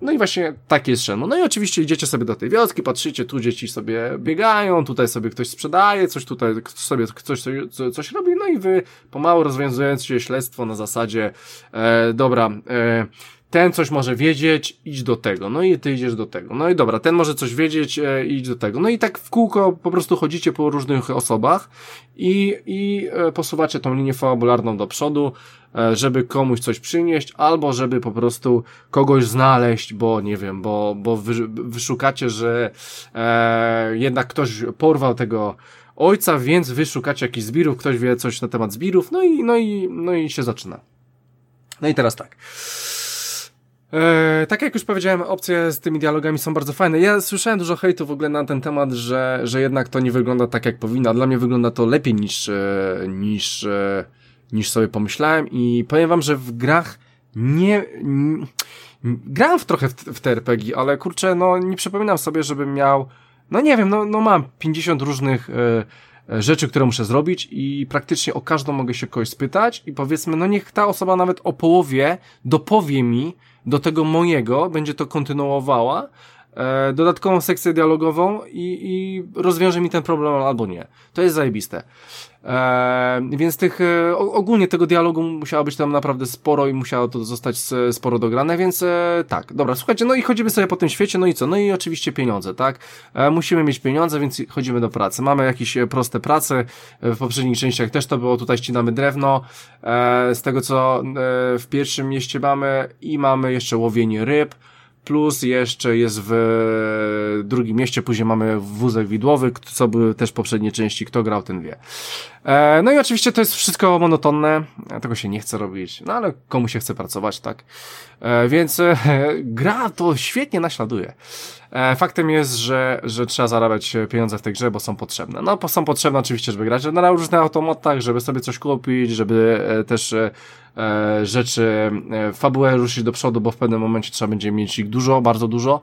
No i właśnie takie jest Shenmue. No i oczywiście idziecie sobie do tej wioski, patrzycie, tu dzieci sobie biegają, tutaj sobie ktoś sprzedaje, coś tutaj sobie ktoś coś, coś robi, no i wy pomału rozwiązując się śledztwo na zasadzie, e, dobra, e, ten coś może wiedzieć, idź do tego, no i ty idziesz do tego, no i dobra, ten może coś wiedzieć, e, idź do tego, no i tak w kółko po prostu chodzicie po różnych osobach i, i e, posuwacie tą linię fabularną do przodu, e, żeby komuś coś przynieść, albo żeby po prostu kogoś znaleźć, bo nie wiem, bo, bo wy, wyszukacie, że e, jednak ktoś porwał tego ojca, więc wyszukacie jakichś zbirów, ktoś wie coś na temat zbirów, no i, no i, no i się zaczyna. No i teraz tak. E, tak jak już powiedziałem, opcje z tymi dialogami są bardzo fajne. Ja słyszałem dużo hejtu w ogóle na ten temat, że, że jednak to nie wygląda tak jak powinno. Dla mnie wygląda to lepiej niż, e, niż, e, niż sobie pomyślałem i powiem wam, że w grach nie, nie grałem w trochę w, w te RPG, ale kurczę, no nie przypominam sobie, żebym miał, no nie wiem, no, no mam 50 różnych e, rzeczy, które muszę zrobić i praktycznie o każdą mogę się kogoś spytać i powiedzmy, no niech ta osoba nawet o połowie dopowie mi, do tego mojego, będzie to kontynuowała, e, dodatkową sekcję dialogową i, i rozwiąże mi ten problem albo nie. To jest zajebiste. E, więc tych, e, ogólnie tego dialogu musiało być tam naprawdę sporo i musiało to zostać sporo dograne, więc e, tak, dobra, słuchajcie, no i chodzimy sobie po tym świecie, no i co? No i oczywiście pieniądze, tak? E, musimy mieć pieniądze, więc chodzimy do pracy. Mamy jakieś proste prace, w poprzednich częściach też to było, tutaj ścinamy drewno, z tego co w pierwszym mieście mamy i mamy jeszcze łowienie ryb, plus jeszcze jest w drugim mieście, później mamy wózek widłowy, co były też poprzednie części, kto grał, ten wie. E, no i oczywiście to jest wszystko monotonne, tego się nie chce robić, no ale komu się chce pracować, tak? E, więc e, gra to świetnie naśladuje. Faktem jest, że, że trzeba zarabiać pieniądze w tej grze, bo są potrzebne. No, są potrzebne oczywiście, żeby grać na różnych automatach, żeby sobie coś kupić, żeby też rzeczy, fabułę ruszyć do przodu, bo w pewnym momencie trzeba będzie mieć ich dużo, bardzo dużo.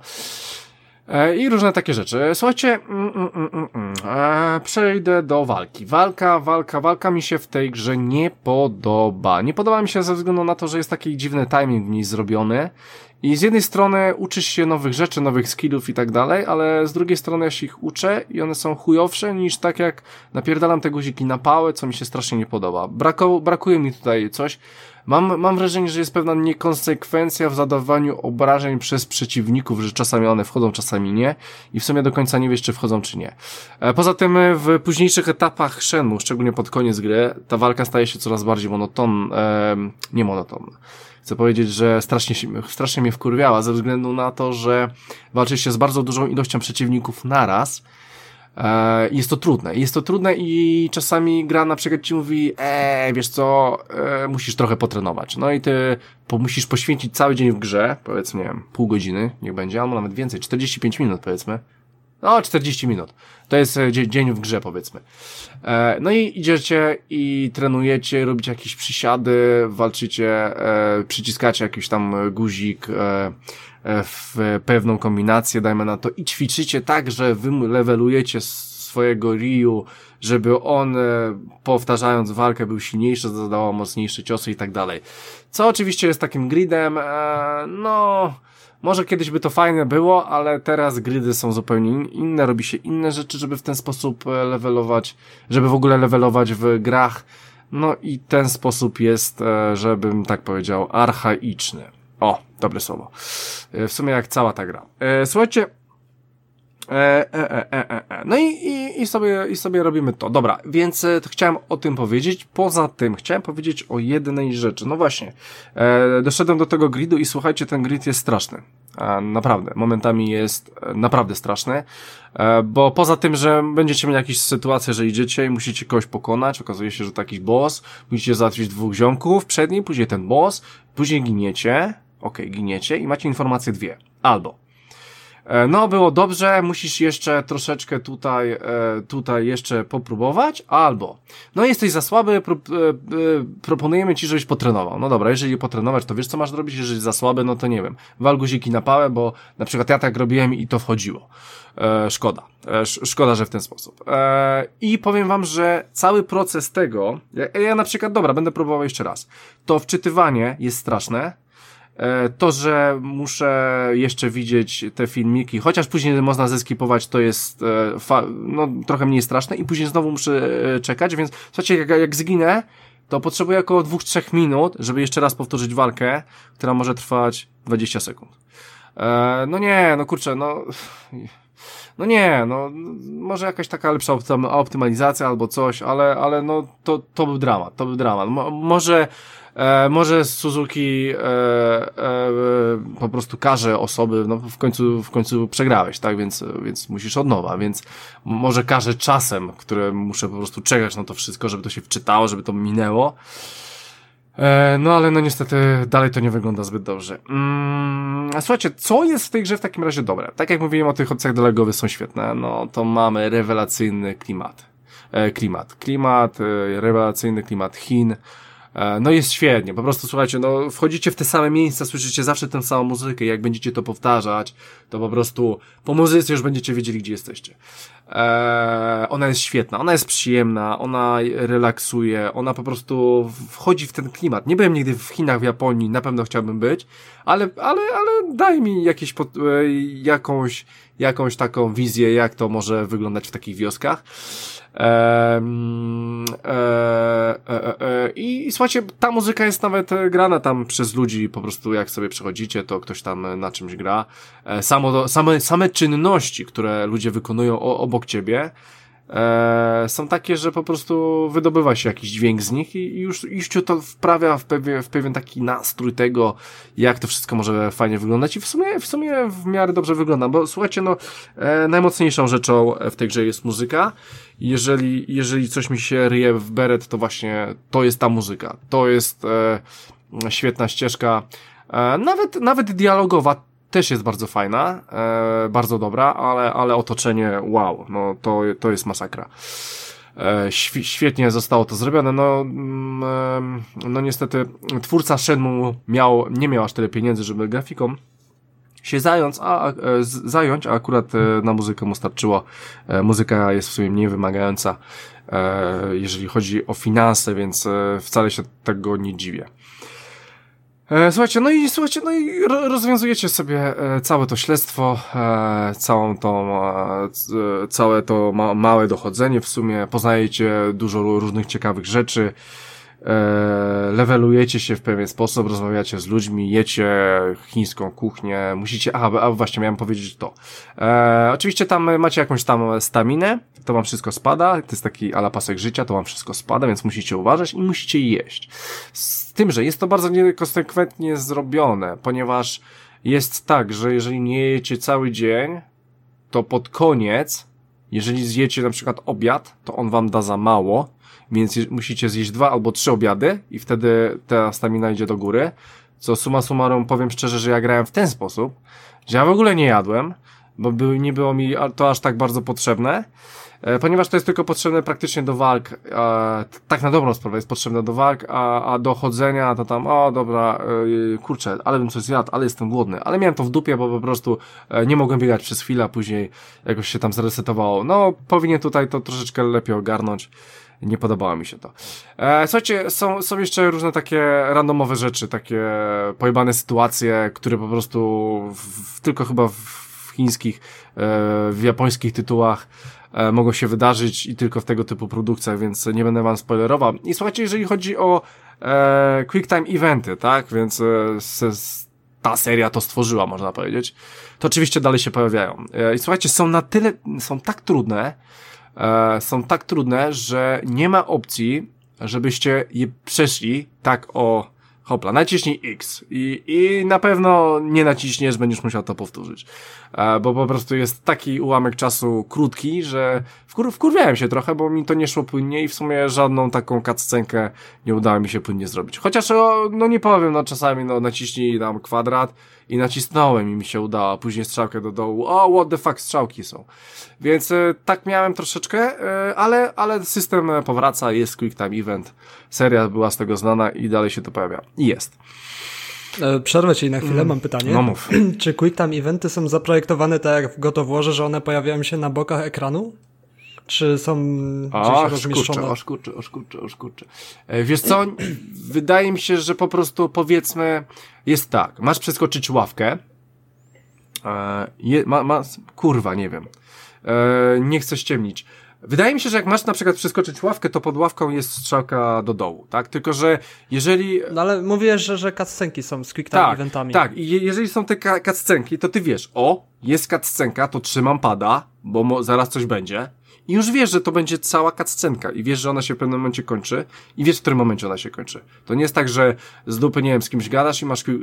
E, I różne takie rzeczy. Słuchajcie, mm, mm, mm, mm, mm. E, przejdę do walki. Walka, walka, walka mi się w tej grze nie podoba. Nie podoba mi się ze względu na to, że jest taki dziwny timing w niej zrobiony. I z jednej strony uczysz się nowych rzeczy, nowych skillów i tak dalej, ale z drugiej strony ja się ich uczę i one są chujowsze niż tak jak napierdalam te guziki na pałę, co mi się strasznie nie podoba. Brako, brakuje mi tutaj coś. Mam, mam wrażenie, że jest pewna niekonsekwencja w zadawaniu obrażeń przez przeciwników, że czasami one wchodzą, czasami nie i w sumie do końca nie wiesz, czy wchodzą, czy nie. E, poza tym e, w późniejszych etapach Shenmue, szczególnie pod koniec gry, ta walka staje się coraz bardziej monotonna, e, nie monotonna. Chcę powiedzieć, że strasznie, strasznie mnie wkurwiała ze względu na to, że walczy się z bardzo dużą ilością przeciwników naraz, E, jest to trudne. Jest to trudne i czasami gra na przykład ci mówi, eee, wiesz co, e, musisz trochę potrenować. No i ty po, musisz poświęcić cały dzień w grze, powiedzmy, nie wiem, pół godziny, niech będzie, albo nawet więcej, 45 minut powiedzmy. No, 40 minut. To jest e, dzień w grze, powiedzmy. E, no i idziecie i trenujecie, robicie jakieś przysiady, walczycie, e, przyciskacie jakiś tam guzik w pewną kombinację, dajmy na to, i ćwiczycie tak, że wy levelujecie swojego Ryu, żeby on powtarzając walkę był silniejszy, zadawał mocniejsze ciosy i tak dalej. Co oczywiście jest takim gridem, no może kiedyś by to fajne było, ale teraz gridy są zupełnie inne, robi się inne rzeczy, żeby w ten sposób e, levelować, żeby w ogóle levelować w grach. No i ten sposób jest, e, żebym tak powiedział, archaiczny. O, dobre słowo. E, w sumie jak cała ta gra. Słuchajcie, E, e, e, e, e. e. No i, i, i, sobie, i sobie robimy to. Dobra, więc e, chciałem o tym powiedzieć. Poza tym chciałem powiedzieć o jednej rzeczy. No właśnie, e, doszedłem do tego gridu i słuchajcie, ten grid jest straszny. E, naprawdę, momentami jest e, naprawdę straszny, e, bo poza tym, że będziecie mieli jakieś sytuacje, że idziecie i musicie kogoś pokonać, okazuje się, że to jakiś boss, musicie załatwić dwóch ziomków przed nim, później ten boss, później giniecie, okej, okay, giniecie i macie informacje dwie. Albo E, no, było dobrze, musisz jeszcze troszeczkę tutaj, e, tutaj jeszcze popróbować, albo, no jesteś za słaby, pro, e, proponujemy ci, żebyś potrenował. No dobra, jeżeli potrenować, to wiesz, co masz robić, jeżeli za słaby, no to nie wiem, wal guziki na pałę, bo na przykład ja tak robiłem i to wchodziło. E, szkoda. E, szkoda, że w ten sposób. E, I powiem wam, że cały proces tego, ja, na przykład, dobra, będę próbował jeszcze raz. To wczytywanie jest straszne, E, to, że muszę jeszcze widzieć te filmiki, chociaż później można zeskipować, to jest e, no, trochę mniej straszne i później znowu muszę e, czekać, więc słuchajcie, jak, jak zginę, to potrzebuję około 2-3 minut, żeby jeszcze raz powtórzyć walkę, która może trwać 20 sekund. no nie, no kurczę, no... No nie, no może jakaś taka lepsza optymalizacja albo coś, ale, ale no to, to był dramat, to był dramat. Mo może E, może Suzuki e, e, po prostu każe osoby, no w końcu, w końcu przegrałeś, tak, więc, więc musisz od nowa, więc może każe czasem, które muszę po prostu czekać na to wszystko, żeby to się wczytało, żeby to minęło. E, no ale no niestety dalej to nie wygląda zbyt dobrze. Mm, a słuchajcie, co jest w tej grze w takim razie dobre? Tak jak mówiłem o tych opcjach dolegowych są świetne, no to mamy rewelacyjny klimat. E, klimat. Klimat, e, rewelacyjny klimat Chin, E, no jest świetnie, po prostu słuchajcie, no wchodzicie w te same miejsca, słyszycie zawsze tę samą muzykę, jak będziecie to powtarzać, to po prostu po muzyce już będziecie wiedzieli, gdzie jesteście. Eee, ona jest świetna, ona jest przyjemna, ona relaksuje, ona po prostu wchodzi w ten klimat. Nie byłem nigdy w Chinach, w Japonii, na pewno chciałbym być, ale, ale, ale daj mi jakieś, e, jakąś, jakąś taką wizję, jak to może wyglądać w takich wioskach. E, e, e, I słuchajcie, ta muzyka jest nawet grana tam przez ludzi, po prostu jak sobie przechodzicie, to ktoś tam na czymś gra. Samo, same, same czynności, które ludzie wykonują obok ciebie, e, są takie, że po prostu wydobywa się jakiś dźwięk z nich i już, już to wprawia w pewien, w pewien taki nastrój tego, jak to wszystko może fajnie wyglądać i w sumie, w sumie w miarę dobrze wygląda, bo słuchajcie, no, e, najmocniejszą rzeczą w tej grze jest muzyka. Jeżeli, jeżeli coś mi się ryje w beret, to właśnie to jest ta muzyka. To jest e, świetna ścieżka, e, nawet, nawet dialogowa, też jest bardzo fajna, e, bardzo dobra, ale, ale otoczenie, wow, no to, to jest masakra. E, świetnie zostało to zrobione, no, mm, no niestety twórca Shenmue miał, nie miał aż tyle pieniędzy, żeby grafiką się zająć, a, e, zająć, a akurat e, na muzykę mu starczyło. E, muzyka jest w sumie mniej wymagająca, jeżeli chodzi o finanse, więc wcale się tego nie dziwię. E, słuchajcie, no i słuchajcie, no i rozwiązujecie sobie e, całe to śledztwo, e, całą tą, całe to małe dochodzenie w sumie, poznajecie dużo różnych ciekawych rzeczy, e, levelujecie się w pewien sposób, rozmawiacie z ludźmi, jecie chińską kuchnię, musicie, a, a właśnie miałem powiedzieć to. E, oczywiście tam macie jakąś tam staminę, to wam wszystko spada, to jest taki ala pasek życia, to wam wszystko spada, więc musicie uważać i musicie jeść. Z tym, że jest to bardzo niekonsekwentnie zrobione, ponieważ jest tak, że jeżeli nie jecie cały dzień, to pod koniec, jeżeli zjecie na przykład obiad, to on wam da za mało, więc musicie zjeść dwa albo trzy obiady i wtedy ta stamina idzie do góry. Co suma summarum powiem szczerze, że ja grałem w ten sposób, że ja w ogóle nie jadłem, bo by, nie było mi to aż tak bardzo potrzebne. E, ponieważ to jest tylko potrzebne praktycznie do walk, tak na dobrą sprawę jest potrzebne do walk, a, a do chodzenia to tam, o dobra, e, kurczę, ale bym coś zjadł, ale jestem głodny, ale miałem to w dupie, bo po prostu e, nie mogłem biegać przez chwilę, a później jakoś się tam zresetowało. No, powinien tutaj to troszeczkę lepiej ogarnąć. Nie podobało mi się to. E, słuchajcie, są, są jeszcze różne takie randomowe rzeczy, takie pojebane sytuacje, które po prostu w, tylko chyba w chińskich, e, w japońskich tytułach E, mogą się wydarzyć i tylko w tego typu produkcjach, więc nie będę wam spoilerował. I słuchajcie, jeżeli chodzi o e, quick time eventy, tak, więc e, ta seria to stworzyła, można powiedzieć, to oczywiście dalej się pojawiają. E, I słuchajcie, są na tyle, są tak trudne, e, są tak trudne, że nie ma opcji, żebyście je przeszli tak o hopla, naciśnij X i, i na pewno nie naciśniesz, będziesz musiał to powtórzyć. E, bo po prostu jest taki ułamek czasu krótki, że wkur wkurwiałem się trochę, bo mi to nie szło płynnie i w sumie żadną taką cutscenkę nie udało mi się płynnie zrobić. Chociaż, o, no nie powiem, no czasami no naciśnij tam kwadrat i nacisnąłem i mi się udało, później strzałkę do dołu, o what the fuck strzałki są. Więc e, tak miałem troszeczkę, e, ale, ale system powraca, jest quick time event, seria była z tego znana i dalej się to pojawia. I jest. E, przerwę ci na chwilę, mm. mam pytanie. No mów. Czy Quick Time Eventy są zaprojektowane tak jak w Gotoworze, że one pojawiają się na bokach ekranu? Czy są gdzieś rozmieszczone? Oż kurczę, oż kurczę, oż kurczę. E, wiesz co, wydaje mi się, że po prostu powiedzmy jest tak, masz przeskoczyć ławkę, e, je, ma, ma, kurwa, nie wiem, nie chcę ściemnić. Wydaje mi się, że jak masz na przykład przeskoczyć ławkę, to pod ławką jest strzałka do dołu, tak? Tylko, że jeżeli... No ale mówię, że, że cutscenki są z quick time tak, eventami. Tak, i je, jeżeli są te cutscenki, to ty wiesz, o, jest cutscenka, to trzymam pada, bo mo, zaraz coś będzie. I już wiesz, że to będzie cała cutscenka i wiesz, że ona się w pewnym momencie kończy i wiesz, w którym momencie ona się kończy. To nie jest tak, że z dupy, nie wiem, z kimś gadasz i masz e,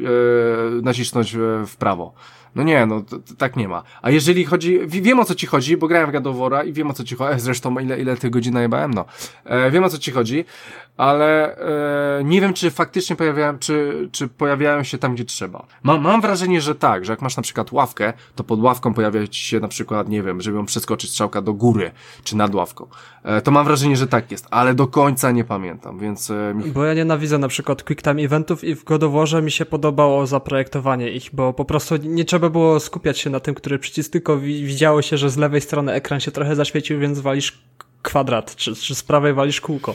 nacisnąć e, w prawo. No nie, no tak nie ma. A jeżeli chodzi, wiem o co ci chodzi, bo grałem w Gadowora i wiem o co ci chodzi, zresztą ile, ile tych godzin najebałem, no. E, wiem o co ci chodzi, ale e, nie wiem, czy faktycznie pojawiają, czy, czy pojawiają się tam, gdzie trzeba. Mam, mam wrażenie, że tak, że jak masz na przykład ławkę, to pod ławką pojawia ci się na przykład, nie wiem, żeby ją przeskoczyć strzałka do góry, czy nad ławką. E, to mam wrażenie, że tak jest, ale do końca nie pamiętam, więc... E, mi... Bo ja nienawidzę na przykład quick time eventów i w Godoworze mi się podobało zaprojektowanie ich, bo po prostu nie trzeba było skupiać się na tym, który przycisk, tylko widziało się, że z lewej strony ekran się trochę zaświecił, więc walisz kwadrat, czy, czy z prawej walisz kółko.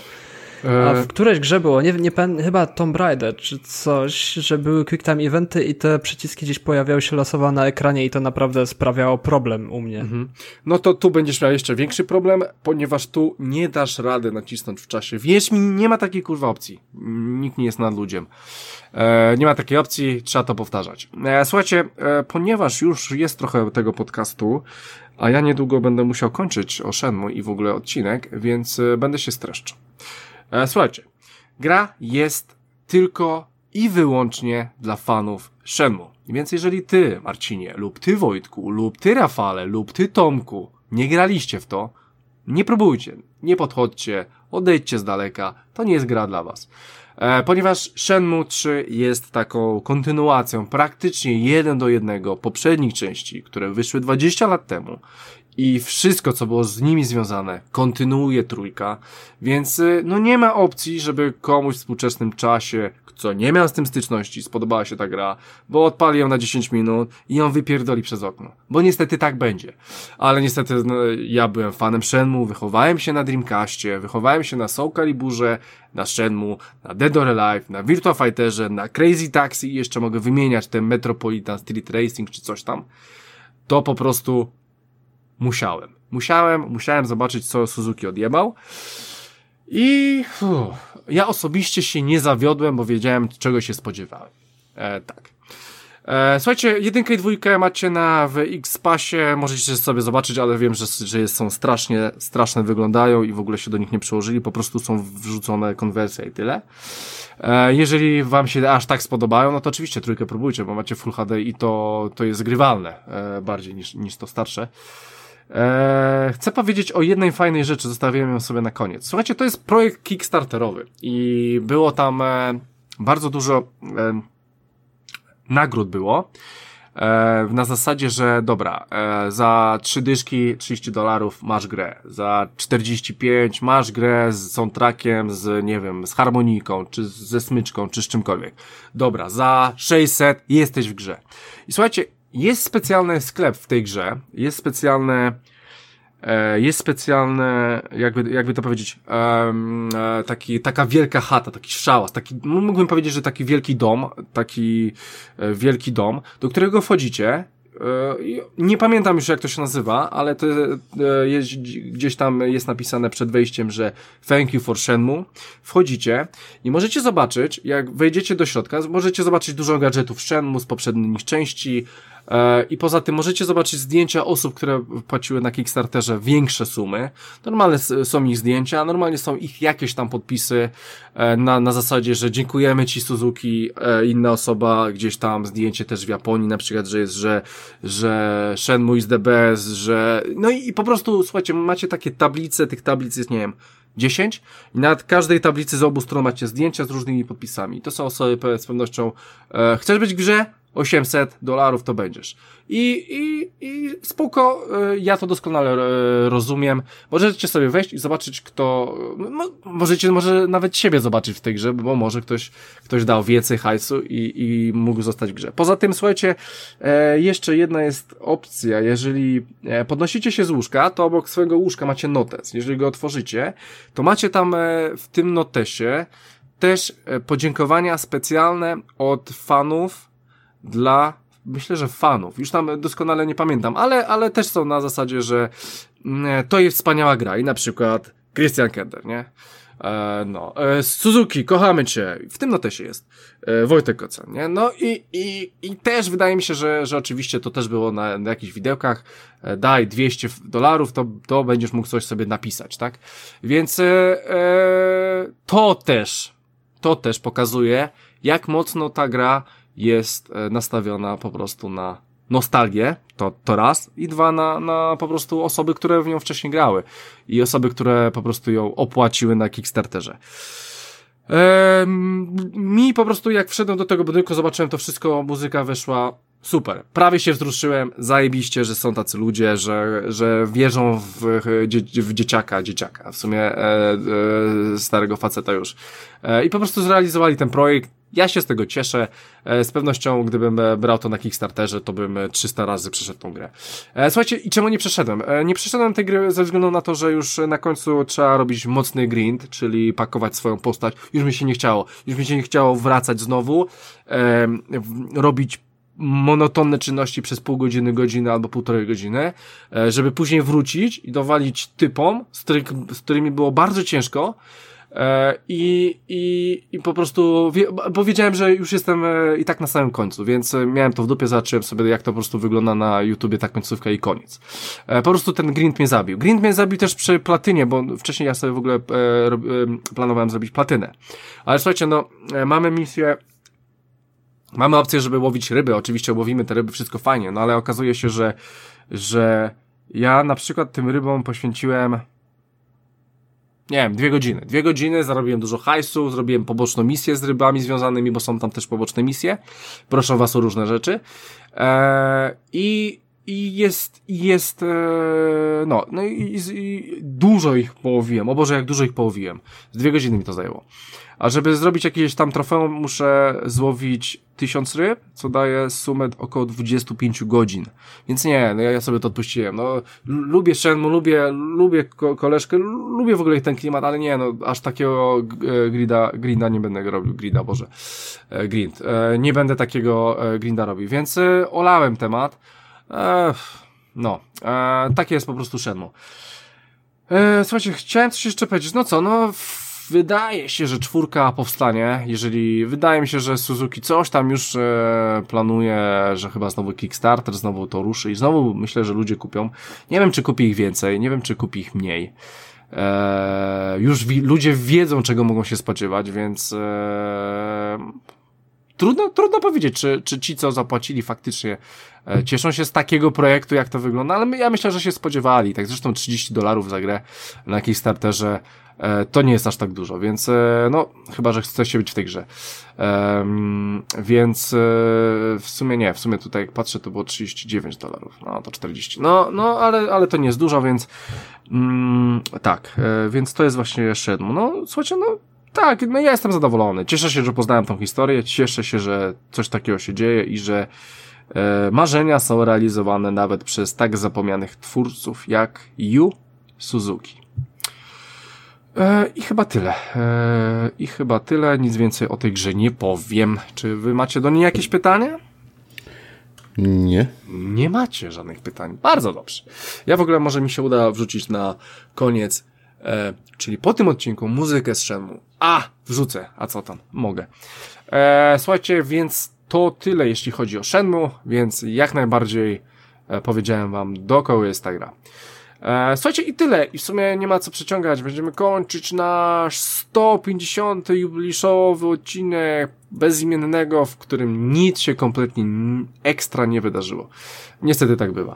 A w którejś grze było, nie, nie chyba Tomb Raider czy coś, że były quick time eventy i te przyciski gdzieś pojawiały się losowo na ekranie i to naprawdę sprawiało problem u mnie. Mhm. No to tu będziesz miał jeszcze większy problem, ponieważ tu nie dasz rady nacisnąć w czasie. Wierz mi, nie ma takiej kurwa opcji. Nikt nie jest nad ludziem. E, nie ma takiej opcji, trzeba to powtarzać. E, słuchajcie, e, ponieważ już jest trochę tego podcastu, a ja niedługo będę musiał kończyć o Shenmue i w ogóle odcinek, więc e, będę się streszczał. E, słuchajcie, gra jest tylko i wyłącznie dla fanów Shenmue. Więc jeżeli ty, Marcinie, lub ty, Wojtku, lub ty, Rafale, lub ty, Tomku, nie graliście w to, nie próbujcie, nie podchodźcie, odejdźcie z daleka, to nie jest gra dla was. E, ponieważ Shenmue 3 jest taką kontynuacją praktycznie jeden do jednego poprzednich części, które wyszły 20 lat temu i wszystko, co było z nimi związane, kontynuuje trójka, więc y, no nie ma opcji, żeby komuś w współczesnym czasie, co nie miał z tym styczności, spodobała się ta gra, bo odpali ją na 10 minut i ją wypierdoli przez okno. Bo niestety tak będzie. Ale niestety no, ja byłem fanem Shenmue, wychowałem się na Dreamcastie, wychowałem się na Soul Caliburze, na Shenmue, na Dead or Alive, na Virtua Fighterze, na Crazy Taxi i jeszcze mogę wymieniać ten Metropolitan Street Racing czy coś tam. To po prostu musiałem. Musiałem, musiałem zobaczyć, co Suzuki odjebał. I uff, ja osobiście się nie zawiodłem, bo wiedziałem, czego się spodziewałem. E, tak. E, słuchajcie, jedynkę i dwójkę macie na w X-Passie, możecie sobie zobaczyć, ale wiem, że, że są strasznie, straszne wyglądają i w ogóle się do nich nie przełożyli, po prostu są wrzucone konwersje i tyle. E, jeżeli wam się aż tak spodobają, no to oczywiście trójkę próbujcie, bo macie Full HD i to, to jest grywalne e, bardziej niż, niż to starsze. Eee, chcę powiedzieć o jednej fajnej rzeczy, zostawiłem ją sobie na koniec. Słuchajcie, to jest projekt Kickstarterowy i było tam e, bardzo dużo e, nagród było. e, na zasadzie, że dobra, e, za 3 dyszki 30 dolarów masz grę, za 45 masz grę z soundtrackiem, z nie wiem, z harmoniką, czy ze smyczką, czy z czymkolwiek. Dobra, za 600 jesteś w grze. I słuchajcie, jest specjalny sklep w tej grze, jest specjalne E, jest specjalne, jakby, jakby to powiedzieć, um, taki, taka wielka chata, taki szałas, taki, mógłbym powiedzieć, że taki wielki dom, taki e, wielki dom, do którego wchodzicie, nie pamiętam już jak to się nazywa, ale to jest, gdzieś tam jest napisane przed wejściem, że thank you for Shenmue. Wchodzicie i możecie zobaczyć, jak wejdziecie do środka, możecie zobaczyć dużo gadżetów Shenmue z poprzednich części, E, I poza tym możecie zobaczyć zdjęcia osób, które płaciły na Kickstarterze większe sumy. Normalnie są ich zdjęcia, normalnie są ich jakieś tam podpisy e, na, na zasadzie, że dziękujemy Ci Suzuki, e, inna osoba, gdzieś tam zdjęcie też w Japonii na przykład, że jest, że, że Shenmue is the best, że no i, i po prostu słuchajcie, macie takie tablice, tych tablic jest nie wiem, 10 i na każdej tablicy z obu stron macie zdjęcia z różnymi podpisami. To są osoby z pewnością, e, chcesz być w grze? 800 dolarów to będziesz. I, i, i spoko, e, ja to doskonale e, rozumiem. Możecie sobie wejść i zobaczyć, kto, no, możecie może nawet siebie zobaczyć w tej grze, bo może ktoś, ktoś dał więcej hajsu i, i mógł zostać w grze. Poza tym, słuchajcie, e, jeszcze jedna jest opcja. Jeżeli podnosicie się z łóżka, to obok swojego łóżka macie notes. Jeżeli go otworzycie, to macie tam w tym notesie też podziękowania specjalne od fanów dla myślę, że fanów. Już tam doskonale nie pamiętam, ale, ale też są na zasadzie, że mm, to jest wspaniała gra i na przykład Christian Kender, nie? E, no, e, Suzuki, kochamy cię. W tym notesie jest. E, Wojtek Kocan, nie? No i, i, i też wydaje mi się, że, że oczywiście to też było na, na jakichś widełkach. E, daj 200 dolarów, to, to będziesz mógł coś sobie napisać, tak? Więc e, e, to też, to też pokazuje, jak mocno ta gra jest e, nastawiona po prostu na nostalgię, to, to raz, i dwa na, na po prostu osoby, które w nią wcześniej grały i osoby, które po prostu ją opłaciły na Kickstarterze. Eee, mi po prostu jak wszedłem do tego budynku, zobaczyłem to wszystko, muzyka weszła super. Prawie się wzruszyłem, zajebiście, że są tacy ludzie, że, że wierzą w, w dzieciaka, dzieciaka, w sumie e, e, starego faceta już. E, I po prostu zrealizowali ten projekt. Ja się z tego cieszę. E, z pewnością, gdybym e, brał to na Kickstarterze, to bym 300 razy przeszedł tą grę. E, słuchajcie, i czemu nie przeszedłem? Nie przeszedłem tej gry ze względu na to, że już na końcu trzeba robić mocny grind, czyli pakować swoją postać. Już mi się nie chciało. Już mi się nie chciało wracać znowu, robić monotonne czynności przez pół godziny, godzinę albo półtorej godziny, żeby później wrócić i dowalić typom, z, których, z którymi było bardzo ciężko, E, I, i, I po prostu, bo wiedziałem, że już jestem e, i tak na samym końcu, więc e, miałem to w dupie, zobaczyłem sobie, jak to po prostu wygląda na YouTubie, ta końcówka i koniec. Po prostu ten grind mnie zabił. Grind mnie zabił też przy platynie, bo wcześniej ja sobie w ogóle planowałem zrobić platynę. Ale słuchajcie, no, mamy misję, mamy opcję, żeby łowić ryby, oczywiście łowimy te ryby, wszystko fajnie, no ale okazuje się, że, że ja na przykład tym rybom poświęciłem nie wiem, dwie godziny. Dwie godziny, zarobiłem dużo hajsu, zrobiłem poboczną misję z rybami związanymi, bo są tam też poboczne misje. Proszę was o różne rzeczy. Eee, I i jest, jest, e, no, no i, i, dużo ich połowiłem. O Boże, jak dużo ich połowiłem. Z dwie godziny mi to zajęło. A żeby zrobić jakieś tam trofeum, muszę złowić tysiąc ryb, co daje sumę około 25 godzin. Więc nie, no ja sobie to odpuściłem. No, lubię Shenmue, lubię, lubię ko koleżkę, lubię w ogóle ten klimat, ale nie, no, aż takiego e, grida, grinda nie będę robił, grida, Boże, e, grind. Nie będę takiego grinda robił, więc olałem temat. No, e, takie jest po prostu Shenmue. E, słuchajcie, chciałem coś jeszcze powiedzieć. No co, no wydaje się, że czwórka powstanie, jeżeli wydaje mi się, że Suzuki coś tam już e, planuje, że chyba znowu Kickstarter, znowu to ruszy i znowu myślę, że ludzie kupią. Nie wiem, czy kupi ich więcej, nie wiem, czy kupi ich mniej. E, już wi ludzie wiedzą, czego mogą się spodziewać, więc e, trudno, trudno powiedzieć, czy, czy ci, co zapłacili faktycznie e, cieszą się z takiego projektu, jak to wygląda, ale my, ja myślę, że się spodziewali, tak zresztą 30 dolarów za grę na jakiejś starterze E, to nie jest aż tak dużo, więc e, no, chyba, że chcecie być w tej grze. Um, więc w sumie nie, w sumie tutaj jak patrzę to było 39 dolarów, no to 40. No, no ale, ale to nie jest dużo, więc mm, tak, więc to jest właśnie jeszcze jedno. No słuchajcie, no tak, no ja jestem zadowolony. Cieszę się, że poznałem tą historię, cieszę się, że coś takiego się dzieje i że e, marzenia są realizowane nawet przez tak zapomnianych twórców jak Yu Suzuki. E, I chyba tyle. E, I chyba tyle. Nic więcej o tej grze nie powiem. Czy wy macie do niej jakieś pytania? Nie. Nie macie żadnych pytań. Bardzo dobrze. Ja w ogóle może mi się uda wrzucić na koniec, e, czyli po tym odcinku muzykę Shenmue. A! Wrzucę. A co tam? Mogę. E, słuchajcie, więc to tyle jeśli chodzi o Shenmue, więc jak najbardziej e, powiedziałem wam do jest ta gra. E, słuchajcie, i tyle. I w sumie nie ma co przeciągać. Będziemy kończyć nasz 150. jubiliszowy odcinek bezimiennego, w którym nic się kompletnie ekstra nie wydarzyło. Niestety tak bywa.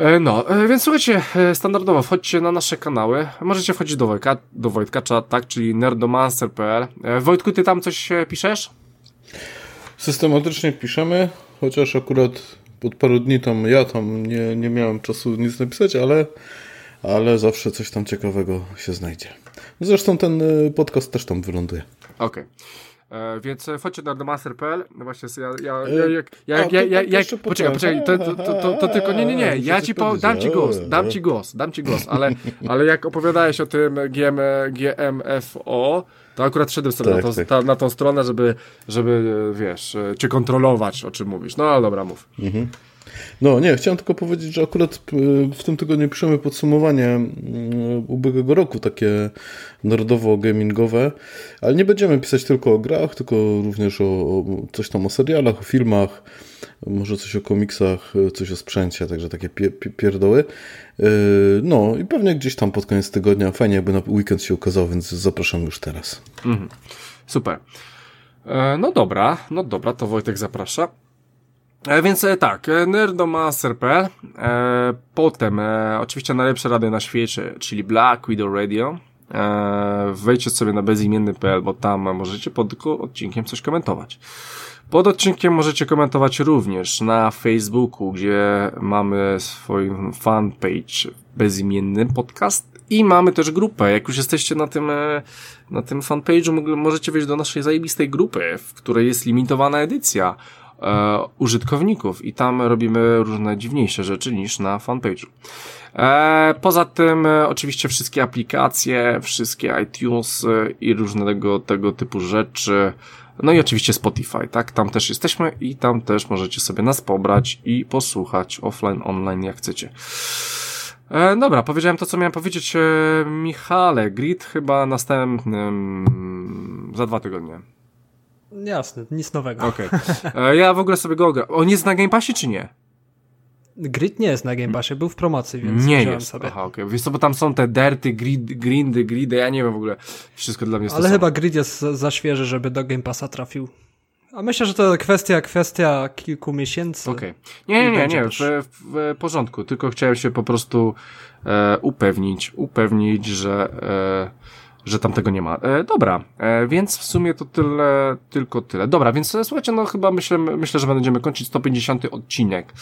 E, no, e, więc słuchajcie, e, standardowo wchodźcie na nasze kanały. Możecie wchodzić do Wojtka, do Wojtka, tak, czyli nerdomancer.pl. Wojtku, ty tam coś piszesz? Systematycznie piszemy, chociaż akurat od paru dni tam ja tam nie, nie miałem czasu nic napisać, ale, ale zawsze coś tam ciekawego się znajdzie. Zresztą ten podcast też tam wyląduje. Okej. Okay. E, więc wchodźcie na domaster.pl. No właśnie, ja, ja, ja, jak, ja, ja, ja, ja, ja, poczekaj, poczekaj, to, to, to, to, tylko, nie, nie, nie, ja ci po, dam ci głos, dam ci głos, dam ci głos, ale, ale jak opowiadałeś o tym GM, GMFO, to akurat szedłem sobie tak, na, tą, tak. ta, na tą stronę, żeby, żeby, wiesz, cię kontrolować, o czym mówisz. No ale dobra, mów. Mhm. No nie, chciałem tylko powiedzieć, że akurat e, w tym tygodniu piszemy podsumowanie mm, ubiegłego roku, takie narodowo-gamingowe, ale nie będziemy pisać tylko o grach, tylko również o, o coś tam o serialach, o filmach, może coś o komiksach, coś o sprzęcie, także takie pie, pie, pierdoły. E, no i pewnie gdzieś tam pod koniec tygodnia fajnie jakby na weekend się ukazał, więc zapraszam już teraz. Mhm. Super. E, no dobra, no dobra, to Wojtek zaprasza. E, więc e, tak, e, nerdomaster.pl, e, potem e, oczywiście najlepsze rady na świecie, czyli Black Widow Radio, e, wejdźcie sobie na bezimienny.pl, bo tam możecie pod odcinkiem coś komentować. Pod odcinkiem możecie komentować również na Facebooku, gdzie mamy swój fanpage bezimienny podcast i mamy też grupę. Jak już jesteście na tym, na tym fanpage'u, możecie wejść do naszej zajebistej grupy, w której jest limitowana edycja e, użytkowników i tam robimy różne dziwniejsze rzeczy niż na fanpage'u. E, poza tym e, oczywiście wszystkie aplikacje, wszystkie iTunes e, i różnego tego typu rzeczy. No i oczywiście Spotify, tak? Tam też jesteśmy i tam też możecie sobie nas pobrać i posłuchać offline, online, jak chcecie. E, dobra, powiedziałem to, co miałem powiedzieć. E, Michale, grid chyba następnym za dwa tygodnie. Jasne, nic nowego. Okej. Okay. E, ja w ogóle sobie go ogram. On jest na Game Passie czy nie? Grid nie jest na Game Passie, był w promocji, więc nie jest. sobie. Aha, okej. Okay. Wiesz co, bo tam są te derty, grid, grindy, gridy, ja nie wiem w ogóle. Wszystko dla mnie jest Ale chyba grid jest za świeży, żeby do Game Passa trafił. A myślę, że to kwestia, kwestia kilku miesięcy. Okej. Okay. Nie, nie, nie, nie, w, w, porządku. Tylko chciałem się po prostu e, upewnić, upewnić, że e, że tam tego nie ma. E, dobra, e, więc w sumie to tyle, tylko tyle. Dobra, więc e, słuchajcie, no chyba myślę, myślę, że będziemy kończyć 150 odcinek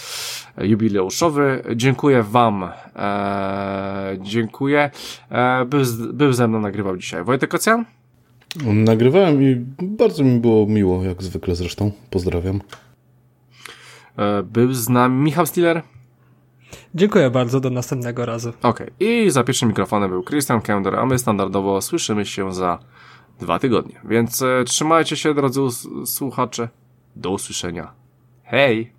e, jubileuszowy. Dziękuję wam, e, dziękuję. E, był, był ze mną, nagrywał dzisiaj Wojtek Ocjan. Nagrywałem i bardzo mi było miło, jak zwykle zresztą. Pozdrawiam. E, był z nami Michał Stiller. Dziękuję bardzo, do następnego razu. Okej, okay. i za pierwszym mikrofonem był Christian Kender, a my standardowo słyszymy się za dwa tygodnie. Więc e, trzymajcie się, drodzy słuchacze. Do usłyszenia. Hej!